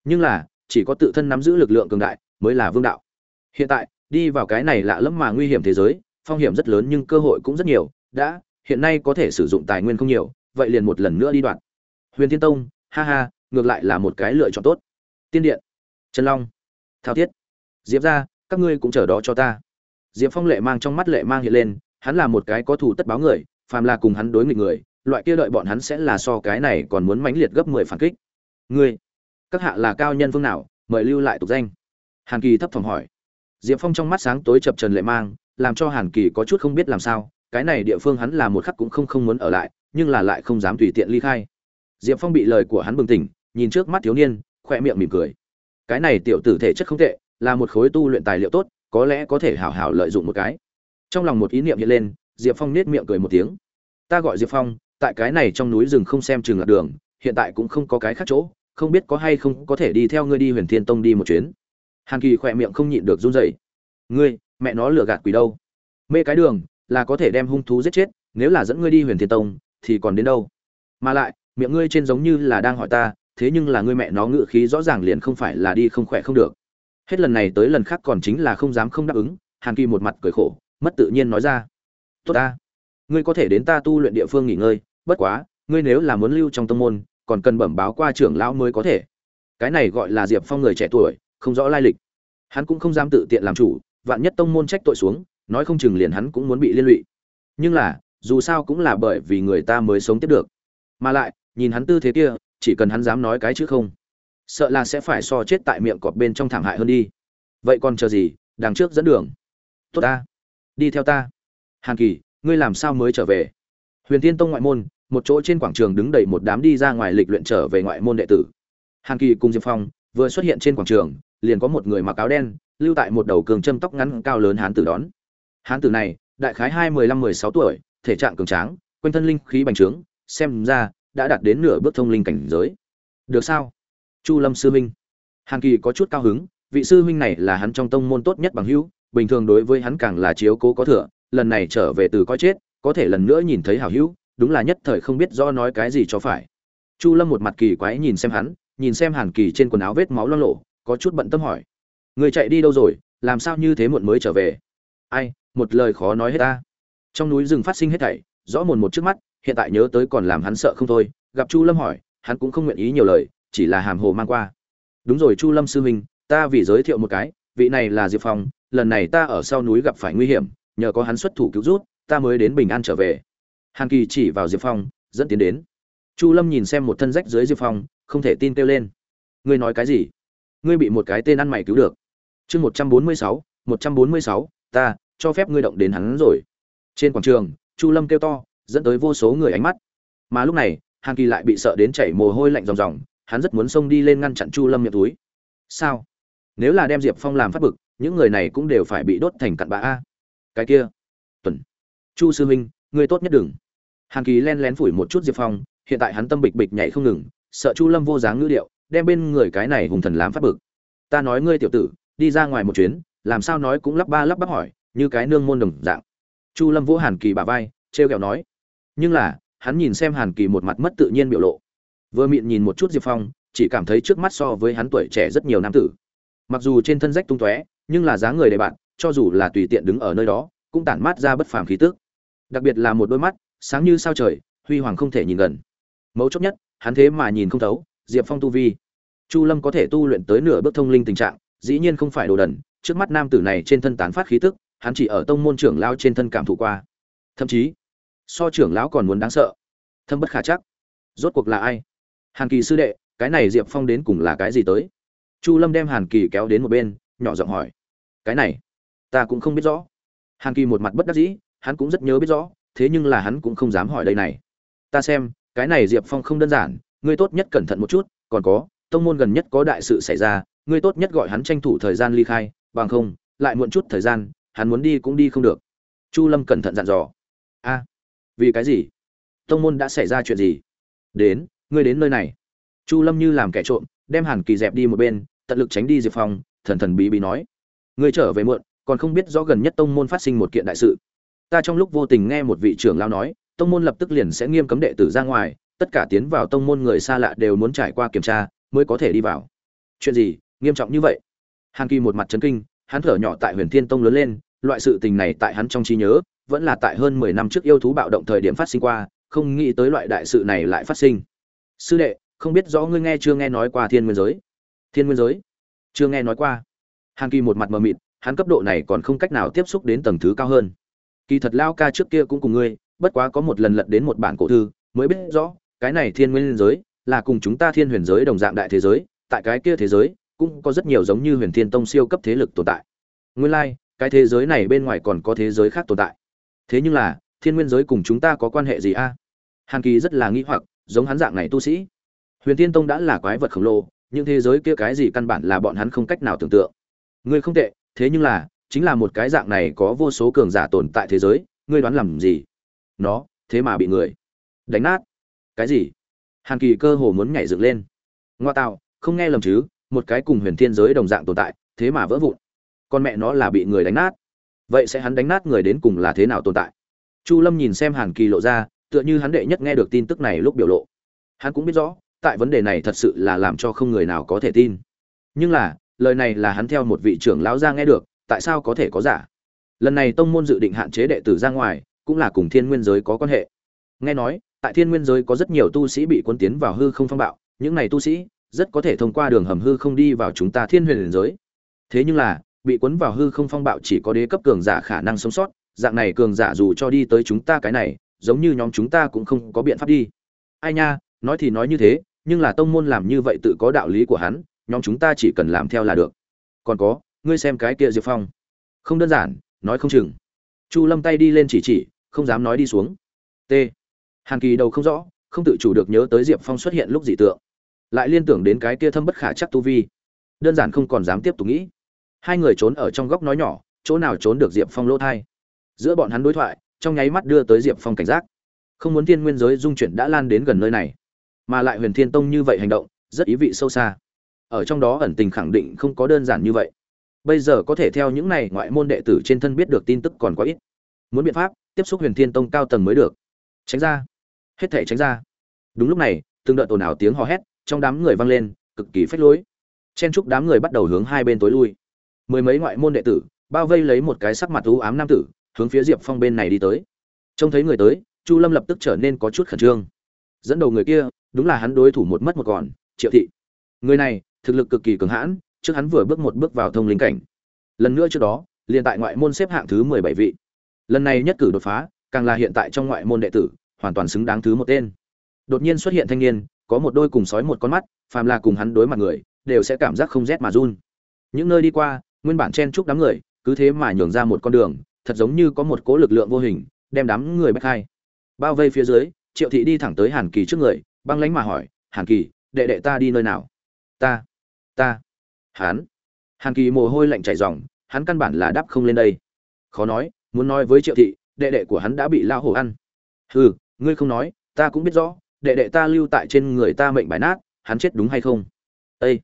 nhưng là chỉ có tự thân nắm giữ lực lượng cường đại mới là vương đạo. Hiện tại, đi vào cái này lạ lẫm mà nguy hiểm thế giới, phong hiểm rất lớn nhưng cơ hội cũng rất nhiều. Đã, hiện nay có thể sử dụng tài nguyên không nhiều, vậy liền một lần nữa đi đoạn. Huyền thiên tông, ha ha, ngược lại là một cái lựa chọn tốt tiên điện. Trần long. Thao thiết. Diệp ra các ngươi cũng chờ đó cho ta. Diệp phong lệ mang trong mắt lệ mang hiện lên, hắn là một cái có thủ tất báo người, phàm là cùng hắn đối nghịch người, loại kia đợi bọn hắn sẽ là so cái này còn muốn mãnh liệt gấp mười phản kích. Ngươi, các hạ là cao nhân phương nào, mời lưu lại tục danh. Hàn kỳ thấp thỏm hỏi. Diệp phong trong mắt sáng tối chập trần lệ mang, làm cho hàn kỳ có chút không biết làm sao, cái này địa phương hắn là một khắc cũng không không muốn ở lại, nhưng là lại không dám tùy tiện ly khai. Diệp phong bị lời của hắn bừng tỉnh, nhìn trước mắt thiếu niên khoe miệng mỉm cười. Cái này tiểu tử thể chất không tệ, là một khối tu luyện tài liệu tốt, có lẽ có thể hảo hảo lợi dụng một cái. Trong lòng một ý niệm hiện lên, diệp phong nết miệng cười một tiếng. Ta gọi diệp phong, tại cái này trong núi rừng không xem chừng lạc đường, hiện tại cũng không có cái khác chỗ, không biết có hay không có thể đi theo ngươi đi huyền thiên tông đi một chuyến. Hàn kỳ khỏe miệng không nhịn được run rẩy. Ngươi, mẹ nó lừa gạt quỷ đâu? Mê cái đường, là có thể đem hung thú giết chết, nếu là dẫn ngươi đi huyền thiên tông, thì còn đến đâu? Mà lại, miệng ngươi trên giống như là đang hỏi ta thế nhưng là ngươi mẹ nó ngự khí rõ ràng liền không phải là đi không khỏe không được. Hết lần này tới lần khác còn chính là không dám không đáp ứng, hàn kỳ một mặt cười khổ, mất tự nhiên nói ra. Tốt ta, ngươi có thể đến ta tu luyện địa phương nghỉ ngơi, bất quá, ngươi nếu là muốn lưu trong tông môn, còn cần bẩm báo qua trưởng lão mới có thể. Cái này gọi là diệp phong người trẻ tuổi, không rõ lai lịch. Hắn cũng không dám tự tiện làm chủ, vạn nhất tông môn trách tội xuống, nói không chừng liền hắn cũng muốn bị liên lụy. Nhưng là, dù sao cũng là bởi vì người ta mới sống tiếp được. Mà lại, nhìn hắn tư thế kia chỉ cần hắn dám nói cái chứ không, sợ là sẽ phải so chết tại miệng cọp bên trong thảm hại hơn đi. Vậy còn chờ gì, đằng trước dẫn đường. Tốt ta. Đi theo ta. Hàn kỳ, ngươi làm sao mới trở về? Huyền tiên tông ngoại môn, một chỗ trên quảng trường đứng đầy một đám đi ra ngoài lịch luyện trở về ngoại môn đệ tử. Hàn kỳ cùng diệp phong vừa xuất hiện trên quảng trường, liền có một người mặc áo đen, lưu tại một đầu cường châm tóc ngắn cao lớn hán tử đón. Hán tử này, đại khái hai mười lăm mười sáu tuổi, thể trạng cường tráng, quanh thân linh khí bành trướng, xem ra đã đạt đến nửa bước thông linh cảnh giới. Được sao? Chu lâm sư minh hàn kỳ có chút cao hứng, vị sư huynh này là hắn trong tông môn tốt nhất bằng hữu, bình thường đối với hắn càng là chiếu cố có thừa, lần này trở về từ coi chết, có thể lần nữa nhìn thấy hảo hữu, đúng là nhất thời không biết do nói cái gì cho phải. Chu lâm một mặt kỳ quái nhìn xem hắn, nhìn xem hàn kỳ trên quần áo vết máu loang lộ, có chút bận tâm hỏi. Người chạy đi đâu rồi, làm sao như thế muộn mới trở về? Ai, một lời khó nói hết ta. Trong núi rừng phát sinh hết thảy, rõ mồn một trước mắt hiện tại nhớ tới còn làm hắn sợ không thôi, gặp chu lâm hỏi, hắn cũng không nguyện ý nhiều lời, chỉ là hàm hồ mang qua. Đúng rồi chu lâm sư huynh, ta vì giới thiệu một cái, vị này là diệp phong, lần này ta ở sau núi gặp phải nguy hiểm, nhờ có hắn xuất thủ cứu rút ta mới đến bình an trở về. Hàn kỳ chỉ vào diệp phong, dẫn tiến đến. Chu lâm nhìn xem một thân rách dưới diệp phong, không thể tin kêu lên. Ngươi nói cái gì? Ngươi bị một cái tên ăn mày cứu được. Chương một trăm bốn mươi sáu, một trăm bốn mươi sáu, ta, cho phép ngươi động đến hắn rồi. Trên quảng trường, chu lâm kêu to dẫn tới vô số người ánh mắt. Mà lúc này, hàn kỳ lại bị sợ đến chảy mồ hôi lạnh ròng ròng, hắn rất muốn xông đi lên ngăn chặn chu lâm miệng túi. Sao? Nếu là đem diệp phong làm phát bực, những người này cũng đều phải bị đốt thành cặn bã a. Cái kia, tuần, chu sư huynh, ngươi tốt nhất đừng. Hàn kỳ len lén phủi một chút diệp phong, hiện tại hắn tâm bịch bịch nhảy không ngừng, sợ chu lâm vô dáng ngữ điệu, đem bên người cái này hùng thần làm phát bực. Ta nói ngươi tiểu tử, đi ra ngoài một chuyến, làm sao nói cũng lắp ba lắp bắp hỏi, như cái nương môn đồng dạng. Chu lâm vỗ hàn kỳ bà vai t r e o kẹo nói nhưng là, hắn nhìn xem hàn kỳ một mặt mất tự nhiên biểu lộ. Vừa miệng nhìn một chút diệp phong, chỉ cảm thấy trước mắt so với hắn tuổi trẻ rất nhiều nam tử. Mặc dù trên thân rách tung tóe, nhưng là dáng người đầy bạn, cho dù là tùy tiện đứng ở nơi đó, cũng tản mát ra bất phàm khí tức. Đặc biệt là một đôi mắt, sáng như sao trời, huy hoàng không thể nhìn gần. Mấu chốt nhất, hắn thế mà nhìn không thấu, diệp phong tu vi. Chu lâm có thể tu luyện tới nửa bước thông linh tình trạng, dĩ nhiên không phải đồ đần, trước mắt nam tử này trên thân tán phát khí tức, hắn chỉ ở tông môn trưởng lao trên thân cảm thụ qua. Thậm chí so trưởng lão còn muốn đáng sợ. Thâm bất khả chắc. Rốt cuộc là ai? Hàn kỳ sư đệ, cái này diệp phong đến cùng là cái gì tới? Chu lâm đem hàn kỳ kéo đến một bên, nhỏ giọng hỏi. Cái này, ta cũng không biết rõ. Hàn kỳ một mặt bất đắc dĩ, hắn cũng rất nhớ biết rõ, thế nhưng là hắn cũng không dám hỏi đây này. Ta xem, cái này diệp phong không đơn giản, ngươi tốt nhất cẩn thận một chút, còn có, tông môn gần nhất có đại sự xảy ra, ngươi tốt nhất gọi hắn tranh thủ thời gian ly khai, bằng không, lại muộn chút thời gian, hắn muốn đi cũng đi không được. Chu lâm cẩn thận dặn dò. A vì cái gì? Tông môn đã xảy ra chuyện gì? Đến, ngươi đến nơi này. Chu lâm như làm kẻ trộm, đem hàn kỳ dẹp đi một bên, tận lực tránh đi diệp phong, thần thần bí bí nói. Ngươi trở về muộn, còn không biết rõ gần nhất tông môn phát sinh một kiện đại sự. Ta trong lúc vô tình nghe một vị trưởng lao nói, tông môn lập tức liền sẽ nghiêm cấm đệ tử ra ngoài, tất cả tiến vào tông môn người xa lạ đều muốn trải qua kiểm tra, mới có thể đi vào. Chuyện gì? Nghiêm trọng như vậy? Hàn kỳ một mặt chấn kinh, hắn thở nhỏ tại huyền thiên tông lớn lên, loại sự tình này tại hắn trong trí nhớ vẫn là tại hơn mười năm trước yêu thú bạo động thời điểm phát sinh qua không nghĩ tới loại đại sự này lại phát sinh. Sư đệ không biết rõ ngươi nghe chưa nghe nói qua thiên nguyên giới? Thiên nguyên giới? Chưa nghe nói qua. Hàn kỳ một mặt mờ mịt hắn cấp độ này còn không cách nào tiếp xúc đến tầng thứ cao hơn. Kỳ thật lao ca trước kia cũng cùng ngươi bất quá có một lần lật đến một bản cổ thư mới biết rõ cái này thiên nguyên giới là cùng chúng ta thiên huyền giới đồng dạng đại thế giới tại cái kia thế giới cũng có rất nhiều giống như huyền thiên tông siêu cấp thế lực tồn tại. Nguyên lai、like, cái thế giới này bên ngoài còn có thế giới khác tồn tại thế nhưng là, thiên nguyên giới cùng chúng ta có quan hệ gì a? Hàn kỳ rất là nghĩ hoặc, giống hắn dạng này tu sĩ. Huyền thiên tông đã là quái vật khổng lồ, những thế giới kia cái gì căn bản là bọn hắn không cách nào tưởng tượng. Ngươi không tệ, thế nhưng là, chính là một cái dạng này có vô số cường giả tồn tại thế giới, ngươi đoán làm gì? Nó, thế mà bị người đánh nát. Cái gì? Hàn kỳ cơ hồ muốn nhảy dựng lên. Ngoa tạo, không nghe lầm chứ, một cái cùng huyền thiên giới đồng dạng tồn tại, thế mà vỡ vụn. Con mẹ nó là bị người đánh nát vậy sẽ hắn đánh nát người đến cùng là thế nào tồn tại? Chu lâm nhìn xem hàn kỳ lộ ra, tựa như hắn đệ nhất nghe được tin tức này lúc biểu lộ. Hắn cũng biết rõ, tại vấn đề này thật sự là làm cho không người nào có thể tin. Nhưng là, lời này là hắn theo một vị trưởng lão ra nghe được, tại sao có thể có giả? Lần này tông môn dự định hạn chế đệ tử ra ngoài, cũng là cùng thiên nguyên giới có quan hệ. Nghe nói, tại thiên nguyên giới có rất nhiều tu sĩ bị quân tiến vào hư không phong bạo, những này tu sĩ rất có thể thông qua đường hầm hư không đi vào chúng ta thiên huyền giới. Thế nhưng là bị cuốn vào hư không phong bạo chỉ có đế cấp cường giả khả năng sống sót, dạng này cường giả dù cho đi tới chúng ta cái này, giống như nhóm chúng ta cũng không có biện pháp đi. Ai nha, nói thì nói như thế, nhưng là tông môn làm như vậy tự có đạo lý của hắn, nhóm chúng ta chỉ cần làm theo là được. Còn có, ngươi xem cái kia diệp phong. Không đơn giản, nói không chừng. Chu lâm tay đi lên chỉ chỉ, không dám nói đi xuống. T. Hàn kỳ đầu không rõ, không tự chủ được nhớ tới diệp phong xuất hiện lúc dị tượng. Lại liên tưởng đến cái kia thâm bất khả chắc tu vi. Đơn giản không còn dám tiếp tục nghĩ hai người trốn ở trong góc nói nhỏ, chỗ nào trốn được diệp phong lỗ thai. Giữa bọn hắn đối thoại, trong nháy mắt đưa tới diệp phong cảnh giác. Không muốn thiên nguyên giới dung chuyển đã lan đến gần nơi này, mà lại huyền thiên tông như vậy hành động, rất ý vị sâu xa. Ở trong đó ẩn tình khẳng định không có đơn giản như vậy. Bây giờ có thể theo những này ngoại môn đệ tử trên thân biết được tin tức còn quá ít. Muốn biện pháp, tiếp xúc huyền thiên tông cao tầng mới được. Tránh ra. Hết thể tránh ra. Đúng lúc này, từng đợt ồn ào tiếng hò hét trong đám người vang lên, cực kỳ phách lối. Chen chúc đám người bắt đầu hướng hai bên tối lui mười mấy ngoại môn đệ tử, bao vây lấy một cái sắc mặt u ám nam tử, hướng phía diệp phong bên này đi tới. Trông thấy người tới, chu lâm lập tức trở nên có chút khẩn trương. Dẫn đầu người kia, đúng là hắn đối thủ một mất một còn, triệu thị. Người này, thực lực cực kỳ cường hãn, trước hắn vừa bước một bước vào thông linh cảnh. Lần nữa trước đó, liền tại ngoại môn xếp hạng thứ mười bảy vị. Lần này nhất cử đột phá, càng là hiện tại trong ngoại môn đệ tử, hoàn toàn xứng đáng thứ một tên. Đột nhiên xuất hiện thanh niên, có một đôi cùng sói một con mắt, phàm là cùng hắn đối mặt người, đều sẽ cảm giác không rét mà run. Những nơi đi qua nguyên bản chen chúc đám người, cứ thế mà nhường ra một con đường, thật giống như có một cố lực lượng vô hình, đem đám người bách hai. Bao vây phía dưới, triệu thị đi thẳng tới hàn kỳ trước người, băng lánh mà hỏi, hàn kỳ, đệ đệ ta đi nơi nào? Ta ta. Hắn? Hàn kỳ mồ hôi lạnh chảy ròng, hắn căn bản là đáp không lên đây. Khó nói, muốn nói với triệu thị, đệ đệ của hắn đã bị lao hổ ăn. Hừ, ngươi không nói, ta cũng biết rõ, đệ đệ ta lưu tại trên người ta mệnh bài nát, hắn chết đúng hay không? Ây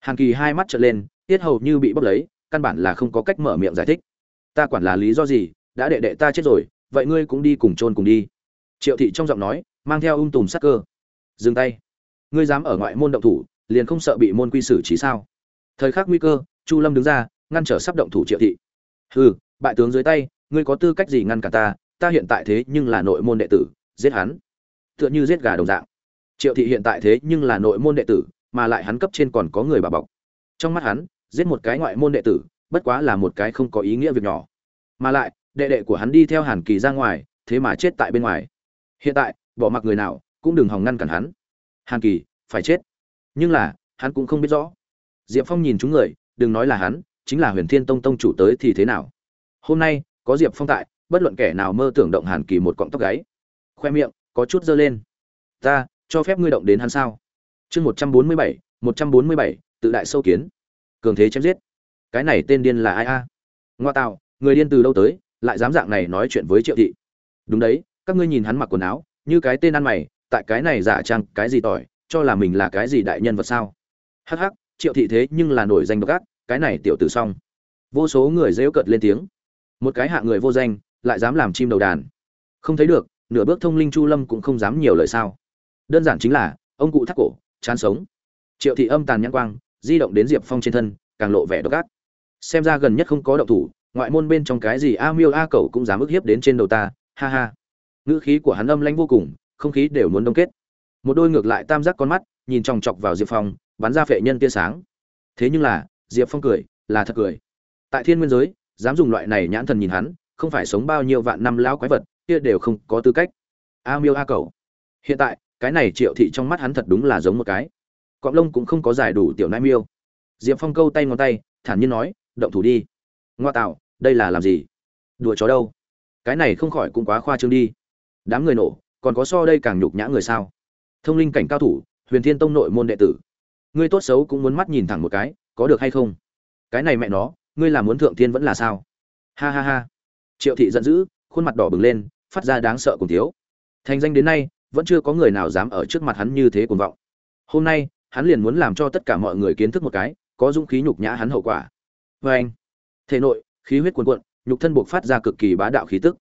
hàn kỳ hai mắt trợn lên, tiết hầu như bị bốc lấy căn bản là không có cách mở miệng giải thích. Ta quản là lý do gì, đã đệ đệ ta chết rồi, vậy ngươi cũng đi cùng chôn cùng đi. Triệu thị trong giọng nói, mang theo ung tùm sắc cơ. Dừng tay. Ngươi dám ở ngoại môn động thủ, liền không sợ bị môn quy xử trí sao? Thời khắc nguy cơ, chu lâm đứng ra, ngăn trở sắp động thủ triệu thị. Hừ, bại tướng dưới tay, ngươi có tư cách gì ngăn cả ta? Ta hiện tại thế nhưng là nội môn đệ tử, giết hắn. Tựa như giết gà đồng dạng. Triệu thị hiện tại thế nhưng là nội môn đệ tử, mà lại hắn cấp trên còn có người bà bọc. Trong mắt hắn giết một cái ngoại môn đệ tử, bất quá là một cái không có ý nghĩa việc nhỏ. Mà lại, đệ đệ của hắn đi theo hàn kỳ ra ngoài, thế mà chết tại bên ngoài. Hiện tại, bỏ mặc người nào, cũng đừng hòng ngăn cản hắn. Hàn kỳ, phải chết. Nhưng là, hắn cũng không biết rõ. Diệp phong nhìn chúng người, đừng nói là hắn, chính là huyền thiên tông tông chủ tới thì thế nào? Hôm nay, có diệp phong tại, bất luận kẻ nào mơ tưởng động hàn kỳ một cọng tóc gáy. Khoe miệng, có chút dơ lên. Ta, cho phép ngươi động đến hắn sao? Chương một trăm bốn mươi bảy, một trăm bốn mươi bảy, tự đại sâu kiến cường thế chém giết. Cái này tên điên là ai a? Ngoa tạo người điên từ đâu tới, lại dám dạng này nói chuyện với triệu thị? Đúng đấy, các ngươi nhìn hắn mặc quần áo, như cái tên ăn mày, tại cái này giả trang cái gì tỏi, cho là mình là cái gì đại nhân vật sao? Hắc hắc, triệu thị thế nhưng là nổi danh độc ác, cái này tiểu tử xong. Vô số người rêu cợt lên tiếng. Một cái hạ người vô danh, lại dám làm chim đầu đàn. Không thấy được, nửa bước thông linh chu lâm cũng không dám nhiều lời sao. Đơn giản chính là, ông cụ thắt cổ, chán sống. Triệu thị âm tàn nhãn quang di động đến diệp phong trên thân, càng lộ vẻ độc ác. Xem ra gần nhất không có động thủ, ngoại môn bên trong cái gì a miêu a cầu cũng dám ức hiếp đến trên đầu ta, ha ha. Ngữ khí của hắn âm lanh vô cùng, không khí đều muốn đông kết. Một đôi ngược lại tam giác con mắt, nhìn chòng chọc vào diệp phong, bắn ra phệ nhân tia sáng. Thế nhưng là, diệp phong cười, là thật cười. Tại thiên nguyên giới, dám dùng loại này nhãn thần nhìn hắn, không phải sống bao nhiêu vạn năm lão quái vật, kia đều không có tư cách. A miêu a cầu hiện tại, cái này triệu thị trong mắt hắn thật đúng là giống một cái cọng lông cũng không có giải đủ tiểu nai miêu. Diệp phong câu tay ngón tay, thản nhiên nói, động thủ đi. Ngoa tạo, đây là làm gì? Đùa chó đâu? Cái này không khỏi cũng quá khoa trương đi. Đám người nổ, còn có so đây càng nhục nhã người sao? Thông linh cảnh cao thủ, huyền thiên tông nội môn đệ tử. Ngươi tốt xấu cũng muốn mắt nhìn thẳng một cái, có được hay không? Cái này mẹ nó, ngươi là muốn thượng thiên vẫn là sao? Ha ha ha. Triệu thị giận dữ, khuôn mặt đỏ bừng lên, phát ra đáng sợ cùng thiếu thành danh đến nay, vẫn chưa có người nào dám ở trước mặt hắn như thế cuồng vọng. Hôm nay hắn liền muốn làm cho tất cả mọi người kiến thức một cái, có dũng khí nhục nhã hắn hậu quả. Vê anh, thể nội, khí huyết cuồn cuộn, nhục thân buộc phát ra cực kỳ bá đạo khí tức.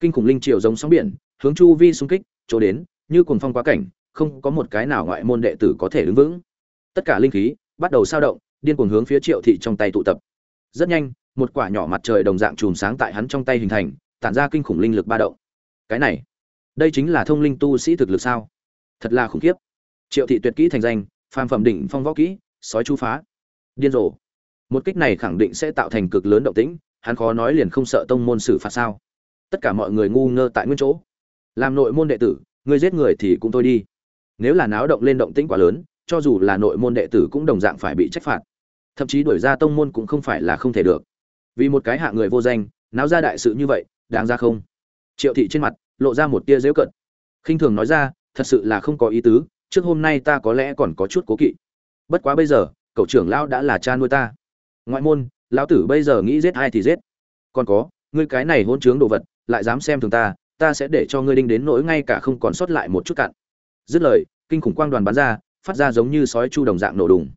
Kinh khủng linh triều giống sóng biển, hướng chu vi xung kích, chỗ đến, như cuồng phong quá cảnh, không có một cái nào ngoại môn đệ tử có thể đứng vững. Tất cả linh khí bắt đầu sao động, điên cuồng hướng phía triệu thị trong tay tụ tập. Rất nhanh, một quả nhỏ mặt trời đồng dạng chùm sáng tại hắn trong tay hình thành, tản ra kinh khủng linh lực ba động. Cái này, đây chính là thông linh tu sĩ thực lực sao? Thật là khủng khiếp. Triệu thị tuyệt kỹ thành danh phàm phẩm đỉnh phong võ kỹ, sói chu phá. Điên rồ. Một kích này khẳng định sẽ tạo thành cực lớn động tĩnh, hắn khó nói liền không sợ tông môn xử phạt sao. Tất cả mọi người ngu ngơ tại nguyên chỗ. Làm nội môn đệ tử người giết người thì cũng thôi đi. Nếu là náo động lên động tĩnh quá lớn, cho dù là nội môn đệ tử cũng đồng dạng phải bị trách phạt. Thậm chí đuổi ra tông môn cũng không phải là không thể được. Vì một cái hạ người vô danh, náo ra đại sự như vậy, đáng ra không? Triệu thị trên mặt, lộ ra một tia dễu cận. Khinh thường nói ra, thật sự là không có ý tứ trước hôm nay ta có lẽ còn có chút cố kỵ. Bất quá bây giờ, cậu trưởng lão đã là cha nuôi ta. Ngoại môn, lão tử bây giờ nghĩ giết ai thì giết. Còn có, ngươi cái này hôn chướng đồ vật, lại dám xem thường ta ta sẽ để cho ngươi đinh đến nỗi ngay cả không còn sót lại một chút cặn. Dứt lời, kinh khủng quang đoàn bắn ra, phát ra giống như sói chu đồng dạng nổ đùng.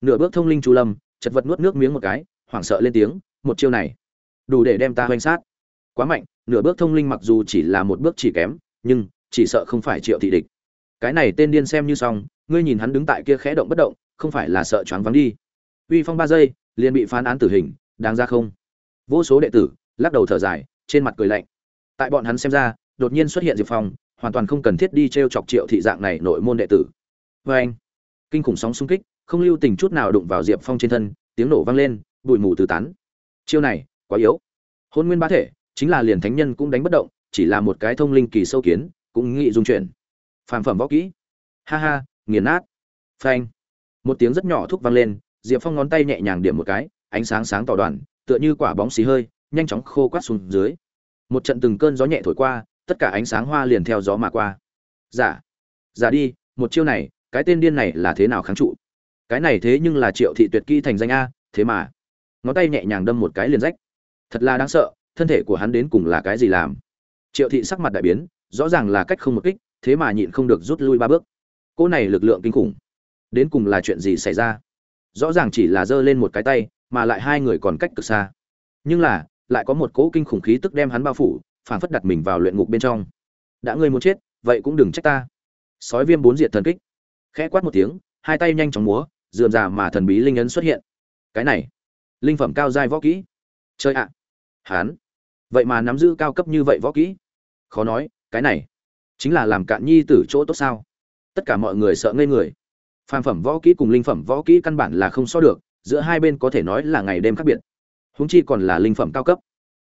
Nửa bước thông linh chu lâm, chật vật nuốt nước miếng một cái, hoảng sợ lên tiếng, một chiêu này, đủ để đem ta hoành sát. Quá mạnh, nửa bước thông linh mặc dù chỉ là một bước chỉ kém, nhưng chỉ sợ không phải triệu thị địch cái này tên điên xem như xong, ngươi nhìn hắn đứng tại kia khẽ động bất động, không phải là sợ choáng vắng đi. Uy phong ba giây, liền bị phán án tử hình, đáng ra không? Vô số đệ tử, lắc đầu thở dài, trên mặt cười lạnh. Tại bọn hắn xem ra, đột nhiên xuất hiện diệp phong, hoàn toàn không cần thiết đi t r e o chọc triệu thị dạng này nội môn đệ tử. Vê anh, kinh khủng sóng xung kích, không lưu tình chút nào đụng vào diệp phong trên thân, tiếng nổ vang lên, bụi mù từ tán. Chiêu này, quá yếu. Hôn nguyên ba thể, chính là liền thánh nhân cũng đánh bất động, chỉ là một cái thông linh kỳ sâu kiến, cũng nghĩ dung chuyển phàm phẩm võ kỹ. Ha ha, nghiền nát. Phanh. Một tiếng rất nhỏ thúc vang lên, diệp phong ngón tay nhẹ nhàng điểm một cái, ánh sáng sáng tỏ đoàn, tựa như quả bóng xì hơi, nhanh chóng khô quát xuống dưới. Một trận từng cơn gió nhẹ thổi qua, tất cả ánh sáng hoa liền theo gió mà qua. Giả dạ. giả đi, một chiêu này, cái tên điên này là thế nào kháng trụ? Cái này thế nhưng là triệu thị tuyệt kỹ thành danh a, thế mà. Ngón tay nhẹ nhàng đâm một cái liền rách. Thật là đáng sợ, thân thể của hắn đến cùng là cái gì làm? Triệu thị sắc mặt đại biến, rõ ràng là cách không một kích thế mà nhịn không được rút lui ba bước. Cô này lực lượng kinh khủng. Đến cùng là chuyện gì xảy ra? Rõ ràng chỉ là giơ lên một cái tay, mà lại hai người còn cách cực xa. Nhưng là, lại có một cỗ kinh khủng khí tức đem hắn bao phủ phản phất đặt mình vào luyện ngục bên trong. Đã ngươi muốn chết, vậy cũng đừng trách ta. Sói viêm bốn diệt thần kích. Khẽ quát một tiếng, hai tay nhanh chóng múa, dườm già mà thần bí linh ấn xuất hiện. Cái này, linh phẩm cao giai võ kỹ. Chơi ạ! À. hán! Vậy mà nắm giữ cao cấp như vậy võ kỹ. Khó nói, cái này chính là làm cạn nhi tử chỗ tốt sao? Tất cả mọi người sợ ngây người. Phàm phẩm võ kỹ cùng linh phẩm võ kỹ căn bản là không so được, giữa hai bên có thể nói là ngày đêm khác biệt. Húng chi còn là linh phẩm cao cấp.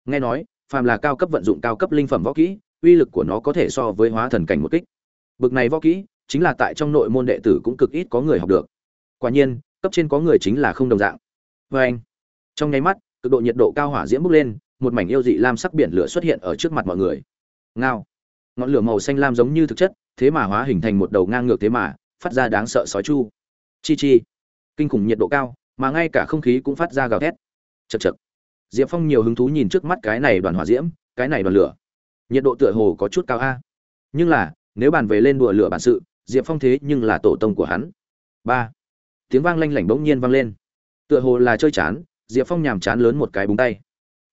Nghe nói, phàm là cao cấp vận dụng cao cấp linh phẩm võ kỹ, uy lực của nó có thể so với hóa thần cảnh một kích. Bực này võ kỹ, chính là tại trong nội môn đệ tử cũng cực ít có người học được. Quả nhiên, cấp trên có người chính là không đồng dạng. Vê anh, trong nháy mắt, cực độ nhiệt độ cao hỏa diễm bốc lên, một mảnh yêu dị lam sắc biển lửa xuất hiện ở trước mặt mọi người. Ngao ngọn lửa màu xanh lam giống như thực chất, thế mà hóa hình thành một đầu ngang ngược thế mà, phát ra đáng sợ sói chu. Chi chi. Kinh khủng nhiệt độ cao, mà ngay cả không khí cũng phát ra gào thét. Chật chật diệp phong nhiều hứng thú nhìn trước mắt cái này đoàn hỏa diễm, cái này đoàn lửa. Nhiệt độ tựa hồ có chút cao a. Nhưng là, nếu bàn về lên đùa lửa bản sự, diệp phong thế nhưng là tổ tông của hắn. Ba. Tiếng vang lanh lảnh bỗng nhiên vang lên. Tựa hồ là chơi chán, diệp phong nhàm chán lớn một cái búng tay.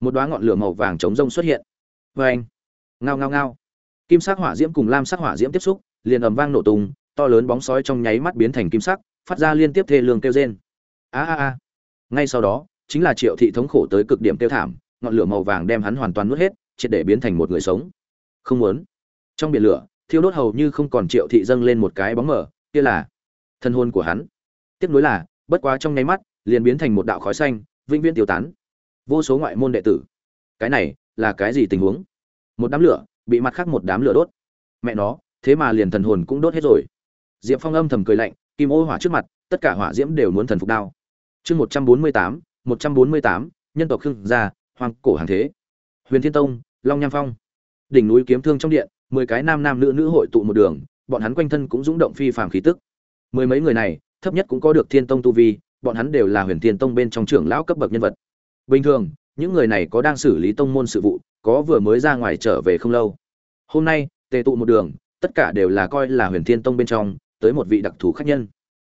Một đoá ngọn lửa màu vàng chống rông xuất hiện. Vê anh ngao ngao ngao kim sắc hỏa diễm cùng lam sắc hỏa diễm tiếp xúc, liền ầm vang nổ tung, to lớn bóng sói trong nháy mắt biến thành kim sắc, phát ra liên tiếp thê lương kêu rên. A a a. Ngay sau đó, chính là triệu thị thống khổ tới cực điểm tiêu thảm, ngọn lửa màu vàng đem hắn hoàn toàn nuốt hết, triệt để biến thành một người sống. Không muốn. Trong biển lửa, thiêu đốt hầu như không còn triệu thị dâng lên một cái bóng mở kia là thân hôn của hắn. Tiếp nối là, bất quá trong nháy mắt, liền biến thành một đạo khói xanh, vĩnh viễn tiêu tán. Vô số ngoại môn đệ tử. Cái này là cái gì tình huống? Một đám lửa bị mặt khác một đám lửa đốt. Mẹ nó, thế mà liền thần hồn cũng đốt hết rồi. Diệp phong âm thầm cười lạnh, kim ô hỏa trước mặt, tất cả hỏa diễm đều muốn thần phục đao. Chương một trăm bốn mươi tám, một trăm bốn mươi tám, nhân tộc khương gia hoàng cổ hàng thế. Huyền thiên tông, long nham phong. Đỉnh núi kiếm thương trong điện, mười cái nam nam nữ nữ hội tụ một đường, bọn hắn quanh thân cũng dũng động phi phàm khí tức. Mười mấy người này, thấp nhất cũng có được thiên tông tu vi, bọn hắn đều là huyền thiên tông bên trong trưởng lão cấp bậc nhân vật. Bình thường những người này có đang xử lý tông môn sự vụ, có vừa mới ra ngoài trở về không lâu. Hôm nay, tề tụ một đường, tất cả đều là coi là huyền thiên tông bên trong, tới một vị đặc thù khách nhân.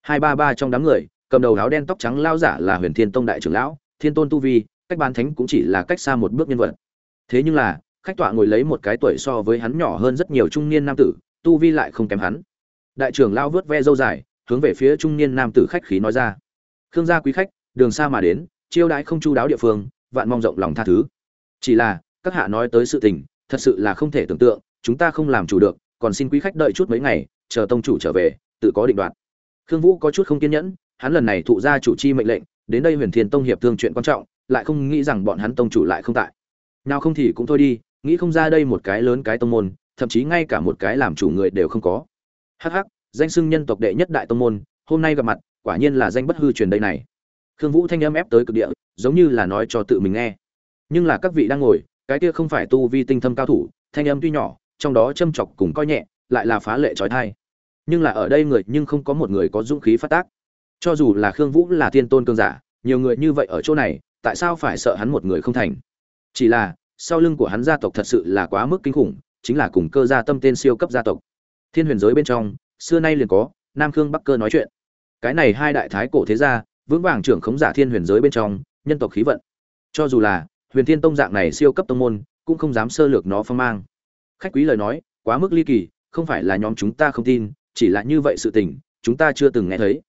Hai ba ba trong đám người, cầm đầu áo đen tóc trắng lao giả là huyền thiên tông đại trưởng lão, thiên tôn tu vi, cách ban thánh cũng chỉ là cách xa một bước nhân vật. Thế nhưng là, khách tọa ngồi lấy một cái tuổi so với hắn nhỏ hơn rất nhiều trung niên nam tử, tu vi lại không kém hắn. Đại trưởng lão vớt ve dâu dài, hướng về phía trung niên nam tử khách khí nói ra. Khương gia quý khách, đường xa mà đến, chiêu đãi không chu đáo địa phương vạn mong rộng lòng tha thứ. Chỉ là, các hạ nói tới sự tình, thật sự là không thể tưởng tượng, chúng ta không làm chủ được, còn xin quý khách đợi chút mấy ngày, chờ tông chủ trở về, tự có định đoạt. Khương vũ có chút không kiên nhẫn, hắn lần này thụ ra chủ chi mệnh lệnh, đến đây huyền thiên tông hiệp thương chuyện quan trọng, lại không nghĩ rằng bọn hắn tông chủ lại không tại. Nào không thì cũng thôi đi, nghĩ không ra đây một cái lớn cái tông môn, thậm chí ngay cả một cái làm chủ người đều không có. Hắc hắc, danh xưng nhân tộc đệ nhất đại tông môn, hôm nay gặp mặt, quả nhiên là danh bất hư truyền đây này. Khương vũ thanh âm ép tới cực địa giống như là nói cho tự mình nghe. Nhưng là các vị đang ngồi, cái kia không phải tu vi tinh thâm cao thủ, thanh âm tuy nhỏ, trong đó châm chọc cùng coi nhẹ, lại là phá lệ trói thai. Nhưng là ở đây người nhưng không có một người có dũng khí phát tác. Cho dù là khương vũ là thiên tôn cương giả, nhiều người như vậy ở chỗ này, tại sao phải sợ hắn một người không thành? Chỉ là, sau lưng của hắn gia tộc thật sự là quá mức kinh khủng, chính là cùng cơ gia tâm tên siêu cấp gia tộc. Thiên huyền giới bên trong, xưa nay liền có, nam khương bắc cơ nói chuyện. Cái này hai đại thái cổ thế gia, vững vàng trưởng khống giả thiên huyền giới bên trong nhân tộc khí vận. Cho dù là huyền thiên tông dạng này siêu cấp tông môn, cũng không dám sơ lược nó phong mang. Khách quý lời nói, quá mức ly kỳ, không phải là nhóm chúng ta không tin, chỉ là như vậy sự tình, chúng ta chưa từng nghe thấy.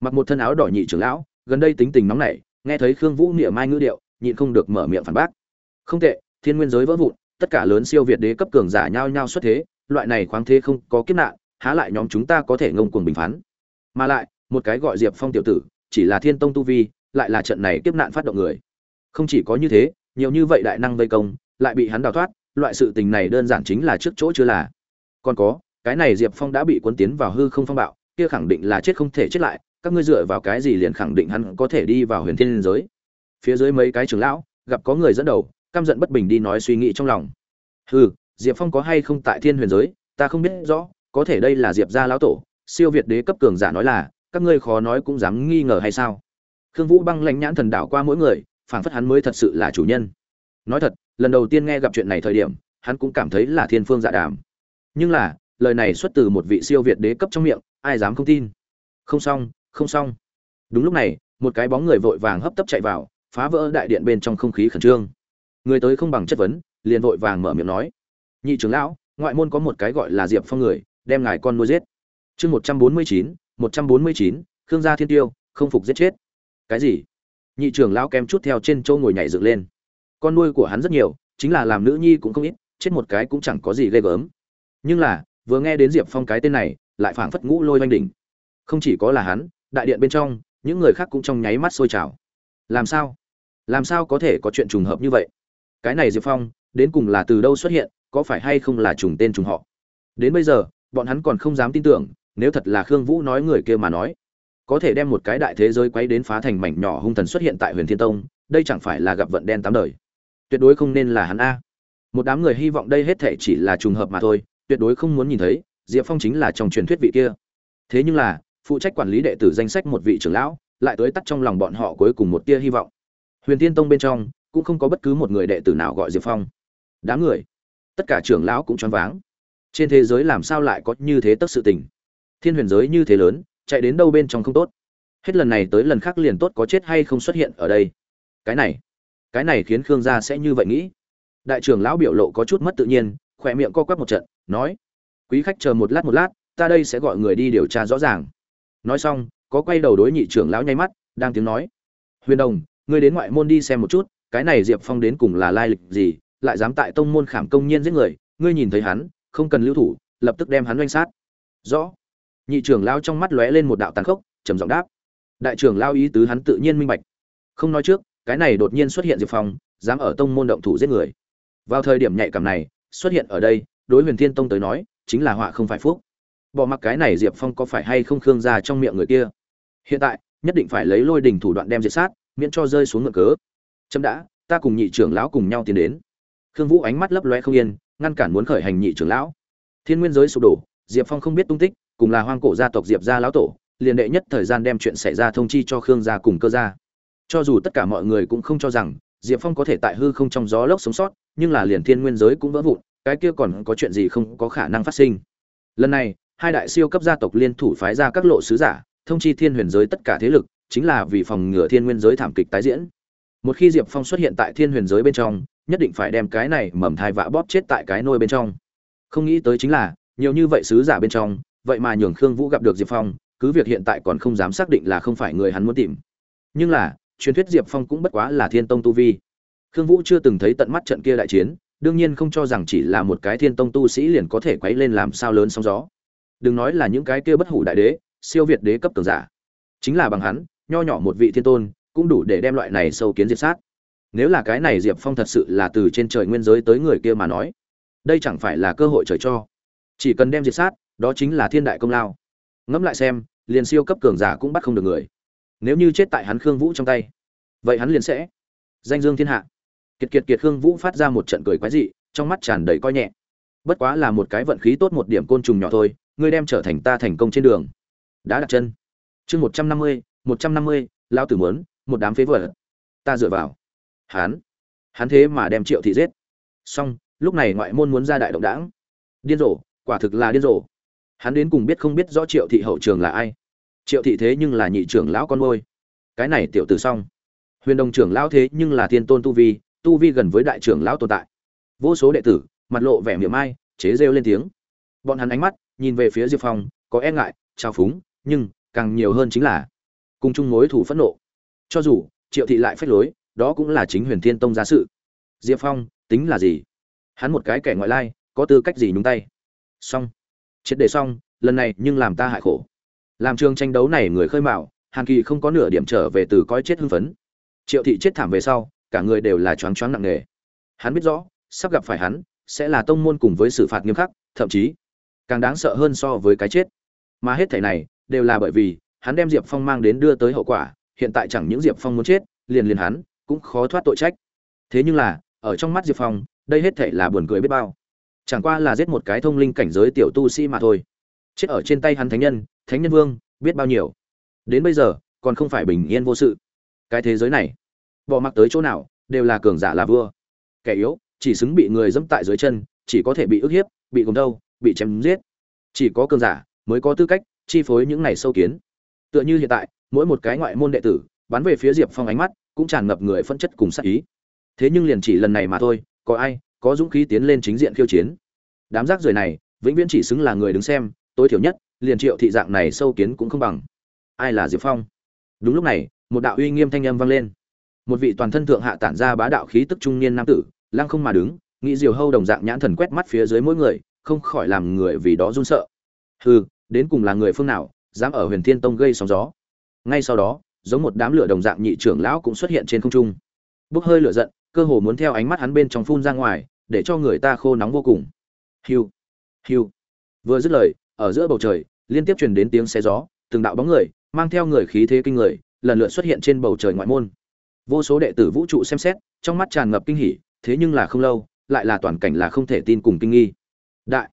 Mặc một thân áo đỏ nhị trưởng lão, gần đây tính tình nóng nảy, nghe thấy khương vũ nghĩa mai ngữ điệu, nhịn không được mở miệng phản bác. Không tệ, thiên nguyên giới vỡ vụn, tất cả lớn siêu việt đế cấp cường giả nhau nhau xuất thế, loại này khoáng thế không có kiếp nạn, há lại nhóm chúng ta có thể ngông cuồng bình phán. Mà lại, một cái gọi diệp phong tiểu tử, chỉ là thiên tông tu vi lại là trận này kiếp nạn phát động người. Không chỉ có như thế, nhiều như vậy đại năng vây công, lại bị hắn đào thoát, loại sự tình này đơn giản chính là trước chỗ chưa là. Còn có, cái này diệp phong đã bị cuốn tiến vào hư không phong bạo, kia khẳng định là chết không thể chết lại, các ngươi dựa vào cái gì liền khẳng định hắn có thể đi vào huyền thiên liên giới? Phía dưới mấy cái trưởng lão, gặp có người dẫn đầu, căm giận bất bình đi nói suy nghĩ trong lòng. Hừ, diệp phong có hay không tại thiên huyền giới, ta không biết rõ, có thể đây là diệp gia lão tổ, siêu việt đế cấp cường giả nói là, các ngươi khó nói cũng dám nghi ngờ hay sao? Khương vũ băng lãnh nhãn thần đảo qua mỗi người, phảng phất hắn mới thật sự là chủ nhân. Nói thật, lần đầu tiên nghe gặp chuyện này thời điểm, hắn cũng cảm thấy là thiên phương dạ đàm. Nhưng là, lời này xuất từ một vị siêu việt đế cấp trong miệng, ai dám không tin? Không xong không xong. Đúng lúc này, một cái bóng người vội vàng hấp tấp chạy vào, phá vỡ đại điện bên trong không khí khẩn trương. Người tới không bằng chất vấn, liền vội vàng mở miệng nói. Nhị trưởng lão, ngoại môn có một cái gọi là diệp phong người, đem ngài con nuôi giết. Chương một trăm bốn mươi chín, một trăm bốn mươi chín, khương gia thiên tiêu, không phục giết chết cái gì? Nhị trưởng lão kém chút theo trên châu ngồi nhảy dựng lên. Con nuôi của hắn rất nhiều, chính là làm nữ nhi cũng không ít, chết một cái cũng chẳng có gì ghê gớm. Nhưng là, vừa nghe đến diệp phong cái tên này, lại phảng phất ngũ lôi oanh đỉnh. Không chỉ có là hắn, đại điện bên trong, những người khác cũng trong nháy mắt sôi trào. Làm sao? Làm sao có thể có chuyện trùng hợp như vậy? Cái này diệp phong, đến cùng là từ đâu xuất hiện, có phải hay không là trùng tên trùng họ? Đến bây giờ, bọn hắn còn không dám tin tưởng, nếu thật là khương vũ nói người kia mà nói có thể đem một cái đại thế giới quấy đến phá thành mảnh nhỏ hung thần xuất hiện tại huyền thiên tông, đây chẳng phải là gặp vận đen tám đời. Tuyệt đối không nên là hắn a. Một đám người hy vọng đây hết thể chỉ là trùng hợp mà thôi, tuyệt đối không muốn nhìn thấy, diệp phong chính là trong truyền thuyết vị kia. Thế nhưng là, phụ trách quản lý đệ tử danh sách một vị trưởng lão, lại tới tắt trong lòng bọn họ cuối cùng một tia hy vọng. Huyền thiên tông bên trong, cũng không có bất cứ một người đệ tử nào gọi diệp phong. Đám người, tất cả trưởng lão cũng choáng váng. Trên thế giới làm sao lại có như thế tất sự tình? Thiên huyền giới như thế lớn chạy đến đâu bên trong không tốt. Hết lần này tới lần khác liền tốt có chết hay không xuất hiện ở đây. Cái này cái này khiến khương gia sẽ như vậy nghĩ. Đại trưởng lão biểu lộ có chút mất tự nhiên, khỏe miệng co quắp một trận, nói, quý khách chờ một lát một lát, ta đây sẽ gọi người đi điều tra rõ ràng. Nói xong, có quay đầu đối nhị trưởng lão nháy mắt, đang tiếng nói, huyền đồng, ngươi đến ngoại môn đi xem một chút, cái này diệp phong đến cùng là lai lịch gì, lại dám tại tông môn khảm công nhiên giết người, ngươi nhìn thấy hắn, không cần lưu thủ, lập tức đem hắn doanh sát. Rõ nhị trưởng lao trong mắt lóe lên một đạo tàn khốc, trầm giọng đáp. Đại trưởng lao ý tứ hắn tự nhiên minh bạch. Không nói trước, cái này đột nhiên xuất hiện diệp phong, dám ở tông môn động thủ giết người. Vào thời điểm nhạy cảm này, xuất hiện ở đây, đối huyền thiên tông tới nói, chính là họa không phải phúc. Bỏ mặc cái này diệp phong có phải hay không khương ra trong miệng người kia? Hiện tại, nhất định phải lấy lôi đình thủ đoạn đem diệt sát, miễn cho rơi xuống ngựa cớ. Chấm đã, ta cùng nhị trưởng lão cùng nhau tiến đến. Khương vũ ánh mắt lấp loe không yên, ngăn cản muốn khởi hành nhị trưởng lão. Thiên nguyên giới sụp đổ, diệp phong không biết tung tích cùng là hoang cổ gia tộc diệp gia lão tổ, liền đệ nhất thời gian đem chuyện xảy ra thông chi cho khương gia cùng cơ gia. Cho dù tất cả mọi người cũng không cho rằng, diệp phong có thể tại hư không trong gió lốc sống sót, nhưng là liền thiên nguyên giới cũng vỡ vụn, cái kia còn có chuyện gì không có khả năng phát sinh. Lần này, hai đại siêu cấp gia tộc liên thủ phái ra các lộ sứ giả, thông chi thiên huyền giới tất cả thế lực, chính là vì phòng ngừa thiên nguyên giới thảm kịch tái diễn. Một khi diệp phong xuất hiện tại thiên huyền giới bên trong, nhất định phải đem cái này mầm thai vạ bóp chết tại cái nôi bên trong. Không nghĩ tới chính là, nhiều như vậy sứ giả bên trong vậy mà nhường khương vũ gặp được diệp phong, cứ việc hiện tại còn không dám xác định là không phải người hắn muốn tìm. Nhưng là, truyền thuyết diệp phong cũng bất quá là thiên tông tu vi. Khương vũ chưa từng thấy tận mắt trận kia đại chiến, đương nhiên không cho rằng chỉ là một cái thiên tông tu sĩ liền có thể quấy lên làm sao lớn sóng gió. Đừng nói là những cái kia bất hủ đại đế, siêu việt đế cấp cường giả. Chính là bằng hắn, nho nhỏ một vị thiên tôn, cũng đủ để đem loại này sâu kiến diệt sát. Nếu là cái này diệp phong thật sự là từ trên trời nguyên giới tới người kia mà nói, đây chẳng phải là cơ hội trời cho. Chỉ cần đem diệt sát đó chính là thiên đại công lao. Ngẫm lại xem, liền siêu cấp cường giả cũng bắt không được người. Nếu như chết tại hắn khương vũ trong tay, vậy hắn liền sẽ danh dương thiên hạ. Kiệt kiệt kiệt khương vũ phát ra một trận cười quái dị, trong mắt tràn đầy coi nhẹ. Bất quá là một cái vận khí tốt một điểm côn trùng nhỏ thôi, ngươi đem trở thành ta thành công trên đường. Đã đặt chân. Chương một trăm năm mươi, một trăm năm mươi lao tử muốn, một đám phế vật. Ta dựa vào. Hắn. Hắn thế mà đem triệu thị giết. Xong, lúc này ngoại môn muốn ra đại động đảng. Điên rồ, quả thực là điên rồ hắn đến cùng biết không biết rõ triệu thị hậu trường là ai. Triệu thị thế nhưng là nhị trưởng lão con ngôi cái này tiểu tử xong. Huyền đồng trưởng lão thế nhưng là thiên tôn tu vi tu vi gần với đại trưởng lão tồn tại. Vô số đệ tử, mặt lộ vẻ miệng ai chế rêu lên tiếng. Bọn hắn ánh mắt, nhìn về phía diệp phong, có e ngại trao phúng, nhưng, càng nhiều hơn chính là cùng chung mối thủ phẫn nộ. Cho dù, triệu thị lại phách lối, đó cũng là chính huyền thiên tông giá sự. Diệp phong, tính là gì? Hắn một cái kẻ ngoại lai, có tư cách gì nhúng tay? Xong triệt để xong, lần này nhưng làm ta hại khổ. Làm trường tranh đấu này người khơi mạo hàn kỳ không có nửa điểm trở về từ coi chết hưng phấn. Triệu thị chết thảm về sau, cả người đều là choáng choáng nặng nề. Hắn biết rõ, sắp gặp phải hắn, sẽ là tông môn cùng với xử phạt nghiêm khắc, thậm chí càng đáng sợ hơn so với cái chết. Mà hết thảy này, đều là bởi vì, hắn đem diệp phong mang đến đưa tới hậu quả, hiện tại chẳng những diệp phong muốn chết, liền liền hắn, cũng khó thoát tội trách. Thế nhưng là, ở trong mắt diệp phong, đây hết thảy là buồn cười biết bao chẳng qua là giết một cái thông linh cảnh giới tiểu tu sĩ mà thôi. Chết ở trên tay hắn thánh nhân thánh nhân vương, biết bao nhiêu. Đến bây giờ, còn không phải bình yên vô sự. Cái thế giới này, bỏ mặc tới chỗ nào, đều là cường giả là vua. Kẻ yếu, chỉ xứng bị người dẫm tại dưới chân, chỉ có thể bị ức hiếp, bị gồm đâu bị chém giết. Chỉ có cường giả mới có tư cách chi phối những này sâu kiến. Tựa như hiện tại, mỗi một cái ngoại môn đệ tử, bắn về phía diệp phong ánh mắt, cũng tràn ngập người phân chất cùng sát ý. Thế nhưng liền chỉ lần này mà thôi, có ai có dũng khí tiến lên chính diện khiêu chiến. Đám rác rưởi này, vĩnh viễn chỉ xứng là người đứng xem, tối thiểu nhất, liền triệu thị dạng này sâu kiến cũng không bằng. Ai là diệp phong? Đúng lúc này, một đạo uy nghiêm thanh âm vang lên. Một vị toàn thân thượng hạ tản ra bá đạo khí tức trung niên nam tử, lăng không mà đứng, nghĩ diều hâu đồng dạng nhãn thần quét mắt phía dưới mỗi người, không khỏi làm người vì đó run sợ. Hừ, đến cùng là người phương nào, dám ở huyền thiên tông gây sóng gió? Ngay sau đó, giống một đám lửa đồng dạng nhị trưởng lão cũng xuất hiện trên không trung. Bốc hơi lửa giận cơ hồ muốn theo ánh mắt hắn bên trong phun ra ngoài, để cho người ta khô nóng vô cùng. Hiu hiu. Vừa dứt lời, ở giữa bầu trời, liên tiếp truyền đến tiếng xe gió, từng đạo bóng người, mang theo người khí thế kinh người, lần lượt xuất hiện trên bầu trời ngoại môn. Vô số đệ tử vũ trụ xem xét, trong mắt tràn ngập kinh hỉ, thế nhưng là không lâu, lại là toàn cảnh là không thể tin cùng kinh nghi. Đại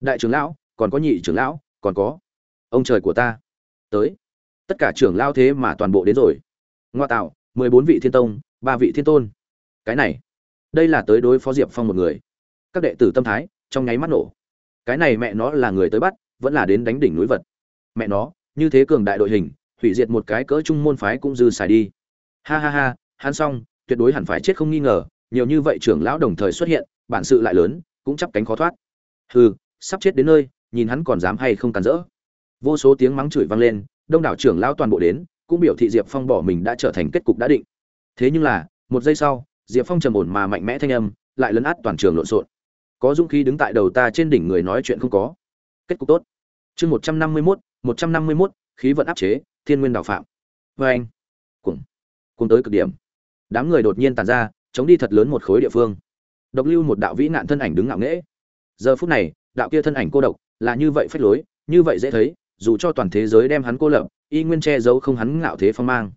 đại trưởng lão, còn có nhị trưởng lão, còn có ông trời của ta. Tới. Tất cả trưởng lao thế mà toàn bộ đến rồi. Ngoa tạo, mười bốn vị thiên tông, ba vị thiên tôn cái này. Đây là tới đối phó diệp phong một người. Các đệ tử tâm thái, trong nháy mắt nổ. Cái này mẹ nó là người tới bắt, vẫn là đến đánh đỉnh núi vật. Mẹ nó, như thế cường đại đội hình, hủy diệt một cái cỡ trung môn phái cũng dư xài đi. Ha ha ha, hắn xong, tuyệt đối hẳn phải chết không nghi ngờ, nhiều như vậy trưởng lão đồng thời xuất hiện, bản sự lại lớn, cũng chắp cánh khó thoát. Hừ, sắp chết đến nơi, nhìn hắn còn dám hay không cản rỡ. Vô số tiếng mắng chửi vang lên, đông đảo trưởng lão toàn bộ đến, cũng biểu thị diệp phong bỏ mình đã trở thành kết cục đã định. Thế nhưng là, một giây sau diệp phong trầm ổn mà mạnh mẽ thanh âm, lại lấn át toàn trường lộn xộn. Có dũng khí đứng tại đầu ta trên đỉnh người nói chuyện không có. Kết cục tốt. Chương một trăm năm mươi mốt, một trăm năm mươi mốt, khí vận áp chế, thiên nguyên đạo phạm. Vê anh, cùng cùng tới cực điểm. Đám người đột nhiên tàn ra, chống đi thật lớn một khối địa phương. Độc lưu một đạo vĩ nạn thân ảnh đứng ngạo nghễ. Giờ phút này, đạo kia thân ảnh cô độc, là như vậy phách lối, như vậy dễ thấy, dù cho toàn thế giới đem hắn cô lập, y nguyên che giấu không hắn ngạo thế phong mang.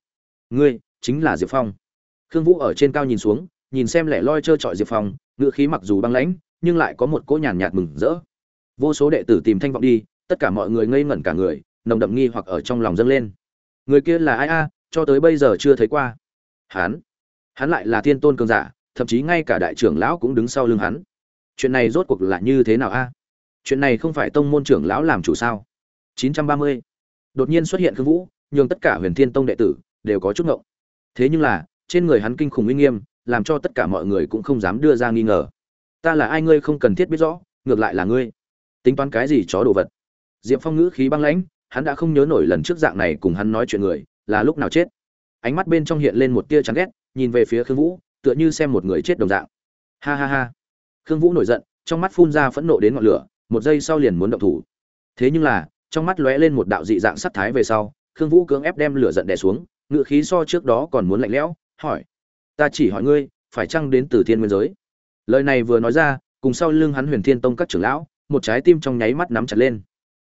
Ngươi, chính là diệp phong khương vũ ở trên cao nhìn xuống, nhìn xem lẻ loi trơ trọi diệp phong ngựa khí mặc dù băng lãnh, nhưng lại có một cỗ nhàn nhạt mừng rỡ. Vô số đệ tử tìm thanh vọng đi, tất cả mọi người ngây ngẩn cả người, nồng đậm nghi hoặc ở trong lòng dâng lên. Người kia là ai a? Cho tới bây giờ chưa thấy qua. Hắn. Hắn lại là thiên tôn cường giả, thậm chí ngay cả đại trưởng lão cũng đứng sau lưng hắn. Chuyện này rốt cuộc là như thế nào a? Chuyện này không phải tông môn trưởng lão làm chủ sao? 930. đột nhiên xuất hiện khương vũ, nhường tất cả huyền thiên tông đệ tử đều có chút ngộng. Thế nhưng là trên người hắn kinh khủng uy nghiêm, làm cho tất cả mọi người cũng không dám đưa ra nghi ngờ. Ta là ai ngươi không cần thiết biết rõ, ngược lại là ngươi. Tính toán cái gì chó đồ vật? Diệp phong ngữ khí băng lãnh, hắn đã không nhớ nổi lần trước dạng này cùng hắn nói chuyện người, là lúc nào chết. Ánh mắt bên trong hiện lên một tia chán ghét, nhìn về phía khương vũ, tựa như xem một người chết đồng dạng. Ha ha ha. Khương vũ nổi giận, trong mắt phun ra phẫn nộ đến ngọn lửa, một giây sau liền muốn động thủ. Thế nhưng là, trong mắt lóe lên một đạo dị dạng sắc thái về sau, khương vũ cưỡng ép đem lửa giận đè xuống ngựa khí so trước đó còn muốn lạnh lẽo hỏi. Ta chỉ hỏi ngươi phải chăng đến từ thiên nguyên giới? Lời này vừa nói ra cùng sau lưng hắn huyền thiên tông các trưởng lão một trái tim trong nháy mắt nắm chặt lên.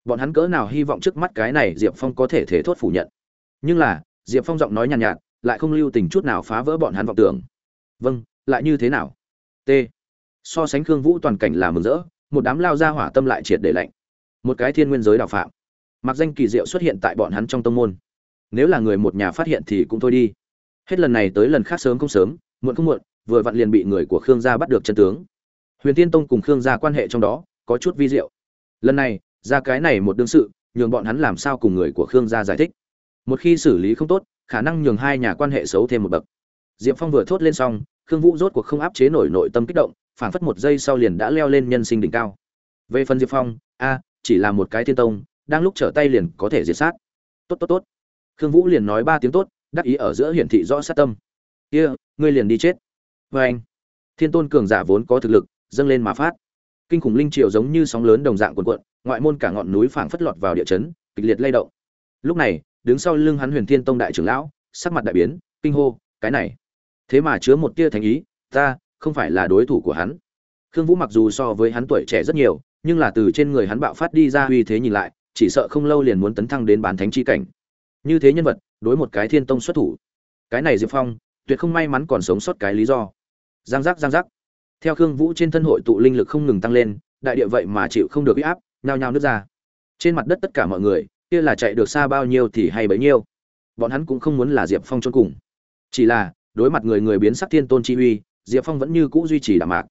Bọn hắn cỡ nào hy vọng trước mắt cái này diệp phong có thể thế thốt phủ nhận. Nhưng là diệp phong giọng nói nhàn nhạt, nhạt lại không lưu tình chút nào phá vỡ bọn hắn vọng tưởng. Vâng lại như thế nào? T. So sánh khương vũ toàn cảnh là mừng rỡ một đám lao ra hỏa tâm lại triệt để lạnh. Một cái thiên nguyên giới đào phạm. Mặc danh kỳ diệu xuất hiện tại bọn hắn trong tông môn. Nếu là người một nhà phát hiện thì cũng thôi đi hết lần này tới lần khác sớm không sớm, muộn không muộn, vừa vặn liền bị người của khương gia bắt được chân tướng. Huyền tiên tông cùng khương gia quan hệ trong đó có chút vi diệu. Lần này, ra cái này một đương sự, nhường bọn hắn làm sao cùng người của khương gia giải thích. Một khi xử lý không tốt, khả năng nhường hai nhà quan hệ xấu thêm một bậc. Diệp phong vừa thốt lên xong, khương vũ rốt cuộc không áp chế nổi nội tâm kích động, phảng phất một giây sau liền đã leo lên nhân sinh đỉnh cao. Về phần diệp phong, a, chỉ là một cái thiên tông, đang lúc trở tay liền có thể diệt sát. Tốt tốt tốt. Khương vũ liền nói ba tiếng tốt đắc ý ở giữa hiển thị rõ sát tâm. Kia, ngươi liền đi chết. Vê anh, thiên tôn cường giả vốn có thực lực, dâng lên mà phát. Kinh khủng linh triều giống như sóng lớn đồng dạng cuộn cuộn, ngoại môn cả ngọn núi phảng phất lọt vào địa chấn, kịch liệt lay động. Lúc này, đứng sau lưng hắn huyền thiên tông đại trưởng lão, sắc mặt đại biến, kinh hô, cái này, thế mà chứa một tia thành ý, ta không phải là đối thủ của hắn. Khương vũ mặc dù so với hắn tuổi trẻ rất nhiều, nhưng là từ trên người hắn bạo phát đi ra uy thế nhìn lại, chỉ sợ không lâu liền muốn tấn thăng đến bán thánh chi cảnh như thế nhân vật, đối một cái thiên tông xuất thủ. Cái này diệp phong, tuyệt không may mắn còn sống sót cái lý do. Giang giác giang giác. Theo khương vũ trên thân hội tụ linh lực không ngừng tăng lên, đại địa vậy mà chịu không được huy áp, nhao nhao nước ra. Trên mặt đất tất cả mọi người, kia là chạy được xa bao nhiêu thì hay bấy nhiêu. Bọn hắn cũng không muốn là diệp phong chôn cùng. Chỉ là, đối mặt người người biến sắc thiên tôn chi uy, diệp phong vẫn như cũ duy trì đạm mạc.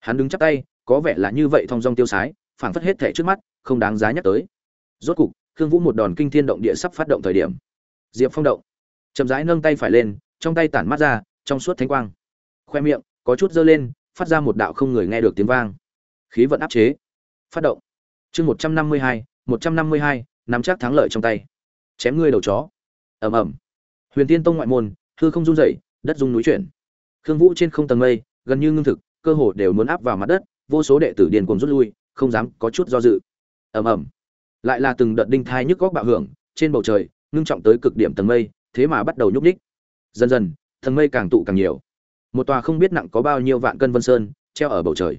Hắn đứng chắp tay, có vẻ là như vậy thong dong tiêu sái, phảng phất hết thẻ trước mắt, không đáng giá nhắc tới. Rốt cục khương vũ một đòn kinh thiên động địa sắp phát động thời điểm. Diệp phong động. Chậm rãi nâng tay phải lên, trong tay tản mắt ra, trong suốt thánh quang. Khoe miệng, có chút dơ lên, phát ra một đạo không người nghe được tiếng vang. Khí vận áp chế. Phát động. Chương một trăm năm mươi hai, một trăm năm mươi hai, nắm chắc thắng lợi trong tay. Chém ngươi đầu chó. Ầm ầm. Huyền tiên tông ngoại môn, hư không run rẩy, đất rung núi chuyển. Khương vũ trên không tầng mây, gần như ngưng thực, cơ hồ đều muốn áp vào mặt đất, vô số đệ tử điền cuồng rút lui, không dám có chút do dự. Ầm ầm lại là từng đợt đinh thai nhức góc bạo hưởng, trên bầu trời, ngưng trọng tới cực điểm tầng mây, thế mà bắt đầu nhúc nhích. Dần dần, tầng mây càng tụ càng nhiều. Một tòa không biết nặng có bao nhiêu vạn cân vân sơn, treo ở bầu trời.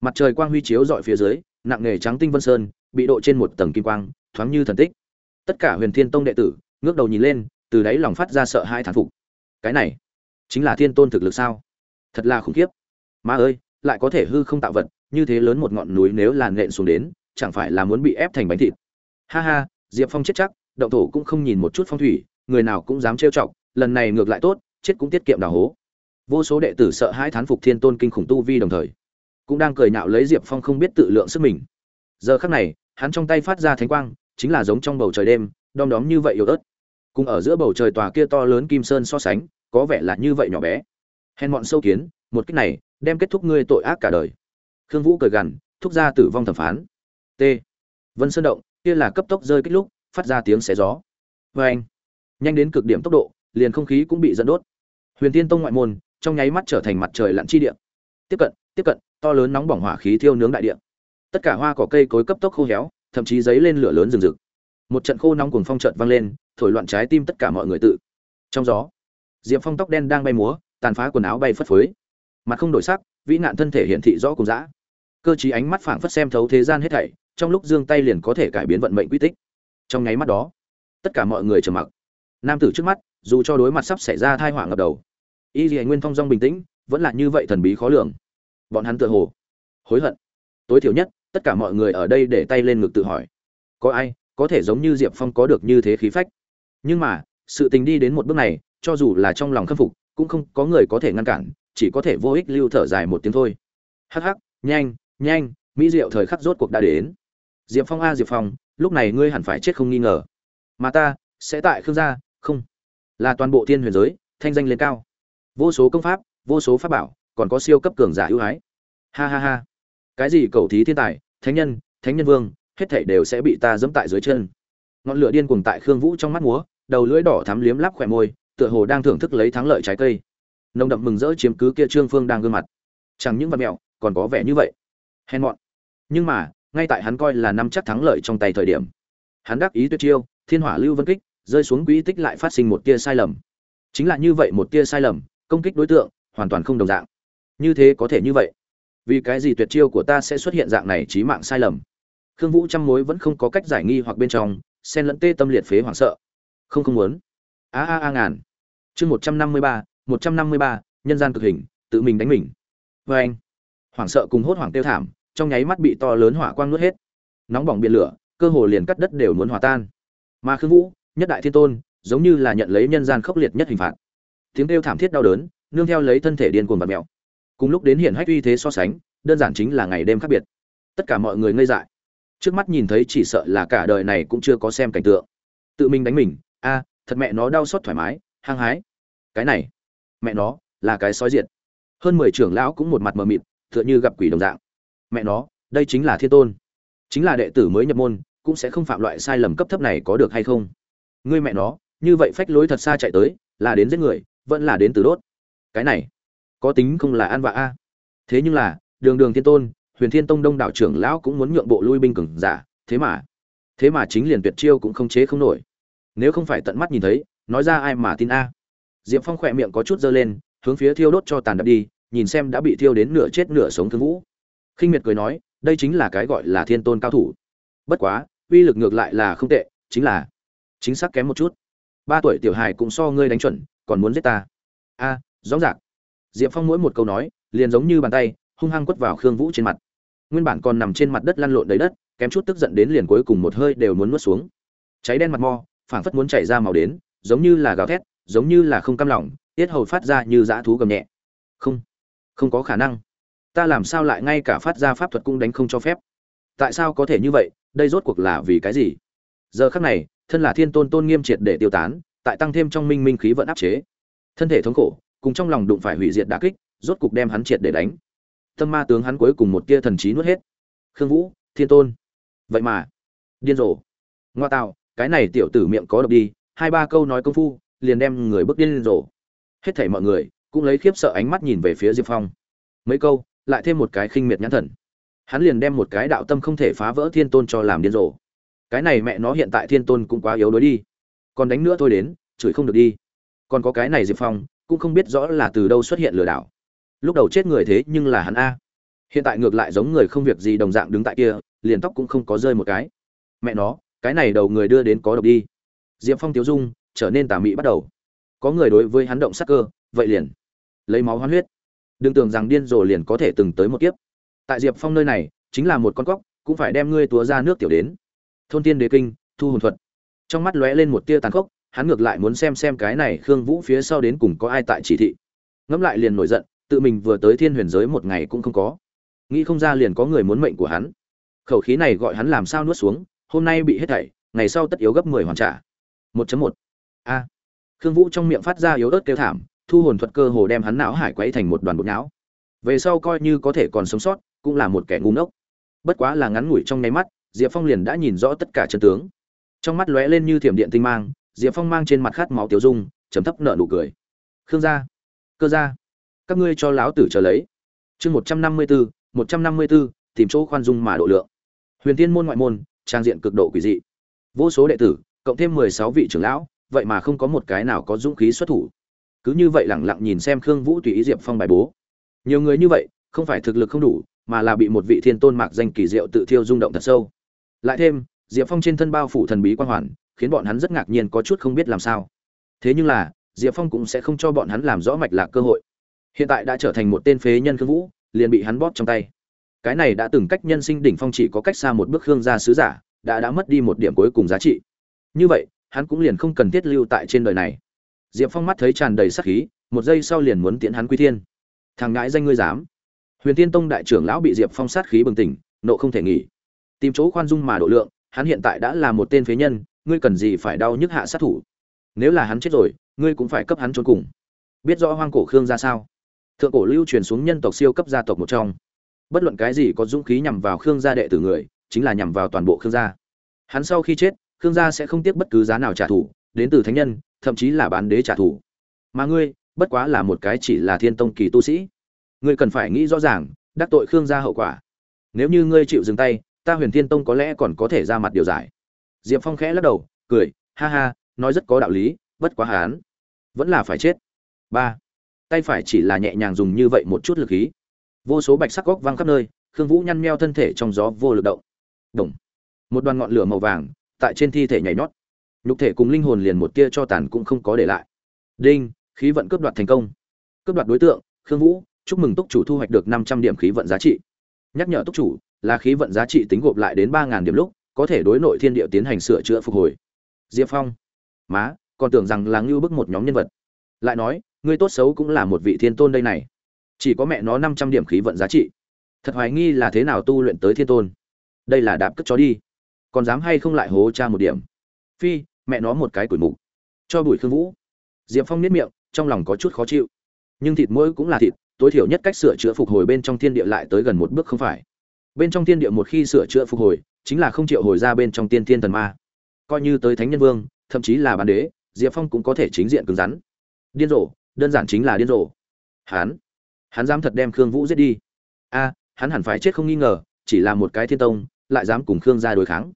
Mặt trời quang huy chiếu dọi phía dưới, nặng nghề trắng tinh vân sơn, bị độ trên một tầng kim quang, thoáng như thần tích. Tất cả huyền thiên tông đệ tử, ngước đầu nhìn lên, từ đáy lòng phát ra sợ hai thán phục. Cái này, chính là thiên tôn thực lực sao? Thật là khủng khiếp. Ma ơi, lại có thể hư không tạo vật, như thế lớn một ngọn núi nếu làn nện xuống đến chẳng phải là muốn bị ép thành bánh thịt. Ha ha, diệp phong chết chắc, động thổ cũng không nhìn một chút phong thủy, người nào cũng dám trêu chọc, lần này ngược lại tốt, chết cũng tiết kiệm đào hố. Vô số đệ tử sợ hãi thán phục thiên tôn kinh khủng tu vi đồng thời, cũng đang cười nhạo lấy diệp phong không biết tự lượng sức mình. Giờ khắc này, hắn trong tay phát ra thánh quang, chính là giống trong bầu trời đêm, đom đóm như vậy yếu ớt. Cùng ở giữa bầu trời tòa kia to lớn kim sơn so sánh, có vẻ là như vậy nhỏ bé. Hèn mọn sâu kiến, một cách này, đem kết thúc ngươi tội ác cả đời. Khương vũ cười gằn, thúc ra tử vong thẩm phán t. Vân sơn động, kia là cấp tốc rơi kích lúc, phát ra tiếng xé gió. Vê anh, nhanh đến cực điểm tốc độ, liền không khí cũng bị dẫn đốt. Huyền tiên tông ngoại môn, trong nháy mắt trở thành mặt trời lặn chi địa. Tiếp cận tiếp cận, to lớn nóng bỏng hỏa khí thiêu nướng đại địa. Tất cả hoa cỏ cây cối cấp tốc khô héo, thậm chí giấy lên lửa lớn rừng rực. Một trận khô nóng cuồng phong chợt vang lên, thổi loạn trái tim tất cả mọi người tự. Trong gió, diệp phong tóc đen đang bay múa, tàn phá quần áo bay phất phới. Mặt không đổi sắc, vĩ nạn thân thể hiện thị rõ cùng dã. Cơ chí ánh mắt phảng phất xem thấu thế gian hết thảy trong lúc giương tay liền có thể cải biến vận mệnh quy tích. Trong nháy mắt đó, tất cả mọi người trầm mặc. Nam tử trước mắt, dù cho đối mặt sắp xảy ra thai họa ngập đầu, y dì nguyên thong dong bình tĩnh, vẫn là như vậy thần bí khó lường. Bọn hắn tựa hồ hối hận. Tối thiểu nhất, tất cả mọi người ở đây để tay lên ngực tự hỏi, có ai có thể giống như diệp phong có được như thế khí phách? Nhưng mà, sự tình đi đến một bước này, cho dù là trong lòng khâm phục, cũng không có người có thể ngăn cản, chỉ có thể vô ích lưu thở dài một tiếng thôi. Hắc hắc, nhanh nhanh, mỹ diệu thời khắc rốt cuộc đã đến diệp phong a, diệp phong, lúc này ngươi hẳn phải chết không nghi ngờ. Mà ta, sẽ tại khương gia, không. Là toàn bộ thiên huyền giới, thanh danh lên cao. Vô số công pháp, vô số pháp bảo, còn có siêu cấp cường giả ưu ái. Ha ha ha. Cái gì cầu thí thiên tài, thánh nhân thánh nhân vương, hết thảy đều sẽ bị ta dẫm tại dưới chân. Ngọn lửa điên cuồng tại khương vũ trong mắt múa, đầu lưỡi đỏ thắm liếm lắp khỏe môi, tựa hồ đang thưởng thức lấy thắng lợi trái cây. Nồng đậm mừng rỡ chiếm cứ kia trương phương đang gương mặt. Chẳng những vật mẹo, còn có vẻ như vậy. Hèn mọn. Nhưng mà ngay tại hắn coi là năm chắc thắng lợi trong tay thời điểm. Hắn đắc ý tuyệt chiêu, thiên hỏa lưu vân kích, rơi xuống quỹ tích lại phát sinh một tia sai lầm. Chính là như vậy một tia sai lầm, công kích đối tượng, hoàn toàn không đồng dạng. Như thế có thể như vậy? Vì cái gì tuyệt chiêu của ta sẽ xuất hiện dạng này trí mạng sai lầm? Khương vũ trăm mối vẫn không có cách giải nghi hoặc bên trong, xen lẫn tê tâm liệt phế hoảng sợ. Không không muốn. A a a ngàn. Chương một trăm năm mươi ba, một trăm năm mươi ba, nhân gian cực hình, tự mình đánh mình. Vê anh. Hoảng sợ cùng hốt hoảng tiêu thảm trong nháy mắt bị to lớn hỏa quang nuốt hết. Nóng bỏng biển lửa, cơ hồ liền cắt đất đều muốn hòa tan. Mà khương vũ, nhất đại thiên tôn, giống như là nhận lấy nhân gian khốc liệt nhất hình phạt. Tiếng kêu thảm thiết đau đớn, nương theo lấy thân thể điên cuồng và mèo. Cùng lúc đến hiện hách uy thế so sánh, đơn giản chính là ngày đêm khác biệt. Tất cả mọi người ngây dại. Trước mắt nhìn thấy chỉ sợ là cả đời này cũng chưa có xem cảnh tượng. Tự mình đánh mình, a, thật mẹ nó đau xót thoải mái, hăng hái. Cái này, mẹ nó, là cái sói diệt. Hơn mười trưởng lão cũng một mặt mờ mịt, tựa như gặp quỷ đồng dạng mẹ nó, đây chính là thiên tôn. Chính là đệ tử mới nhập môn, cũng sẽ không phạm loại sai lầm cấp thấp này có được hay không? Ngươi mẹ nó, như vậy phách lối thật xa chạy tới, là đến giết người, vẫn là đến từ đốt. Cái này, có tính không là an vạ a? Thế nhưng là, đường đường thiên tôn, huyền thiên tông đông đạo trưởng lão cũng muốn nhượng bộ lui binh cường giả, thế mà thế mà chính liền tuyệt chiêu cũng không chế không nổi. Nếu không phải tận mắt nhìn thấy, nói ra ai mà tin a? Diệp phong khỏe miệng có chút dơ lên, hướng phía thiêu đốt cho tàn đập đi, nhìn xem đã bị thiêu đến nửa chết nửa sống thương vũ khinh miệt cười nói, đây chính là cái gọi là thiên tôn cao thủ. Bất quá, uy lực ngược lại là không tệ, chính là chính xác kém một chút. Ba tuổi tiểu hài cũng so ngươi đánh chuẩn, còn muốn giết ta. A, rõ ràng. Diệp phong mỗi một câu nói, liền giống như bàn tay, hung hăng quất vào khương vũ trên mặt. Nguyên bản còn nằm trên mặt đất lăn lộn đầy đất, kém chút tức giận đến liền cuối cùng một hơi đều muốn nuốt xuống. Cháy đen mặt mo, phảng phất muốn chảy ra màu đến, giống như là gào thét, giống như là không cam lòng, tiết hầu phát ra như dã thú gầm nhẹ. Không không có khả năng ta làm sao lại ngay cả phát ra pháp thuật cũng đánh không cho phép? Tại sao có thể như vậy? Đây rốt cuộc là vì cái gì? Giờ khắc này, thân là thiên tôn tôn nghiêm triệt để tiêu tán, tại tăng thêm trong minh minh khí vận áp chế. Thân thể thống khổ, cùng trong lòng đụng phải hủy diệt đả kích, rốt cục đem hắn triệt để đánh. Tâm ma tướng hắn cuối cùng một tia thần trí nuốt hết. Khương vũ, thiên tôn. Vậy mà, điên rồ. Ngoa tạo, cái này tiểu tử miệng có độc đi, hai ba câu nói công phu, liền đem người bước điên rồ. Hết thảy mọi người, cũng lấy khiếp sợ ánh mắt nhìn về phía diệp phong. Mấy câu lại thêm một cái khinh miệt nhãn thần. Hắn liền đem một cái đạo tâm không thể phá vỡ thiên tôn cho làm điên rồ. Cái này mẹ nó hiện tại thiên tôn cũng quá yếu đuối đi. Còn đánh nữa thôi đến, chửi không được đi. Còn có cái này diệp phong, cũng không biết rõ là từ đâu xuất hiện lừa đảo. Lúc đầu chết người thế nhưng là hắn a. Hiện tại ngược lại giống người không việc gì đồng dạng đứng tại kia, liền tóc cũng không có rơi một cái. Mẹ nó, cái này đầu người đưa đến có độc đi. Diệp phong tiếu dung, trở nên tà mị bắt đầu. Có người đối với hắn động sắc cơ, vậy liền. Lấy máu hoán huyết đừng tưởng rằng điên rồ liền có thể từng tới một kiếp. Tại diệp phong nơi này, chính là một con cóc, cũng phải đem ngươi túa ra nước tiểu đến. Thôn tiên đế kinh, thu hồn thuật. Trong mắt lóe lên một tia tàn khốc, hắn ngược lại muốn xem xem cái này khương vũ phía sau đến cùng có ai tại chỉ thị. Ngẫm lại liền nổi giận, tự mình vừa tới thiên huyền giới một ngày cũng không có. Nghĩ không ra liền có người muốn mệnh của hắn. Khẩu khí này gọi hắn làm sao nuốt xuống, hôm nay bị hết thảy, ngày sau tất yếu gấp mười hoàn trả. Một chấm một. A. Khương vũ trong miệng phát ra yếu ớt kêu thảm thu hồn thuật cơ hồ đem hắn não hải quấy thành một đoàn bột não. Về sau coi như có thể còn sống sót, cũng là một kẻ ngu ngốc. Bất quá là ngắn ngủi trong nháy mắt, diệp phong liền đã nhìn rõ tất cả chân tướng. Trong mắt lóe lên như thiểm điện tinh mang, diệp phong mang trên mặt khát máu tiêu dung chấm thấp nợ nụ cười. Khương gia, cơ gia, các ngươi cho láo tử trở lấy. Chương một trăm năm mươi bốn một trăm năm mươi bốn tìm chỗ khoan dung mà độ lượng. Huyền tiên môn ngoại môn, trang diện cực độ quỷ dị. Vô số đệ tử, cộng thêm mười sáu vị trưởng lão, vậy mà không có một cái nào có dũng khí xuất thủ cứ như vậy lẳng lặng nhìn xem khương vũ tùy ý diệp phong bài bố. Nhiều người như vậy, không phải thực lực không đủ, mà là bị một vị thiên tôn mạc danh kỳ diệu tự thiêu rung động thật sâu. Lại thêm, diệp phong trên thân bao phủ thần bí quan hoàn, khiến bọn hắn rất ngạc nhiên có chút không biết làm sao. Thế nhưng là, diệp phong cũng sẽ không cho bọn hắn làm rõ mạch lạc cơ hội. Hiện tại đã trở thành một tên phế nhân khương vũ, liền bị hắn bóp trong tay. Cái này đã từng cách nhân sinh đỉnh phong chỉ có cách xa một bước khương gia sứ giả, đã đã mất đi một điểm cuối cùng giá trị. Như vậy, hắn cũng liền không cần thiết lưu tại trên đời này diệp phong mắt thấy tràn đầy sát khí, một giây sau liền muốn tiễn hắn quy thiên. Thằng ngãi danh ngươi dám. Huyền tiên tông đại trưởng lão bị diệp phong sát khí bừng tỉnh, nộ không thể nghỉ. Tìm chỗ khoan dung mà độ lượng, hắn hiện tại đã là một tên phế nhân, ngươi cần gì phải đau nhức hạ sát thủ? Nếu là hắn chết rồi, ngươi cũng phải cấp hắn trốn cùng. Biết rõ hoang cổ khương ra sao? Thượng cổ lưu truyền xuống nhân tộc siêu cấp gia tộc một trong. Bất luận cái gì có dũng khí nhằm vào khương gia đệ tử người, chính là nhằm vào toàn bộ khương gia. Hắn sau khi chết, khương gia sẽ không tiếc bất cứ giá nào trả thù, đến từ thánh nhân thậm chí là bán đế trả thù. Mà ngươi, bất quá là một cái chỉ là thiên tông kỳ tu sĩ. Ngươi cần phải nghĩ rõ ràng, đắc tội khương gia hậu quả. Nếu như ngươi chịu dừng tay, ta huyền thiên tông có lẽ còn có thể ra mặt điều giải. Diệp phong khẽ lắc đầu, cười, ha ha, nói rất có đạo lý, bất quá hán vẫn là phải chết. Ba, tay phải chỉ là nhẹ nhàng dùng như vậy một chút lực khí. Vô số bạch sắc góc văng khắp nơi, khương vũ nhăn meo thân thể trong gió vô lực động. Đồng. Một đoàn ngọn lửa màu vàng, tại trên thi thể nhảy nhót nhục thể cùng linh hồn liền một tia cho tàn cũng không có để lại. Đinh, khí vận cướp đoạt thành công. Cướp đoạt đối tượng, khương vũ, chúc mừng túc chủ thu hoạch được năm trăm điểm khí vận giá trị. Nhắc nhở túc chủ, là khí vận giá trị tính gộp lại đến ba ngàn điểm lúc, có thể đối nội thiên địa tiến hành sửa chữa phục hồi. Diệp phong. Má, còn tưởng rằng là ngưu bức một nhóm nhân vật. Lại nói, ngươi tốt xấu cũng là một vị thiên tôn đây này. Chỉ có mẹ nó năm trăm điểm khí vận giá trị. Thật hoài nghi là thế nào tu luyện tới thiên tôn. Đây là đạp cất chó đi. Còn dám hay không lại hố cha một điểm phi, mẹ nó một cái củi mục. Cho bùi khương vũ. Diệp phong nếp miệng, trong lòng có chút khó chịu. Nhưng thịt mũi cũng là thịt, tối thiểu nhất cách sửa chữa phục hồi bên trong thiên địa lại tới gần một bước không phải. Bên trong thiên địa một khi sửa chữa phục hồi, chính là không chịu hồi ra bên trong tiên thiên thần ma. Coi như tới thánh nhân vương, thậm chí là bản đế, diệp phong cũng có thể chính diện cứng rắn. Điên rồ, đơn giản chính là điên rồ. Hắn hắn dám thật đem khương vũ giết đi. A, hắn hẳn phải chết không nghi ngờ, chỉ là một cái thiên tông, lại dám cùng khương gia đối kháng.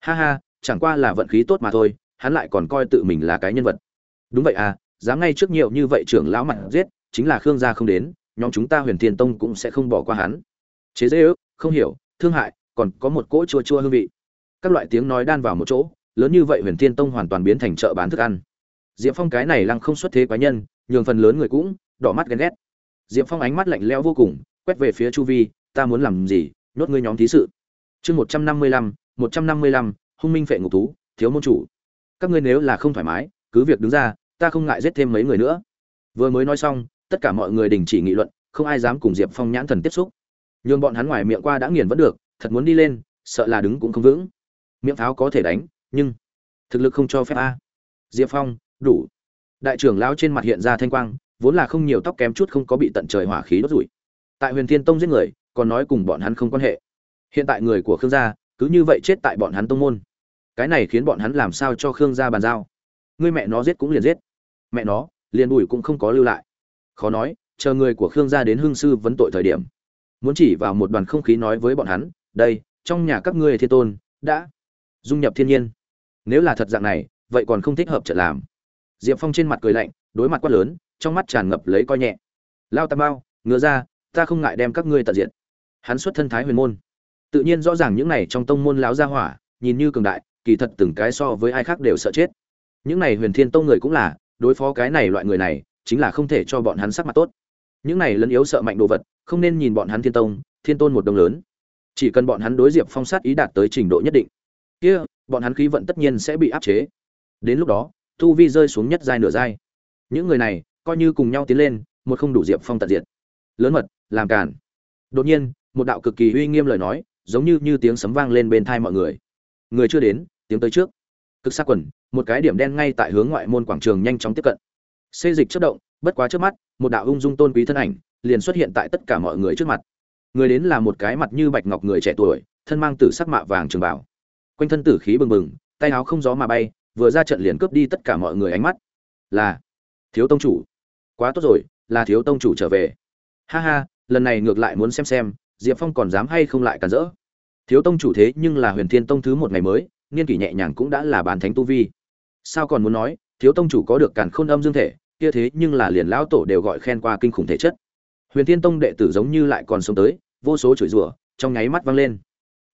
Ha ha chẳng qua là vận khí tốt mà thôi, hắn lại còn coi tự mình là cái nhân vật. Đúng vậy à dám ngay trước nhiều như vậy trưởng lão mặt giết, chính là khương gia không đến, nhóm chúng ta huyền thiên tông cũng sẽ không bỏ qua hắn. Chế dễ ước, không hiểu, thương hại, còn có một cỗ chua chua hương vị. Các loại tiếng nói đan vào một chỗ, lớn như vậy huyền thiên tông hoàn toàn biến thành chợ bán thức ăn. Diệp phong cái này lăng không xuất thế quái nhân, nhường phần lớn người cũng đỏ mắt ghen ghét. Diệp phong ánh mắt lạnh lẽo vô cùng, quét về phía chu vi, ta muốn làm gì? Nhốt ngươi nhóm thí sự. Chương một trăm năm mươi lăm, một trăm năm mươi lăm hung minh phệ ngục thú, thiếu môn chủ. Các ngươi nếu là không thoải mái, cứ việc đứng ra, ta không ngại giết thêm mấy người nữa. Vừa mới nói xong, tất cả mọi người đình chỉ nghị luận, không ai dám cùng diệp phong nhãn thần tiếp xúc. Nhường bọn hắn ngoài miệng qua đã nghiền vẫn được, thật muốn đi lên, sợ là đứng cũng không vững. Miệng pháo có thể đánh, nhưng thực lực không cho phép a. Diệp phong, đủ. Đại trưởng lão trên mặt hiện ra thanh quang, vốn là không nhiều tóc kém chút không có bị tận trời hỏa khí đốt rủi. Tại huyền thiên tông giết người, còn nói cùng bọn hắn không quan hệ. Hiện tại người của khương gia, cứ như vậy chết tại bọn hắn tông môn cái này khiến bọn hắn làm sao cho khương gia bàn giao? Ngươi mẹ nó giết cũng liền giết. Mẹ nó, liền bùi cũng không có lưu lại. Khó nói, chờ người của khương gia đến hương sư vấn tội thời điểm. Muốn chỉ vào một đoàn không khí nói với bọn hắn, đây, trong nhà các ngươi thiên tôn, đã dung nhập thiên nhiên. Nếu là thật dạng này, vậy còn không thích hợp trận làm. Diệp phong trên mặt cười lạnh, đối mặt quát lớn, trong mắt tràn ngập lấy coi nhẹ. Lao tam bao, ngựa ra, ta không ngại đem các ngươi tận diện. Hắn xuất thân thái huyền môn. Tự nhiên rõ ràng những này trong tông môn láo gia hỏa, nhìn như cường đại kỳ thật từng cái so với ai khác đều sợ chết. Những này huyền thiên tông người cũng là, đối phó cái này loại người này, chính là không thể cho bọn hắn sắc mặt tốt. Những này lấn yếu sợ mạnh đồ vật, không nên nhìn bọn hắn thiên tông, thiên tôn một đồng lớn. Chỉ cần bọn hắn đối diệp phong sát ý đạt tới trình độ nhất định, kia, bọn hắn khí vận tất nhiên sẽ bị áp chế. Đến lúc đó, tu vi rơi xuống nhất giai nửa giai. Những người này, coi như cùng nhau tiến lên, một không đủ diệp phong tận diệt. Lớn mật, làm cản đột nhiên, một đạo cực kỳ uy nghiêm lời nói, giống như như tiếng sấm vang lên bên thai mọi người người chưa đến tiếng tới trước. Cực xa quần, một cái điểm đen ngay tại hướng ngoại môn quảng trường nhanh chóng tiếp cận. Xê dịch chất động, bất quá trước mắt, một đạo ung dung tôn quý thân ảnh liền xuất hiện tại tất cả mọi người trước mặt. Người đến là một cái mặt như bạch ngọc người trẻ tuổi, thân mang tử sắc mạ vàng trường bảo. Quanh thân tử khí bừng bừng, tay áo không gió mà bay, vừa ra trận liền cướp đi tất cả mọi người ánh mắt. Là thiếu tông chủ. Quá tốt rồi, là thiếu tông chủ trở về. Ha ha, lần này ngược lại muốn xem xem, diệp phong còn dám hay không lại cản rỡ thiếu tông chủ thế nhưng là huyền thiên tông thứ một ngày mới, niên kỷ nhẹ nhàng cũng đã là bàn thánh tu vi. Sao còn muốn nói, thiếu tông chủ có được cản khôn âm dương thể, kia thế nhưng là liền lão tổ đều gọi khen qua kinh khủng thể chất. Huyền thiên tông đệ tử giống như lại còn sống tới, vô số chửi rủa, trong nháy mắt vang lên.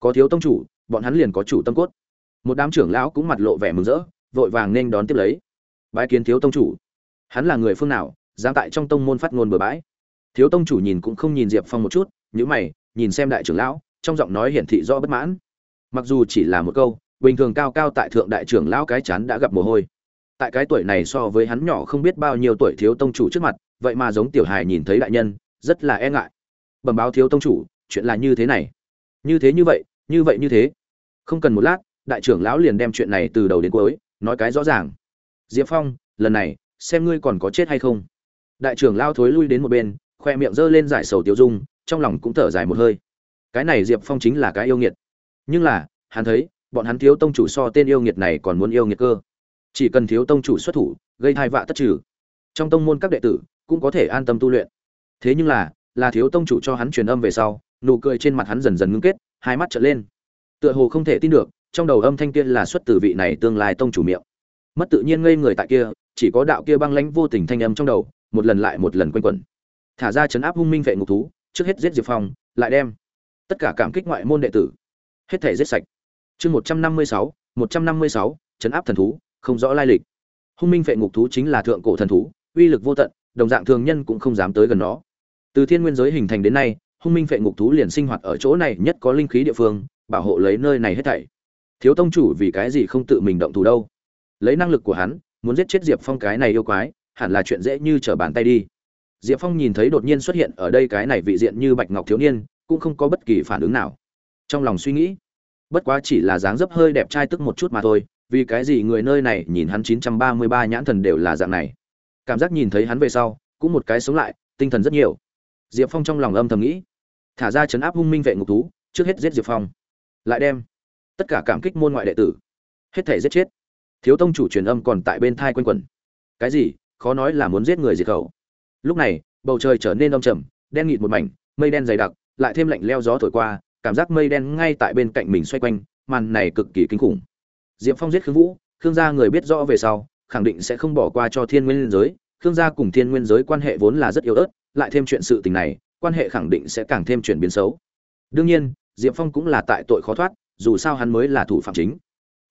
Có thiếu tông chủ, bọn hắn liền có chủ tâm cốt. Một đám trưởng lão cũng mặt lộ vẻ mừng rỡ, vội vàng nên đón tiếp lấy. Bái kiến thiếu tông chủ. Hắn là người phương nào, dám tại trong tông môn phát ngôn bừa bãi? Thiếu tông chủ nhìn cũng không nhìn diệp phong một chút nhữ mày, nhìn xem đại trưởng lão trong giọng nói hiển thị rõ bất mãn. Mặc dù chỉ là một câu, bình thường cao cao tại thượng đại trưởng lão cái chán đã gặp mồ hôi. Tại cái tuổi này so với hắn nhỏ không biết bao nhiêu tuổi thiếu tông chủ trước mặt, vậy mà giống tiểu hài nhìn thấy đại nhân, rất là e ngại. Bẩm báo thiếu tông chủ, chuyện là như thế này. Như thế như vậy như vậy như thế. Không cần một lát, đại trưởng lão liền đem chuyện này từ đầu đến cuối, nói cái rõ ràng. Diệp phong, lần này, xem ngươi còn có chết hay không. Đại trưởng lao thối lui đến một bên, khoe miệng g ơ lên giải sầu tiêu dung, trong lòng cũng thở dài một hơi cái này diệp phong chính là cái yêu nghiệt. Nhưng là, hắn thấy, bọn hắn thiếu tông chủ so tên yêu nghiệt này còn muốn yêu nghiệt cơ. Chỉ cần thiếu tông chủ xuất thủ, gây thai vạ tất trừ. Trong tông môn các đệ tử cũng có thể an tâm tu luyện. Thế nhưng là là thiếu tông chủ cho hắn truyền âm về sau, nụ cười trên mặt hắn dần dần ngưng kết, hai mắt trở lên. Tựa hồ không thể tin được, trong đầu âm thanh kia là xuất từ vị này tương lai tông chủ miệng. Mất tự nhiên ngây người tại kia, chỉ có đạo kia băng lãnh vô tình thanh âm trong đầu, một lần lại một lần quanh quẩn. Thả ra chấn áp hung minh vệ ngục thú, trước hết giết diệp phong, lại đem tất cả cảm kích ngoại môn đệ tử. Hết thể giết sạch. Chương một trăm năm mươi sáu, một trăm năm mươi sáu, chấn áp thần thú, không rõ lai lịch. Hung minh vệ ngục thú chính là thượng cổ thần thú, uy lực vô tận, đồng dạng thường nhân cũng không dám tới gần nó. Từ thiên nguyên giới hình thành đến nay, hung minh vệ ngục thú liền sinh hoạt ở chỗ này nhất có linh khí địa phương, bảo hộ lấy nơi này hết thảy. Thiếu tông chủ vì cái gì không tự mình động thủ đâu? Lấy năng lực của hắn, muốn giết chết diệp phong cái này yêu quái, hẳn là chuyện dễ như trở bàn tay đi. Diệp phong nhìn thấy đột nhiên xuất hiện ở đây cái này vị diện như bạch ngọc thiếu niên cũng không có bất kỳ phản ứng nào. Trong lòng suy nghĩ, bất quá chỉ là dáng dấp hơi đẹp trai tức một chút mà thôi, vì cái gì người nơi này nhìn hắn 933 nhãn thần đều là dạng này. Cảm giác nhìn thấy hắn về sau, cũng một cái sống lại, tinh thần rất nhiều. Diệp phong trong lòng âm thầm nghĩ, thả ra chấn áp hung minh vệ ngục thú, trước hết giết diệp phong. Lại đem tất cả cảm kích môn ngoại đệ tử, hết thể giết chết. Thiếu tông chủ truyền âm còn tại bên thai quanh quẩn. Cái gì? Khó nói là muốn giết người diệt khẩu. Lúc này, bầu trời trở nên đông trầm, đen nghịt một mảnh, mây đen dày đặc lại thêm lạnh leo gió thổi qua, cảm giác mây đen ngay tại bên cạnh mình xoay quanh, màn này cực kỳ kinh khủng. Diệp phong giết khương vũ, khương gia người biết rõ về sau, khẳng định sẽ không bỏ qua cho thiên nguyên giới. Khương gia cùng thiên nguyên giới quan hệ vốn là rất yếu ớt, lại thêm chuyện sự tình này, quan hệ khẳng định sẽ càng thêm chuyển biến xấu. Đương nhiên, diệp phong cũng là tại tội khó thoát, dù sao hắn mới là thủ phạm chính.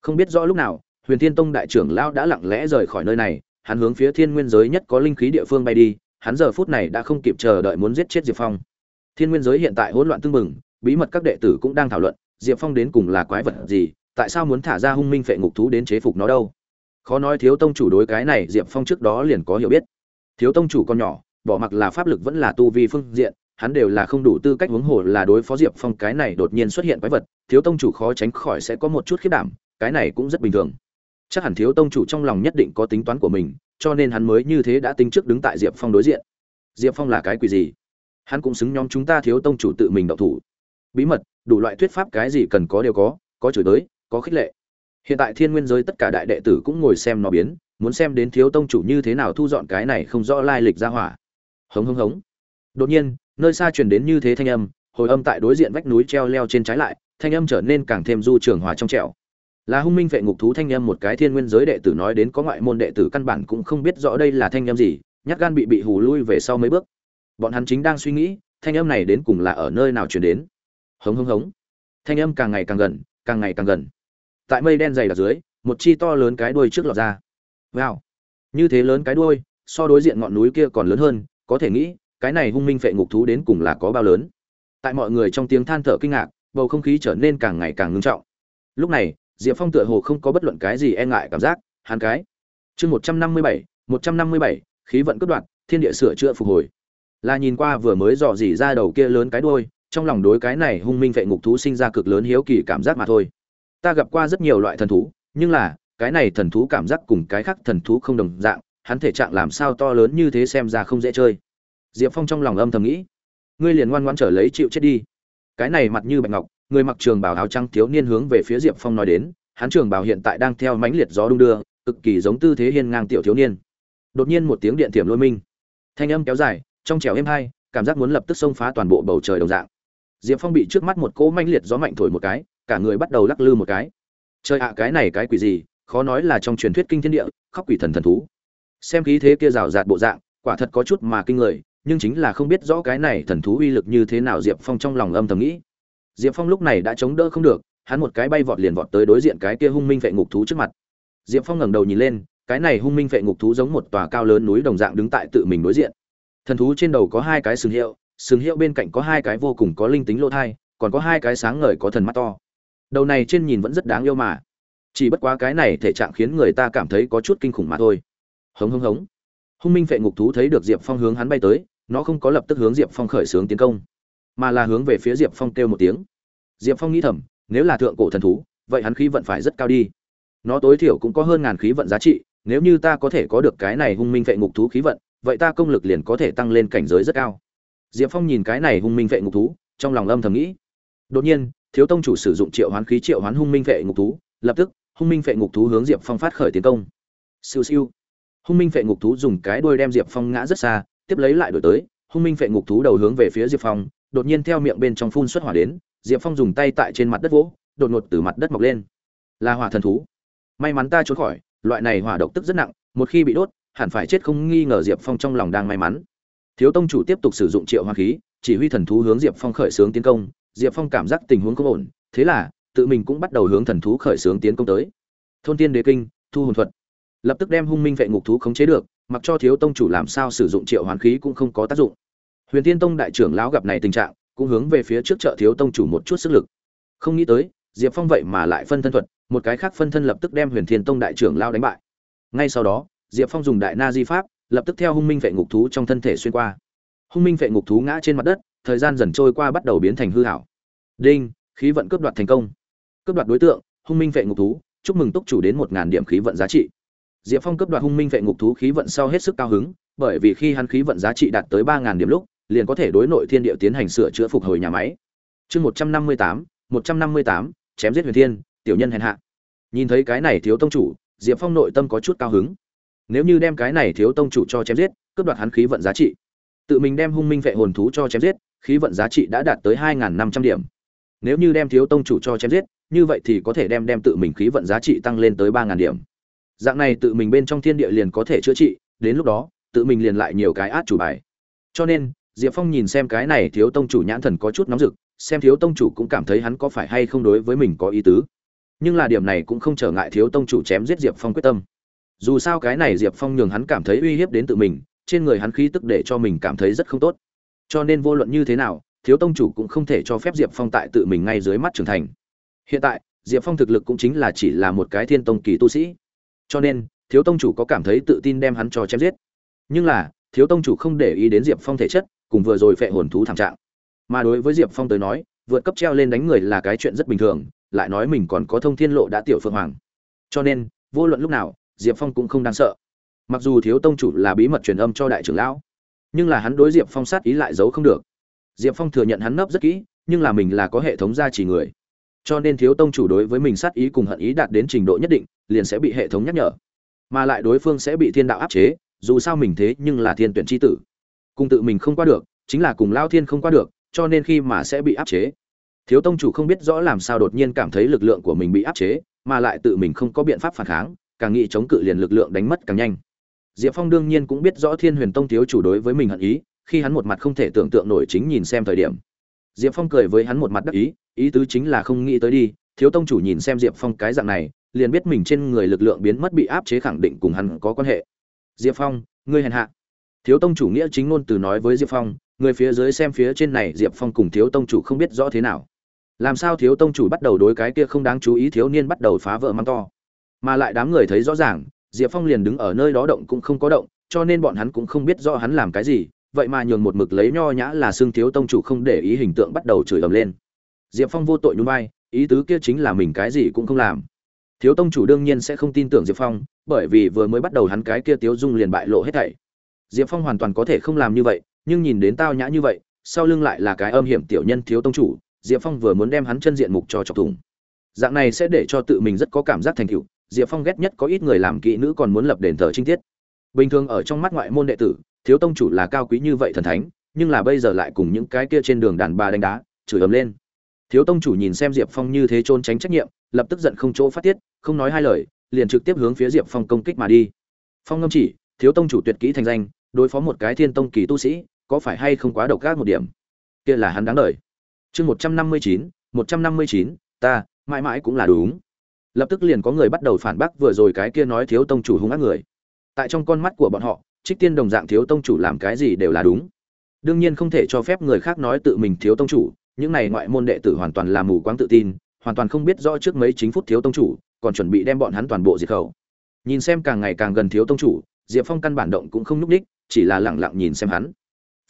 Không biết rõ lúc nào, huyền thiên tông đại trưởng lão đã lặng lẽ rời khỏi nơi này, hắn hướng phía thiên nguyên giới nhất có linh khí địa phương bay đi, hắn giờ phút này đã không kịp chờ đợi muốn giết chết diệp phong thiên nguyên giới hiện tại hỗn loạn tương mừng bí mật các đệ tử cũng đang thảo luận, diệp phong đến cùng là quái vật gì, tại sao muốn thả ra hung minh phệ ngục thú đến chế phục nó đâu? Khó nói thiếu tông chủ đối cái này diệp phong trước đó liền có hiểu biết. Thiếu tông chủ còn nhỏ, bỏ mặc là pháp lực vẫn là tu vi phương diện, hắn đều là không đủ tư cách huống hồ là đối phó diệp phong, cái này đột nhiên xuất hiện quái vật, thiếu tông chủ khó tránh khỏi sẽ có một chút khiết đảm, cái này cũng rất bình thường. Chắc hẳn thiếu tông chủ trong lòng nhất định có tính toán của mình, cho nên hắn mới như thế đã tính trước đứng tại diệp phong đối diện. Diệp phong là cái quỷ gì? Hắn cũng xứng nhóm chúng ta thiếu tông chủ tự mình đậu thủ. Bí mật, đủ loại thuyết pháp cái gì cần có đều có có chửi tới, có khích lệ. Hiện tại thiên nguyên giới tất cả đại đệ tử cũng ngồi xem nó biến, muốn xem đến thiếu tông chủ như thế nào thu dọn cái này không rõ lai lịch ra hỏa. Hống hống hống. Đột nhiên, nơi xa truyền đến như thế thanh âm, hồi âm tại đối diện vách núi treo leo trên trái lại, thanh âm trở nên càng thêm du trường hòa trong trẻo. Là hung minh vệ ngục thú thanh âm một cái thiên nguyên giới đệ tử nói đến có ngoại môn đệ tử căn bản cũng không biết rõ đây là thanh âm gì, nhát gan bị bị hù lui về sau mấy bước bọn hắn chính đang suy nghĩ, thanh âm này đến cùng là ở nơi nào chuyển đến. Hống hống hống. Thanh âm càng ngày càng gần, càng ngày càng gần. Tại mây đen dày đặc dưới, một chi to lớn cái đuôi trước lọt ra. Wow. Như thế lớn cái đuôi, so đối diện ngọn núi kia còn lớn hơn, có thể nghĩ, cái này hung minh phệ ngục thú đến cùng là có bao lớn. Tại mọi người trong tiếng than thở kinh ngạc, bầu không khí trở nên càng ngày càng ngưng trọng. Lúc này, diệp phong tựa hồ không có bất luận cái gì e ngại cảm giác, hắn cái. Chương một trăm năm mươi bảy, một trăm năm mươi bảy, khí vận cất đoạn thiên địa sửa chữa phục hồi là nhìn qua vừa mới dò dỉ ra đầu kia lớn cái đuôi, trong lòng đối cái này hung minh phệ ngục thú sinh ra cực lớn hiếu kỳ cảm giác mà thôi. Ta gặp qua rất nhiều loại thần thú, nhưng là, cái này thần thú cảm giác cùng cái khác thần thú không đồng dạng, hắn thể trạng làm sao to lớn như thế xem ra không dễ chơi. Diệp phong trong lòng âm thầm nghĩ, ngươi liền ngoan ngoãn trở lấy chịu chết đi. Cái này mặt như bạch ngọc, người mặc trường bào áo trắng thiếu niên hướng về phía diệp phong nói đến, hắn trường bào hiện tại đang theo mãnh liệt gió đung đưa, cực kỳ giống tư thế hiên ngang tiểu thiếu niên. Đột nhiên một tiếng điện thiểm lôi minh, thanh âm kéo dài trong trèo êm hai, cảm giác muốn lập tức xông phá toàn bộ bầu trời đồng dạng. Diệp phong bị trước mắt một cỗ manh liệt gió mạnh thổi một cái, cả người bắt đầu lắc lư một cái. Chơi ạ à, cái này cái quỷ gì? Khó nói là trong truyền thuyết kinh thiên địa, khóc quỷ thần thần thú. Xem khí thế kia rào rạt bộ dạng, quả thật có chút mà kinh người, nhưng chính là không biết rõ cái này thần thú uy lực như thế nào diệp phong trong lòng âm thầm nghĩ. Diệp phong lúc này đã chống đỡ không được, hắn một cái bay vọt liền vọt tới đối diện cái kia hung minh vệ ngục thú trước mặt. Diệp phong ngẩng đầu nhìn lên, cái này hung minh vệ ngục thú giống một tòa cao lớn núi đồng dạng đứng tại tự mình đối diện thần thú trên đầu có hai cái sừng hiệu sừng hiệu bên cạnh có hai cái vô cùng có linh tính lỗ thai, còn có hai cái sáng ngời có thần mắt to. Đầu này trên nhìn vẫn rất đáng yêu mà. Chỉ bất quá cái này thể trạng khiến người ta cảm thấy có chút kinh khủng mà thôi. Hống hống hống. Hung minh vệ ngục thú thấy được diệp phong hướng hắn bay tới, nó không có lập tức hướng diệp phong khởi xướng tiến công, mà là hướng về phía diệp phong kêu một tiếng. Diệp phong nghĩ thầm, nếu là thượng cổ thần thú, vậy hắn khí vận phải rất cao đi. Nó tối thiểu cũng có hơn ngàn khí vận giá trị, nếu như ta có thể có được cái này hung minh vệ ngục thú khí vận vậy ta công lực liền có thể tăng lên cảnh giới rất cao. Diệp phong nhìn cái này hung minh vệ ngục thú, trong lòng âm thầm nghĩ. Đột nhiên, thiếu tông chủ sử dụng triệu hoán khí triệu hoán hung minh vệ ngục thú, lập tức, hung minh vệ ngục thú hướng diệp phong phát khởi tiến công. Siêu siêu. Hung minh vệ ngục thú dùng cái đuôi đem diệp phong ngã rất xa, tiếp lấy lại đổi tới, hung minh vệ ngục thú đầu hướng về phía diệp phong, đột nhiên theo miệng bên trong phun xuất hỏa đến, diệp phong dùng tay tại trên mặt đất vỗ, đột ngột từ mặt đất mọc lên. Là hỏa thần thú. May mắn ta trốn khỏi, loại này hỏa độc tức rất nặng, một khi bị đốt hẳn phải chết không nghi ngờ diệp phong trong lòng đang may mắn. Thiếu tông chủ tiếp tục sử dụng triệu hoa khí, chỉ huy thần thú hướng diệp phong khởi xướng tiến công. Diệp phong cảm giác tình huống không ổn, thế là, tự mình cũng bắt đầu hướng thần thú khởi xướng tiến công tới. Thôn tiên đế kinh, thu hồn thuật. Lập tức đem hung minh vệ ngục thú khống chế được, mặc cho thiếu tông chủ làm sao sử dụng triệu hoán khí cũng không có tác dụng. Huyền tiên tông đại trưởng lão gặp này tình trạng, cũng hướng về phía trước chợ thiếu tông chủ một chút sức lực. Không nghĩ tới, diệp phong vậy mà lại phân thân thuật, một cái khác phân thân lập tức đem huyền thiên tông đại trưởng lao đánh bại. Ngay sau đó diệp phong dùng đại na di pháp, lập tức theo hung minh vệ ngục thú trong thân thể xuyên qua. Hung minh vệ ngục thú ngã trên mặt đất, thời gian dần trôi qua bắt đầu biến thành hư hảo. Đinh, khí vận cướp đoạt thành công. Cướp đoạt đối tượng, hung minh vệ ngục thú, chúc mừng túc chủ đến một ngàn điểm khí vận giá trị. Diệp phong cướp đoạt hung minh vệ ngục thú khí vận sau hết sức cao hứng, bởi vì khi hắn khí vận giá trị đạt tới ba ngàn điểm lúc, liền có thể đối nội thiên địa tiến hành sửa chữa phục hồi nhà máy. Chương một trăm năm mươi tám, một trăm năm mươi tám, chém giết huyền thiên, tiểu nhân hèn hạ. Nhìn thấy cái này thiếu tông chủ, diệp phong nội tâm có chút cao hứng nếu như đem cái này thiếu tông chủ cho chém giết, cướp đoạt hắn khí vận giá trị. Tự mình đem hung minh vệ hồn thú cho chém giết, khí vận giá trị đã đạt tới hai năm trăm điểm. Nếu như đem thiếu tông chủ cho chém giết, như vậy thì có thể đem đem tự mình khí vận giá trị tăng lên tới ba điểm. Dạng này tự mình bên trong thiên địa liền có thể chữa trị, đến lúc đó, tự mình liền lại nhiều cái át chủ bài. Cho nên, diệp phong nhìn xem cái này thiếu tông chủ nhãn thần có chút nóng rực, xem thiếu tông chủ cũng cảm thấy hắn có phải hay không đối với mình có ý tứ. Nhưng là điểm này cũng không trở ngại thiếu tông chủ chém giết diệp phong quyết tâm dù sao cái này diệp phong nhường hắn cảm thấy uy hiếp đến tự mình, trên người hắn khí tức để cho mình cảm thấy rất không tốt. Cho nên vô luận như thế nào, thiếu tông chủ cũng không thể cho phép diệp phong tại tự mình ngay dưới mắt trưởng thành. Hiện tại, diệp phong thực lực cũng chính là chỉ là một cái thiên tông kỳ tu sĩ. Cho nên, thiếu tông chủ có cảm thấy tự tin đem hắn cho chém giết. Nhưng là, thiếu tông chủ không để ý đến diệp phong thể chất, cùng vừa rồi phệ hồn thú thảm trạng. Mà đối với diệp phong tới nói, vượt cấp treo lên đánh người là cái chuyện rất bình thường, lại nói mình còn có thông thiên lộ đã tiểu phượng hoàng. Cho nên, vô luận lúc nào diệp phong cũng không đáng sợ. Mặc dù thiếu tông chủ là bí mật truyền âm cho đại trưởng lão, nhưng là hắn đối diệp phong sát ý lại giấu không được. Diệp phong thừa nhận hắn nấp rất kỹ, nhưng là mình là có hệ thống gia trì người. Cho nên thiếu tông chủ đối với mình sát ý cùng hận ý đạt đến trình độ nhất định, liền sẽ bị hệ thống nhắc nhở. Mà lại đối phương sẽ bị thiên đạo áp chế, dù sao mình thế nhưng là thiên tuyển tri tử. Cùng tự mình không qua được, chính là cùng lao thiên không qua được, cho nên khi mà sẽ bị áp chế. Thiếu tông chủ không biết rõ làm sao đột nhiên cảm thấy lực lượng của mình bị áp chế, mà lại tự mình không có biện pháp phản kháng càng nghĩ chống cự liền lực lượng đánh mất càng nhanh. Diệp phong đương nhiên cũng biết rõ thiên huyền tông thiếu chủ đối với mình hận ý, khi hắn một mặt không thể tưởng tượng nổi chính nhìn xem thời điểm. Diệp phong cười với hắn một mặt đắc ý ý tứ chính là không nghĩ tới đi, thiếu tông chủ nhìn xem diệp phong cái dạng này, liền biết mình trên người lực lượng biến mất bị áp chế khẳng định cùng hắn có quan hệ. Diệp phong, ngươi hèn hạ. Thiếu tông chủ nghĩa chính ngôn từ nói với diệp phong, người phía dưới xem phía trên này diệp phong cùng thiếu tông chủ không biết rõ thế nào. Làm sao thiếu tông chủ bắt đầu đối cái kia không đáng chú ý thiếu niên bắt đầu phá vỡ mắng to? Mà lại đám người thấy rõ ràng, diệp phong liền đứng ở nơi đó động cũng không có động, cho nên bọn hắn cũng không biết rõ hắn làm cái gì, vậy mà nhường một mực lấy nho nhã là xương thiếu tông chủ không để ý hình tượng bắt đầu chửi ầm lên. Diệp phong vô tội nhún vai, ý tứ kia chính là mình cái gì cũng không làm. Thiếu tông chủ đương nhiên sẽ không tin tưởng diệp phong, bởi vì vừa mới bắt đầu hắn cái kia tiếu dung liền bại lộ hết thảy. Diệp phong hoàn toàn có thể không làm như vậy, nhưng nhìn đến tao nhã như vậy, sau lưng lại là cái âm hiểm tiểu nhân thiếu tông chủ, diệp phong vừa muốn đem hắn chân diện mục cho chọc thủng. Dạng này sẽ để cho tự mình rất có cảm giác thành cựu diệp phong ghét nhất có ít người làm kỹ nữ còn muốn lập đền thờ trinh tiết. Bình thường ở trong mắt ngoại môn đệ tử, thiếu tông chủ là cao quý như vậy thần thánh, nhưng là bây giờ lại cùng những cái kia trên đường đàn bà đánh đá, chửi ấm lên. Thiếu tông chủ nhìn xem diệp phong như thế trôn tránh trách nhiệm, lập tức giận không chỗ phát tiết, không nói hai lời, liền trực tiếp hướng phía diệp phong công kích mà đi. Phong ngâm chỉ, thiếu tông chủ tuyệt kỹ thành danh, đối phó một cái thiên tông kỳ tu sĩ, có phải hay không quá độc ác một điểm? Kia là hắn đáng đời. Chương một trăm năm mươi chín, một trăm năm mươi chín, ta, mãi mãi cũng là đúng lập tức liền có người bắt đầu phản bác vừa rồi cái kia nói thiếu tông chủ hung ác người. Tại trong con mắt của bọn họ, trích tiên đồng dạng thiếu tông chủ làm cái gì đều là đúng. Đương nhiên không thể cho phép người khác nói tự mình thiếu tông chủ, những này ngoại môn đệ tử hoàn toàn là mù quáng tự tin, hoàn toàn không biết rõ trước mấy chính phút thiếu tông chủ, còn chuẩn bị đem bọn hắn toàn bộ diệt khẩu. Nhìn xem càng ngày càng gần thiếu tông chủ, diệp phong căn bản động cũng không nhúc ních chỉ là lẳng lặng nhìn xem hắn.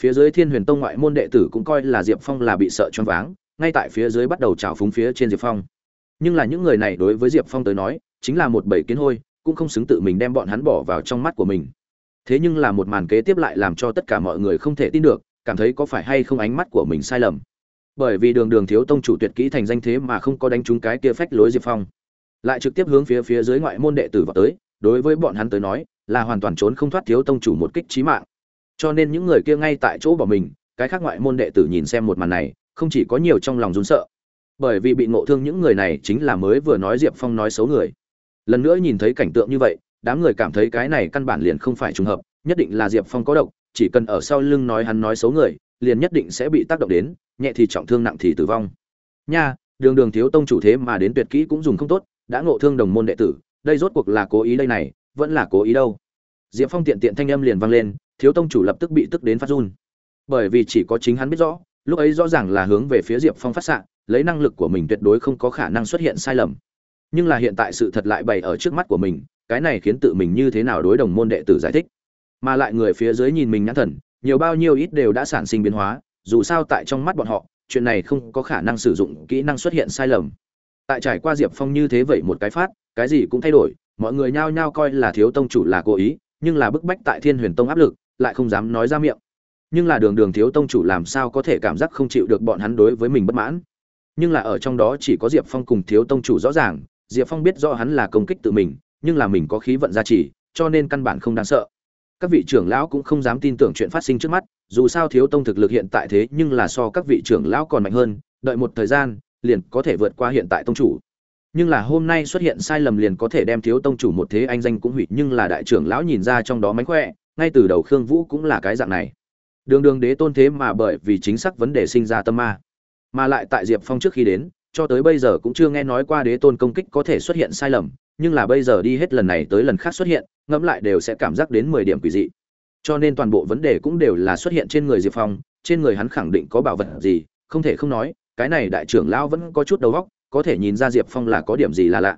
Phía dưới thiên huyền tông ngoại môn đệ tử cũng coi là diệp phong là bị sợ choáng váng, ngay tại phía dưới bắt đầu trào phúng phía trên diệp phong nhưng là những người này đối với diệp phong tới nói, chính là một bầy kiến hôi, cũng không xứng tự mình đem bọn hắn bỏ vào trong mắt của mình. Thế nhưng là một màn kế tiếp lại làm cho tất cả mọi người không thể tin được, cảm thấy có phải hay không ánh mắt của mình sai lầm. Bởi vì đường đường thiếu tông chủ tuyệt kỹ thành danh thế mà không có đánh trúng cái kia phách lối diệp phong. Lại trực tiếp hướng phía phía dưới ngoại môn đệ tử vào tới, đối với bọn hắn tới nói, là hoàn toàn trốn không thoát thiếu tông chủ một kích trí mạng. Cho nên những người kia ngay tại chỗ bỏ mình, cái khác ngoại môn đệ tử nhìn xem một màn này, không chỉ có nhiều trong lòng run sợ bởi vì bị ngộ thương những người này chính là mới vừa nói diệp phong nói xấu người. Lần nữa nhìn thấy cảnh tượng như vậy, đám người cảm thấy cái này căn bản liền không phải trùng hợp, nhất định là diệp phong có độc, chỉ cần ở sau lưng nói hắn nói xấu người, liền nhất định sẽ bị tác động đến, nhẹ thì trọng thương nặng thì tử vong. Nha, đường đường thiếu tông chủ thế mà đến tuyệt kỹ cũng dùng không tốt, đã ngộ thương đồng môn đệ tử, đây rốt cuộc là cố ý đây này, vẫn là cố ý đâu. Diệp phong tiện tiện thanh âm liền vang lên, thiếu tông chủ lập tức bị tức đến phát run. Bởi vì chỉ có chính hắn biết rõ, lúc ấy rõ ràng là hướng về phía diệp phong phát xạ lấy năng lực của mình tuyệt đối không có khả năng xuất hiện sai lầm. Nhưng là hiện tại sự thật lại bày ở trước mắt của mình, cái này khiến tự mình như thế nào đối đồng môn đệ tử giải thích. Mà lại người phía dưới nhìn mình nhãn thần, nhiều bao nhiêu ít đều đã sản sinh biến hóa, dù sao tại trong mắt bọn họ, chuyện này không có khả năng sử dụng kỹ năng xuất hiện sai lầm. Tại trải qua diệp phong như thế vậy một cái phát, cái gì cũng thay đổi, mọi người nhao nhao coi là thiếu tông chủ là cố ý, nhưng là bức bách tại thiên huyền tông áp lực, lại không dám nói ra miệng. Nhưng là đường đường thiếu tông chủ làm sao có thể cảm giác không chịu được bọn hắn đối với mình bất mãn? Nhưng là ở trong đó chỉ có diệp phong cùng thiếu tông chủ rõ ràng, diệp phong biết rõ hắn là công kích tự mình, nhưng là mình có khí vận gia trì, cho nên căn bản không đáng sợ. Các vị trưởng lão cũng không dám tin tưởng chuyện phát sinh trước mắt, dù sao thiếu tông thực lực hiện tại thế nhưng là so các vị trưởng lão còn mạnh hơn, đợi một thời gian, liền có thể vượt qua hiện tại tông chủ. Nhưng là hôm nay xuất hiện sai lầm liền có thể đem thiếu tông chủ một thế anh danh cũng hủy, nhưng là đại trưởng lão nhìn ra trong đó mánh khỏe, ngay từ đầu khương vũ cũng là cái dạng này. Đường đường đế tôn thế mà bởi vì chính xác vấn đề sinh ra tâm ma mà lại tại diệp phong trước khi đến, cho tới bây giờ cũng chưa nghe nói qua đế tôn công kích có thể xuất hiện sai lầm, nhưng là bây giờ đi hết lần này tới lần khác xuất hiện, ngẫm lại đều sẽ cảm giác đến mười điểm quỷ dị. Cho nên toàn bộ vấn đề cũng đều là xuất hiện trên người diệp phong, trên người hắn khẳng định có bảo vật gì, không thể không nói, cái này đại trưởng lão vẫn có chút đầu óc, có thể nhìn ra diệp phong là có điểm gì là lạ.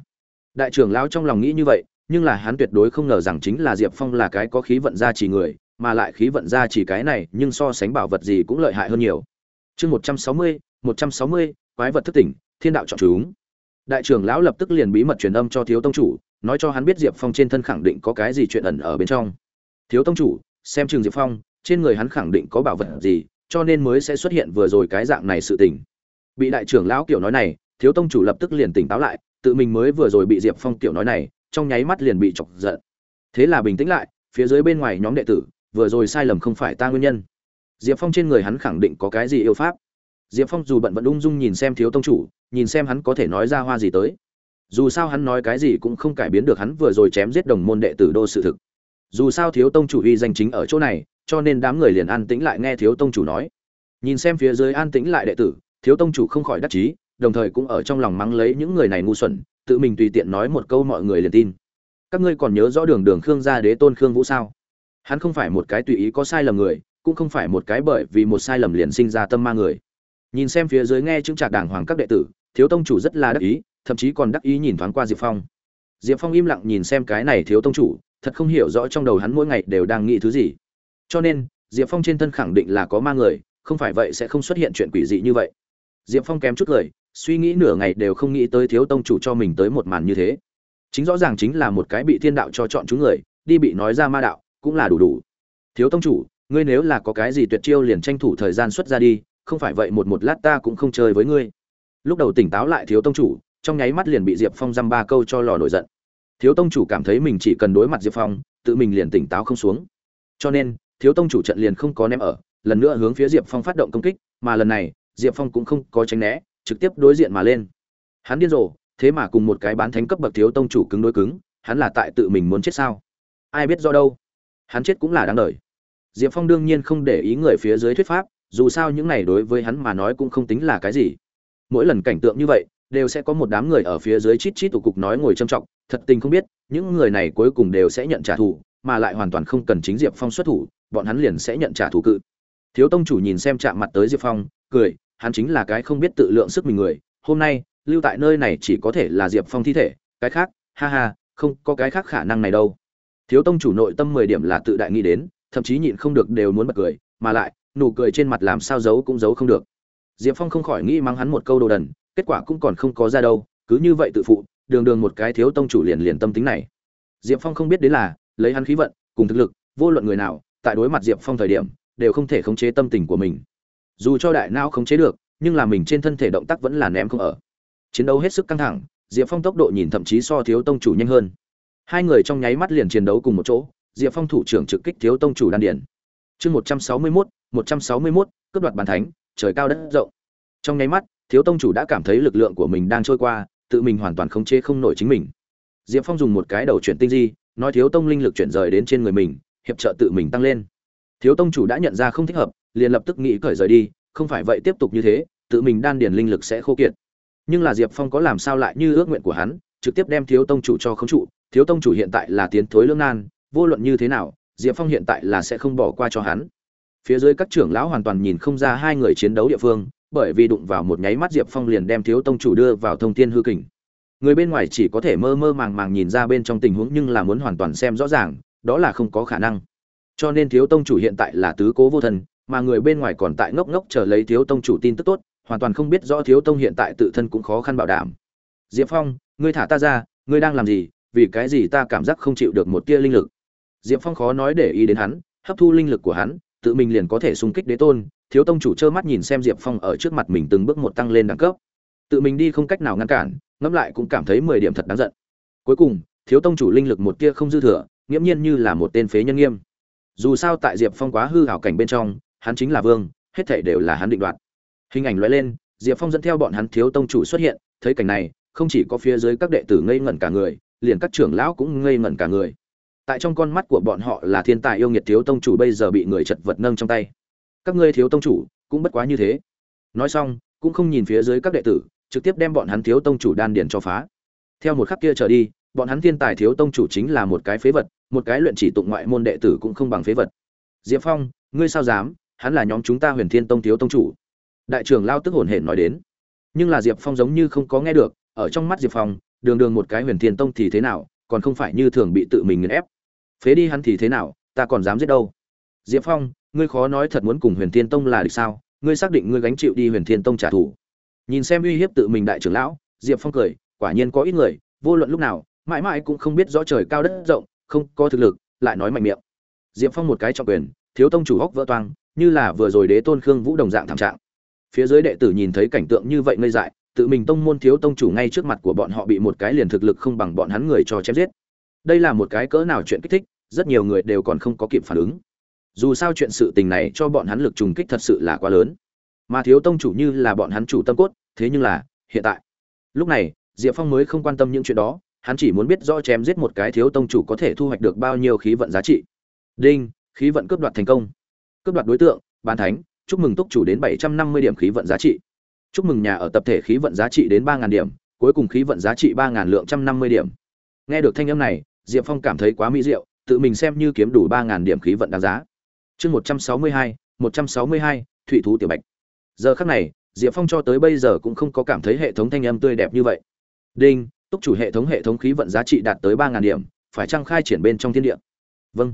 Đại trưởng lão trong lòng nghĩ như vậy, nhưng là hắn tuyệt đối không ngờ rằng chính là diệp phong là cái có khí vận ra chỉ người, mà lại khí vận ra chỉ cái này, nhưng so sánh bảo vật gì cũng lợi hại hơn nhiều. Chương một trăm sáu mươi một trăm sáu mươi, quái vật thức tỉnh, thiên đạo chọn chúng. Đại trưởng lão lập tức liền bí mật truyền âm cho thiếu tông chủ, nói cho hắn biết diệp phong trên thân khẳng định có cái gì chuyện ẩn ở bên trong. Thiếu tông chủ, xem chừng diệp phong, trên người hắn khẳng định có bảo vật gì, cho nên mới sẽ xuất hiện vừa rồi cái dạng này sự tình. Bị đại trưởng lão kiểu nói này, thiếu tông chủ lập tức liền tỉnh táo lại, tự mình mới vừa rồi bị diệp phong kiểu nói này, trong nháy mắt liền bị chọc giận. Thế là bình tĩnh lại, phía dưới bên ngoài nhóm đệ tử, vừa rồi sai lầm không phải ta nguyên nhân. Diệp phong trên người hắn khẳng định có cái gì yêu pháp diệp phong dù bận vẫn ung dung nhìn xem thiếu tông chủ, nhìn xem hắn có thể nói ra hoa gì tới. Dù sao hắn nói cái gì cũng không cải biến được hắn vừa rồi chém giết đồng môn đệ tử đô sự thực. Dù sao thiếu tông chủ uy danh chính ở chỗ này, cho nên đám người liền an tĩnh lại nghe thiếu tông chủ nói. Nhìn xem phía dưới an tĩnh lại đệ tử, thiếu tông chủ không khỏi đắc chí, đồng thời cũng ở trong lòng mắng lấy những người này ngu xuẩn, tự mình tùy tiện nói một câu mọi người liền tin. Các ngươi còn nhớ rõ đường đường khương gia đế tôn khương vũ sao? Hắn không phải một cái tùy ý có sai lầm người, cũng không phải một cái bởi vì một sai lầm liền sinh ra tâm ma người nhìn xem phía dưới nghe chứng trạc đảng hoàng các đệ tử, thiếu tông chủ rất là đắc ý, thậm chí còn đắc ý nhìn thoáng qua diệp phong. Diệp phong im lặng nhìn xem cái này thiếu tông chủ, thật không hiểu rõ trong đầu hắn mỗi ngày đều đang nghĩ thứ gì. Cho nên, diệp phong trên thân khẳng định là có ma người, không phải vậy sẽ không xuất hiện chuyện quỷ dị như vậy. Diệp phong kém chút cười, suy nghĩ nửa ngày đều không nghĩ tới thiếu tông chủ cho mình tới một màn như thế. Chính rõ ràng chính là một cái bị thiên đạo cho chọn chúng người, đi bị nói ra ma đạo, cũng là đủ đủ. Thiếu tông chủ, ngươi nếu là có cái gì tuyệt chiêu liền tranh thủ thời gian xuất ra đi không phải vậy một một lát ta cũng không chơi với ngươi. Lúc đầu tỉnh táo lại thiếu tông chủ, trong nháy mắt liền bị diệp phong dăm ba câu cho lò nổi giận. Thiếu tông chủ cảm thấy mình chỉ cần đối mặt diệp phong, tự mình liền tỉnh táo không xuống. Cho nên, thiếu tông chủ trận liền không có ném ở, lần nữa hướng phía diệp phong phát động công kích, mà lần này, diệp phong cũng không có tránh né, trực tiếp đối diện mà lên. Hắn điên rồ, thế mà cùng một cái bán thánh cấp bậc thiếu tông chủ cứng đối cứng, hắn là tại tự mình muốn chết sao? Ai biết do đâu? Hắn chết cũng là đáng đời. Diệp phong đương nhiên không để ý người phía dưới thuyết pháp dù sao những này đối với hắn mà nói cũng không tính là cái gì. Mỗi lần cảnh tượng như vậy, đều sẽ có một đám người ở phía dưới chít chít tụ cục nói ngồi trầm trọng, thật tình không biết, những người này cuối cùng đều sẽ nhận trả thù, mà lại hoàn toàn không cần chính diệp phong xuất thủ, bọn hắn liền sẽ nhận trả thù cự. Thiếu tông chủ nhìn xem chạm mặt tới diệp phong, cười, hắn chính là cái không biết tự lượng sức mình người, hôm nay, lưu tại nơi này chỉ có thể là diệp phong thi thể, cái khác, ha ha, không có cái khác khả năng này đâu. Thiếu tông chủ nội tâm mười điểm là tự đại nghĩ đến, thậm chí nhịn không được đều muốn bật cười, mà lại nụ cười trên mặt làm sao giấu cũng giấu không được. Diệp phong không khỏi nghĩ mắng hắn một câu đồ đần, kết quả cũng còn không có ra đâu, cứ như vậy tự phụ, đường đường một cái thiếu tông chủ liền liền tâm tính này. Diệp phong không biết đến là, lấy hắn khí vận, cùng thực lực, vô luận người nào, tại đối mặt diệp phong thời điểm, đều không thể khống chế tâm tình của mình. Dù cho đại não khống chế được, nhưng là mình trên thân thể động tác vẫn là ném không ở. Chiến đấu hết sức căng thẳng, diệp phong tốc độ nhìn thậm chí so thiếu tông chủ nhanh hơn. Hai người trong nháy mắt liền chiến đấu cùng một chỗ, diệp phong thủ trưởng trực kích thiếu tông chủ đan điển chương một trăm sáu mươi mốt một trăm sáu mươi mốt, cướp đoạt bàn thánh, trời cao đất rộng. Trong nháy mắt, thiếu tông chủ đã cảm thấy lực lượng của mình đang trôi qua, tự mình hoàn toàn khống chế không nổi chính mình. Diệp phong dùng một cái đầu chuyển tinh di, nói thiếu tông linh lực chuyển rời đến trên người mình, hiệp trợ tự mình tăng lên. Thiếu tông chủ đã nhận ra không thích hợp, liền lập tức nghĩ cởi rời đi, không phải vậy tiếp tục như thế, tự mình đan điền linh lực sẽ khô kiệt. Nhưng là diệp phong có làm sao lại như ước nguyện của hắn, trực tiếp đem thiếu tông chủ cho khống trụ, thiếu tông chủ hiện tại là tiến thối lương nan, vô luận như thế nào, diệp phong hiện tại là sẽ không bỏ qua cho hắn phía dưới các trưởng lão hoàn toàn nhìn không ra hai người chiến đấu địa phương, bởi vì đụng vào một nháy mắt diệp phong liền đem thiếu tông chủ đưa vào thông thiên hư kình. Người bên ngoài chỉ có thể mơ mơ màng màng nhìn ra bên trong tình huống nhưng là muốn hoàn toàn xem rõ ràng, đó là không có khả năng. Cho nên thiếu tông chủ hiện tại là tứ cố vô thần, mà người bên ngoài còn tại ngốc ngốc chờ lấy thiếu tông chủ tin tức tốt, hoàn toàn không biết rõ thiếu tông hiện tại tự thân cũng khó khăn bảo đảm. Diệp phong, ngươi thả ta ra, ngươi đang làm gì? Vì cái gì ta cảm giác không chịu được một tia linh lực? Diệp phong khó nói để ý đến hắn, hấp thu linh lực của hắn tự mình liền có thể xung kích đế tôn, thiếu tông chủ trơ mắt nhìn xem diệp phong ở trước mặt mình từng bước một tăng lên đẳng cấp. Tự mình đi không cách nào ngăn cản, ngẫm lại cũng cảm thấy mười điểm thật đáng giận. Cuối cùng, thiếu tông chủ linh lực một tia không dư thừa, nghiễm nhiên như là một tên phế nhân nghiêm. Dù sao tại diệp phong quá hư hảo cảnh bên trong, hắn chính là vương, hết thể đều là hắn định đoạt. Hình ảnh loại lên, diệp phong dẫn theo bọn hắn thiếu tông chủ xuất hiện, thấy cảnh này, không chỉ có phía dưới các đệ tử ngây ngẩn cả người, liền các trưởng lão cũng ngây ngẩn cả người tại trong con mắt của bọn họ là thiên tài yêu nghiệt thiếu tông chủ bây giờ bị người chật vật nâng trong tay. Các ngươi thiếu tông chủ, cũng bất quá như thế. Nói xong, cũng không nhìn phía dưới các đệ tử, trực tiếp đem bọn hắn thiếu tông chủ đan điền cho phá. Theo một khắc kia trở đi, bọn hắn thiên tài thiếu tông chủ chính là một cái phế vật, một cái luyện chỉ tụng ngoại môn đệ tử cũng không bằng phế vật. Diệp phong, ngươi sao dám? Hắn là nhóm chúng ta huyền thiên tông thiếu tông chủ. Đại trưởng lao tức hồn hển nói đến. Nhưng là diệp phong giống như không có nghe được, ở trong mắt diệp phong, đường đường một cái huyền thiên tông thì thế nào, còn không phải như thường bị tự mình nghiền ép phế đi hắn thì thế nào, ta còn dám giết đâu? Diệp phong, ngươi khó nói thật muốn cùng huyền thiên tông là địch sao, ngươi xác định ngươi gánh chịu đi huyền thiên tông trả thù. Nhìn xem uy hiếp tự mình đại trưởng lão, diệp phong cười, quả nhiên có ít người, vô luận lúc nào, mãi mãi cũng không biết rõ trời cao đất rộng, không có thực lực, lại nói mạnh miệng. Diệp phong một cái trọng quyền, thiếu tông chủ hóc vỡ toang, như là vừa rồi đế tôn khương vũ đồng dạng thảm trạng. Phía dưới đệ tử nhìn thấy cảnh tượng như vậy ngây dại, tự mình tông môn thiếu tông chủ ngay trước mặt của bọn họ bị một cái liền thực lực không bằng bọn hắn người cho chém giết đây là một cái cỡ nào chuyện kích thích, rất nhiều người đều còn không có kịp phản ứng. Dù sao chuyện sự tình này cho bọn hắn lực trùng kích thật sự là quá lớn. Mà thiếu tông chủ như là bọn hắn chủ tâm cốt, thế nhưng là, hiện tại. Lúc này, diệp phong mới không quan tâm những chuyện đó, hắn chỉ muốn biết rõ chém giết một cái thiếu tông chủ có thể thu hoạch được bao nhiêu khí vận giá trị. Đinh, khí vận cướp đoạt thành công. Cướp đoạt đối tượng ban thánh, chúc mừng túc chủ đến bảy trăm năm mươi điểm khí vận giá trị. Chúc mừng nhà ở tập thể khí vận giá trị đến ba điểm, cuối cùng khí vận giá trị ba lượng trăm năm mươi điểm. Nghe được thanh âm này diệp phong cảm thấy quá mỹ diệu, tự mình xem như kiếm đủ ba điểm khí vận đáng giá. Chương một trăm sáu mươi hai, một trăm sáu mươi hai thú tiểu bạch. Giờ khắc này, diệp phong cho tới bây giờ cũng không có cảm thấy hệ thống thanh âm tươi đẹp như vậy. Đinh, túc chủ hệ thống hệ thống khí vận giá trị đạt tới ba điểm, phải trang khai triển bên trong thiên địa? Vâng.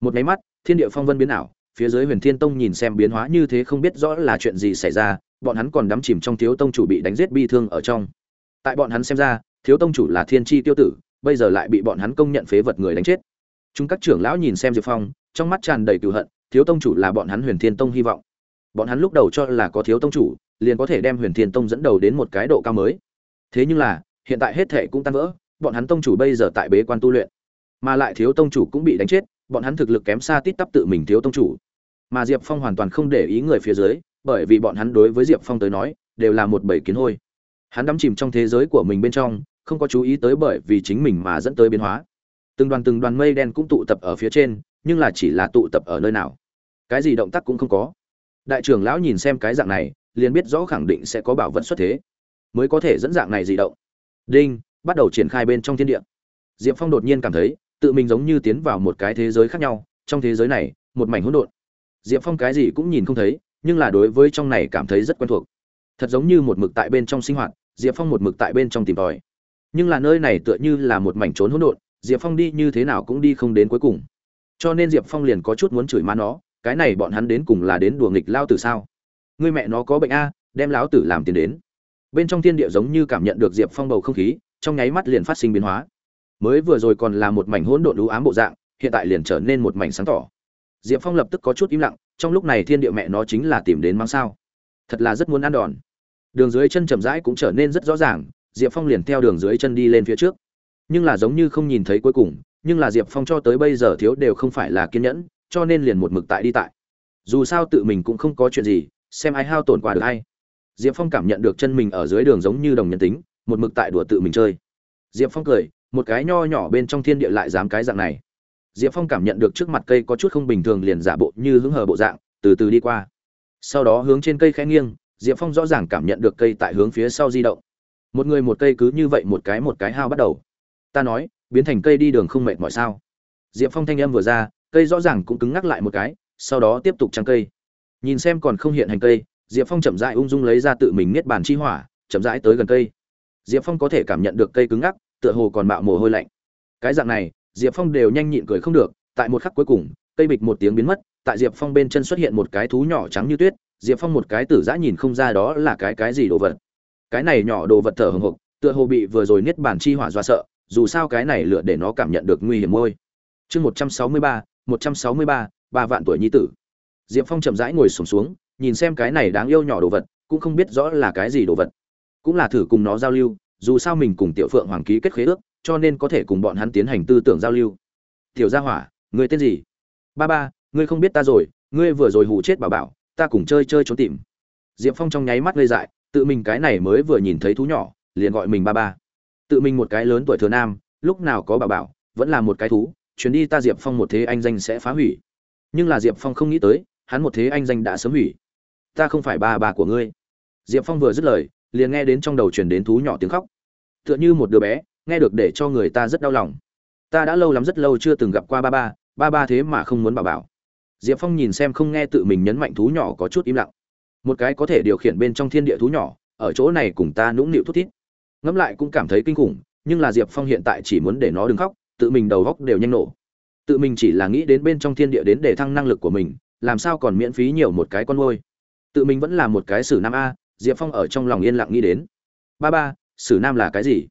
Một máy mắt, thiên địa phong vân biến ảo, phía dưới huyền thiên tông nhìn xem biến hóa như thế không biết rõ là chuyện gì xảy ra, bọn hắn còn đắm chìm trong thiếu tông chủ bị đánh giết bi thương ở trong. Tại bọn hắn xem ra, thiếu tông chủ là thiên chi tiêu tử bây giờ lại bị bọn hắn công nhận phế vật người đánh chết. Chúng các trưởng lão nhìn xem diệp phong, trong mắt tràn đầy cựu hận, thiếu tông chủ là bọn hắn huyền thiên tông hy vọng. Bọn hắn lúc đầu cho là có thiếu tông chủ, liền có thể đem huyền thiên tông dẫn đầu đến một cái độ cao mới. Thế nhưng là, hiện tại hết thệ cũng tan vỡ, bọn hắn tông chủ bây giờ tại bế quan tu luyện. Mà lại thiếu tông chủ cũng bị đánh chết, bọn hắn thực lực kém xa tít tắp tự mình thiếu tông chủ. Mà diệp phong hoàn toàn không để ý người phía dưới, bởi vì bọn hắn đối với diệp phong tới nói, đều là một bầy kiến hôi. Hắn đắm chìm trong thế giới của mình bên trong không có chú ý tới bởi vì chính mình mà dẫn tới biến hóa. Từng đoàn từng đoàn mây đen cũng tụ tập ở phía trên, nhưng là chỉ là tụ tập ở nơi nào. Cái gì động tác cũng không có. Đại trưởng lão nhìn xem cái dạng này, liền biết rõ khẳng định sẽ có bảo vật xuất thế. Mới có thể dẫn dạng này dị động. Đinh, bắt đầu triển khai bên trong thiên địa. Diệp phong đột nhiên cảm thấy, tự mình giống như tiến vào một cái thế giới khác nhau, trong thế giới này, một mảnh hỗn độn. Diệp phong cái gì cũng nhìn không thấy, nhưng là đối với trong này cảm thấy rất quen thuộc. Thật giống như một mực tại bên trong sinh hoạt, diệp phong một mực tại bên trong tìm tòi nhưng là nơi này tựa như là một mảnh trốn hỗn độn, diệp phong đi như thế nào cũng đi không đến cuối cùng. Cho nên diệp phong liền có chút muốn chửi má nó, cái này bọn hắn đến cùng là đến đùa nghịch lao tử sao? Người mẹ nó có bệnh a, đem lão tử làm tiền đến. Bên trong thiên địa giống như cảm nhận được diệp phong bầu không khí, trong nháy mắt liền phát sinh biến hóa. Mới vừa rồi còn là một mảnh hỗn độn đũ ám bộ dạng, hiện tại liền trở nên một mảnh sáng tỏ. Diệp phong lập tức có chút im lặng, trong lúc này thiên địa mẹ nó chính là tìm đến mang sao. Thật là rất muốn ăn đòn. Đường dưới chân chậm rãi cũng trở nên rất rõ ràng diệp phong liền theo đường dưới chân đi lên phía trước. Nhưng là giống như không nhìn thấy cuối cùng, nhưng là diệp phong cho tới bây giờ thiếu đều không phải là kiên nhẫn, cho nên liền một mực tại đi tại. Dù sao tự mình cũng không có chuyện gì, xem ai hao tổn qua được hay. Diệp phong cảm nhận được chân mình ở dưới đường giống như đồng nhân tính, một mực tại đùa tự mình chơi. Diệp phong cười, một cái nho nhỏ bên trong thiên địa lại dám cái dạng này. Diệp phong cảm nhận được trước mặt cây có chút không bình thường liền giả bộ như hứng hờ bộ dạng, từ từ đi qua. Sau đó hướng trên cây khẽ nghiêng, diệp phong rõ ràng cảm nhận được cây tại hướng phía sau di động một người một cây cứ như vậy một cái một cái hao bắt đầu. Ta nói, biến thành cây đi đường không mệt mỏi sao? Diệp phong thanh âm vừa ra, cây rõ ràng cũng cứng ngắc lại một cái, sau đó tiếp tục trăng cây. Nhìn xem còn không hiện hành cây, diệp phong chậm rãi ung dung lấy ra tự mình niết bàn chi hỏa, chậm rãi tới gần cây. Diệp phong có thể cảm nhận được cây cứng ngắc, tựa hồ còn mạo mồ hôi lạnh. Cái dạng này, diệp phong đều nhanh nhịn cười không được, tại một khắc cuối cùng, cây bịch một tiếng biến mất, tại diệp phong bên chân xuất hiện một cái thú nhỏ trắng như tuyết, diệp phong một cái tử giã nhìn không ra đó là cái cái gì đồ vật cái này nhỏ đồ vật thở hồng hộc tựa hồ bị vừa rồi niết bản chi hỏa do sợ dù sao cái này lựa để nó cảm nhận được nguy hiểm môi. Chương một trăm sáu mươi ba một trăm sáu mươi ba ba vạn tuổi nhi tử. Diệp phong chậm rãi ngồi sùng xuống, xuống nhìn xem cái này đáng yêu nhỏ đồ vật cũng không biết rõ là cái gì đồ vật. Cũng là thử cùng nó giao lưu dù sao mình cùng tiểu phượng hoàng ký kết khế ước cho nên có thể cùng bọn hắn tiến hành tư tưởng giao lưu. Tiểu gia hỏa người tên gì? Ba ba ngươi không biết ta rồi ngươi vừa rồi hù chết bảo bảo ta cùng chơi chơi trốn tìm. Diệp phong trong nháy mắt ngây dại tự mình cái này mới vừa nhìn thấy thú nhỏ, liền gọi mình ba ba. Tự mình một cái lớn tuổi thừa nam, lúc nào có bà bảo, vẫn là một cái thú, chuyến đi ta diệp phong một thế anh danh sẽ phá hủy. Nhưng là diệp phong không nghĩ tới, hắn một thế anh danh đã sớm hủy. Ta không phải ba bà của ngươi. Diệp phong vừa dứt lời, liền nghe đến trong đầu truyền đến thú nhỏ tiếng khóc. Tựa như một đứa bé, nghe được để cho người ta rất đau lòng. Ta đã lâu lắm rất lâu chưa từng gặp qua ba ba ba ba thế mà không muốn bà bảo. Diệp phong nhìn xem không nghe tự mình nhấn mạnh thú nhỏ có chút im lặng một cái có thể điều khiển bên trong thiên địa thú nhỏ, ở chỗ này cùng ta nũng nịu thút thít. Ngẫm lại cũng cảm thấy kinh khủng, nhưng là diệp phong hiện tại chỉ muốn để nó đừng khóc, tự mình đầu góc đều nhanh nổ. Tự mình chỉ là nghĩ đến bên trong thiên địa đến để thăng năng lực của mình, làm sao còn miễn phí nhiều một cái con môi tự mình vẫn là một cái sử nam a, diệp phong ở trong lòng yên lặng nghĩ đến. Ba ba, sử nam là cái gì?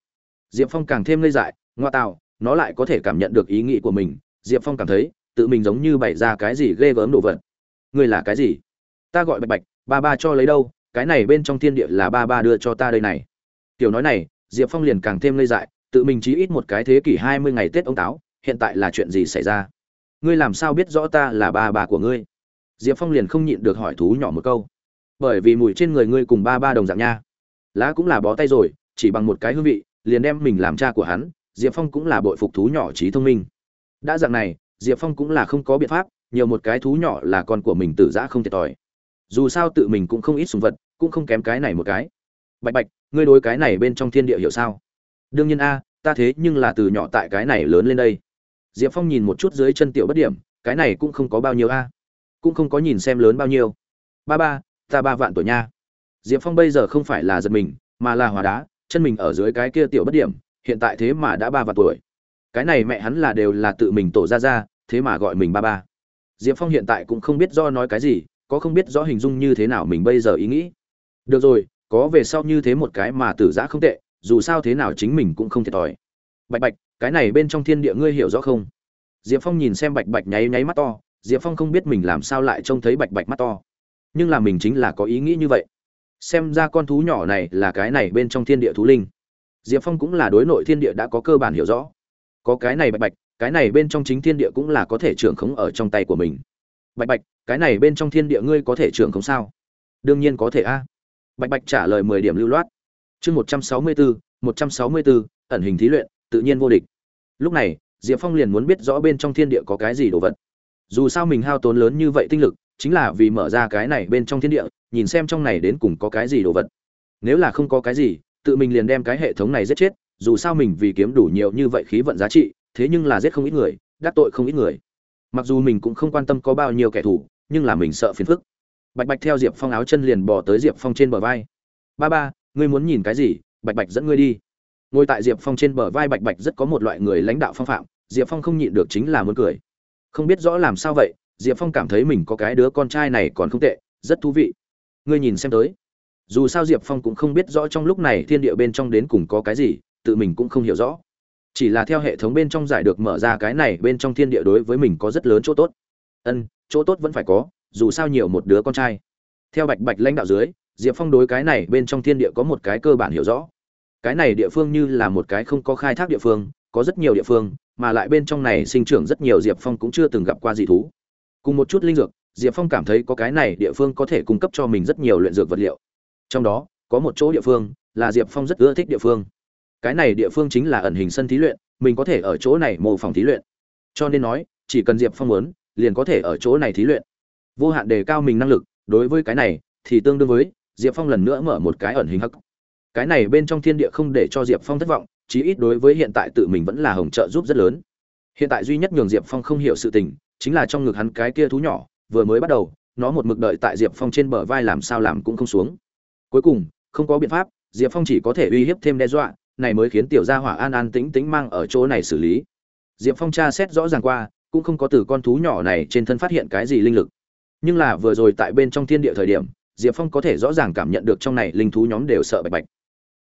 Diệp phong càng thêm ngây dại, ngoa tạo, nó lại có thể cảm nhận được ý nghĩ của mình. Diệp phong cảm thấy, tự mình giống như bày ra cái gì ghê gớm đồ vật. Ngươi là cái gì? Ta gọi bạch bạch ba ba cho lấy đâu, cái này bên trong thiên địa là ba ba đưa cho ta đây này. Tiểu nói này, diệp phong liền càng thêm lây dại, tự mình chí ít một cái thế kỷ hai mươi ngày tết ông táo, hiện tại là chuyện gì xảy ra? Ngươi làm sao biết rõ ta là ba bà của ngươi? Diệp phong liền không nhịn được hỏi thú nhỏ một câu. Bởi vì mùi trên người ngươi cùng ba ba đồng dạng nha. Lá cũng là bó tay rồi, chỉ bằng một cái hương vị, liền đem mình làm cha của hắn, diệp phong cũng là bội phục thú nhỏ trí thông minh. Đã dạng này, diệp phong cũng là không có biện pháp, nhiều một cái thú nhỏ là con của mình tử giã không thiệt thòi dù sao tự mình cũng không ít sùng vật, cũng không kém cái này một cái. Bạch bạch, ngươi đối cái này bên trong thiên địa hiểu sao? Đương nhiên a, ta thế nhưng là từ nhỏ tại cái này lớn lên đây. Diệp phong nhìn một chút dưới chân tiểu bất điểm, cái này cũng không có bao nhiêu a, cũng không có nhìn xem lớn bao nhiêu. Ba ba, ta ba vạn tuổi nha. Diệp phong bây giờ không phải là giật mình, mà là hòa đá, chân mình ở dưới cái kia tiểu bất điểm, hiện tại thế mà đã ba vạn tuổi. Cái này mẹ hắn là đều là tự mình tổ ra ra, thế mà gọi mình ba ba. Diệp phong hiện tại cũng không biết do nói cái gì có không biết rõ hình dung như thế nào mình bây giờ ý nghĩ. Được rồi, có về sau như thế một cái mà tử giã không tệ, dù sao thế nào chính mình cũng không thiệt thòi. Bạch bạch, cái này bên trong thiên địa ngươi hiểu rõ không? Diệp phong nhìn xem bạch bạch nháy nháy mắt to, diệp phong không biết mình làm sao lại trông thấy bạch bạch mắt to. Nhưng là mình chính là có ý nghĩ như vậy. Xem ra con thú nhỏ này là cái này bên trong thiên địa thú linh. Diệp phong cũng là đối nội thiên địa đã có cơ bản hiểu rõ. Có cái này bạch bạch, cái này bên trong chính thiên địa cũng là có thể trưởng khống ở trong tay của mình. Bạch bạch cái này bên trong thiên địa ngươi có thể trưởng không sao? Đương nhiên có thể a. Bạch bạch trả lời mười điểm lưu loát. Chương một trăm sáu mươi bốn một trăm sáu mươi bốn ẩn hình thí luyện, tự nhiên vô địch. Lúc này, diệp phong liền muốn biết rõ bên trong thiên địa có cái gì đồ vật. Dù sao mình hao tốn lớn như vậy tinh lực, chính là vì mở ra cái này bên trong thiên địa, nhìn xem trong này đến cùng có cái gì đồ vật. Nếu là không có cái gì, tự mình liền đem cái hệ thống này giết chết, dù sao mình vì kiếm đủ nhiều như vậy khí vận giá trị, thế nhưng là giết không ít người, đắc tội không ít người. Mặc dù mình cũng không quan tâm có bao nhiêu kẻ thù nhưng là mình sợ phiền phức. Bạch bạch theo diệp phong áo chân liền bỏ tới diệp phong trên bờ vai. Ba ba, ngươi muốn nhìn cái gì? Bạch bạch dẫn ngươi đi. Ngồi tại diệp phong trên bờ vai bạch bạch rất có một loại người lãnh đạo phong phạm, diệp phong không nhịn được chính là muốn cười. Không biết rõ làm sao vậy, diệp phong cảm thấy mình có cái đứa con trai này còn không tệ, rất thú vị. Ngươi nhìn xem tới. Dù sao diệp phong cũng không biết rõ trong lúc này thiên địa bên trong đến cùng có cái gì, tự mình cũng không hiểu rõ. Chỉ là theo hệ thống bên trong giải được mở ra cái này bên trong thiên địa đối với mình có rất lớn chỗ tốt. Ân chỗ tốt vẫn phải có, dù sao nhiều một đứa con trai. Theo bạch bạch lãnh đạo dưới, diệp phong đối cái này bên trong thiên địa có một cái cơ bản hiểu rõ. Cái này địa phương như là một cái không có khai thác địa phương, có rất nhiều địa phương, mà lại bên trong này sinh trưởng rất nhiều diệp phong cũng chưa từng gặp qua dị thú. Cùng một chút linh dược, diệp phong cảm thấy có cái này địa phương có thể cung cấp cho mình rất nhiều luyện dược vật liệu. Trong đó, có một chỗ địa phương là diệp phong rất ưa thích địa phương. Cái này địa phương chính là ẩn hình sân thí luyện, mình có thể ở chỗ này mô phỏng thí luyện. Cho nên nói, chỉ cần diệp phong muốn liền có thể ở chỗ này thí luyện. Vô hạn đề cao mình năng lực, đối với cái này thì tương đương với diệp phong lần nữa mở một cái ẩn hình hắc. Cái này bên trong thiên địa không để cho diệp phong thất vọng, chí ít đối với hiện tại tự mình vẫn là hồng trợ giúp rất lớn. Hiện tại duy nhất nhường diệp phong không hiểu sự tình, chính là trong ngực hắn cái kia thú nhỏ, vừa mới bắt đầu, nó một mực đợi tại diệp phong trên bờ vai làm sao làm cũng không xuống. Cuối cùng, không có biện pháp, diệp phong chỉ có thể uy hiếp thêm đe dọa, này mới khiến tiểu gia hỏa an an tĩnh tĩnh mang ở chỗ này xử lý. Diệp phong tra xét rõ ràng qua cũng không có từ con thú nhỏ này trên thân phát hiện cái gì linh lực. Nhưng là vừa rồi tại bên trong thiên địa thời điểm, diệp phong có thể rõ ràng cảm nhận được trong này linh thú nhóm đều sợ bạch bạch.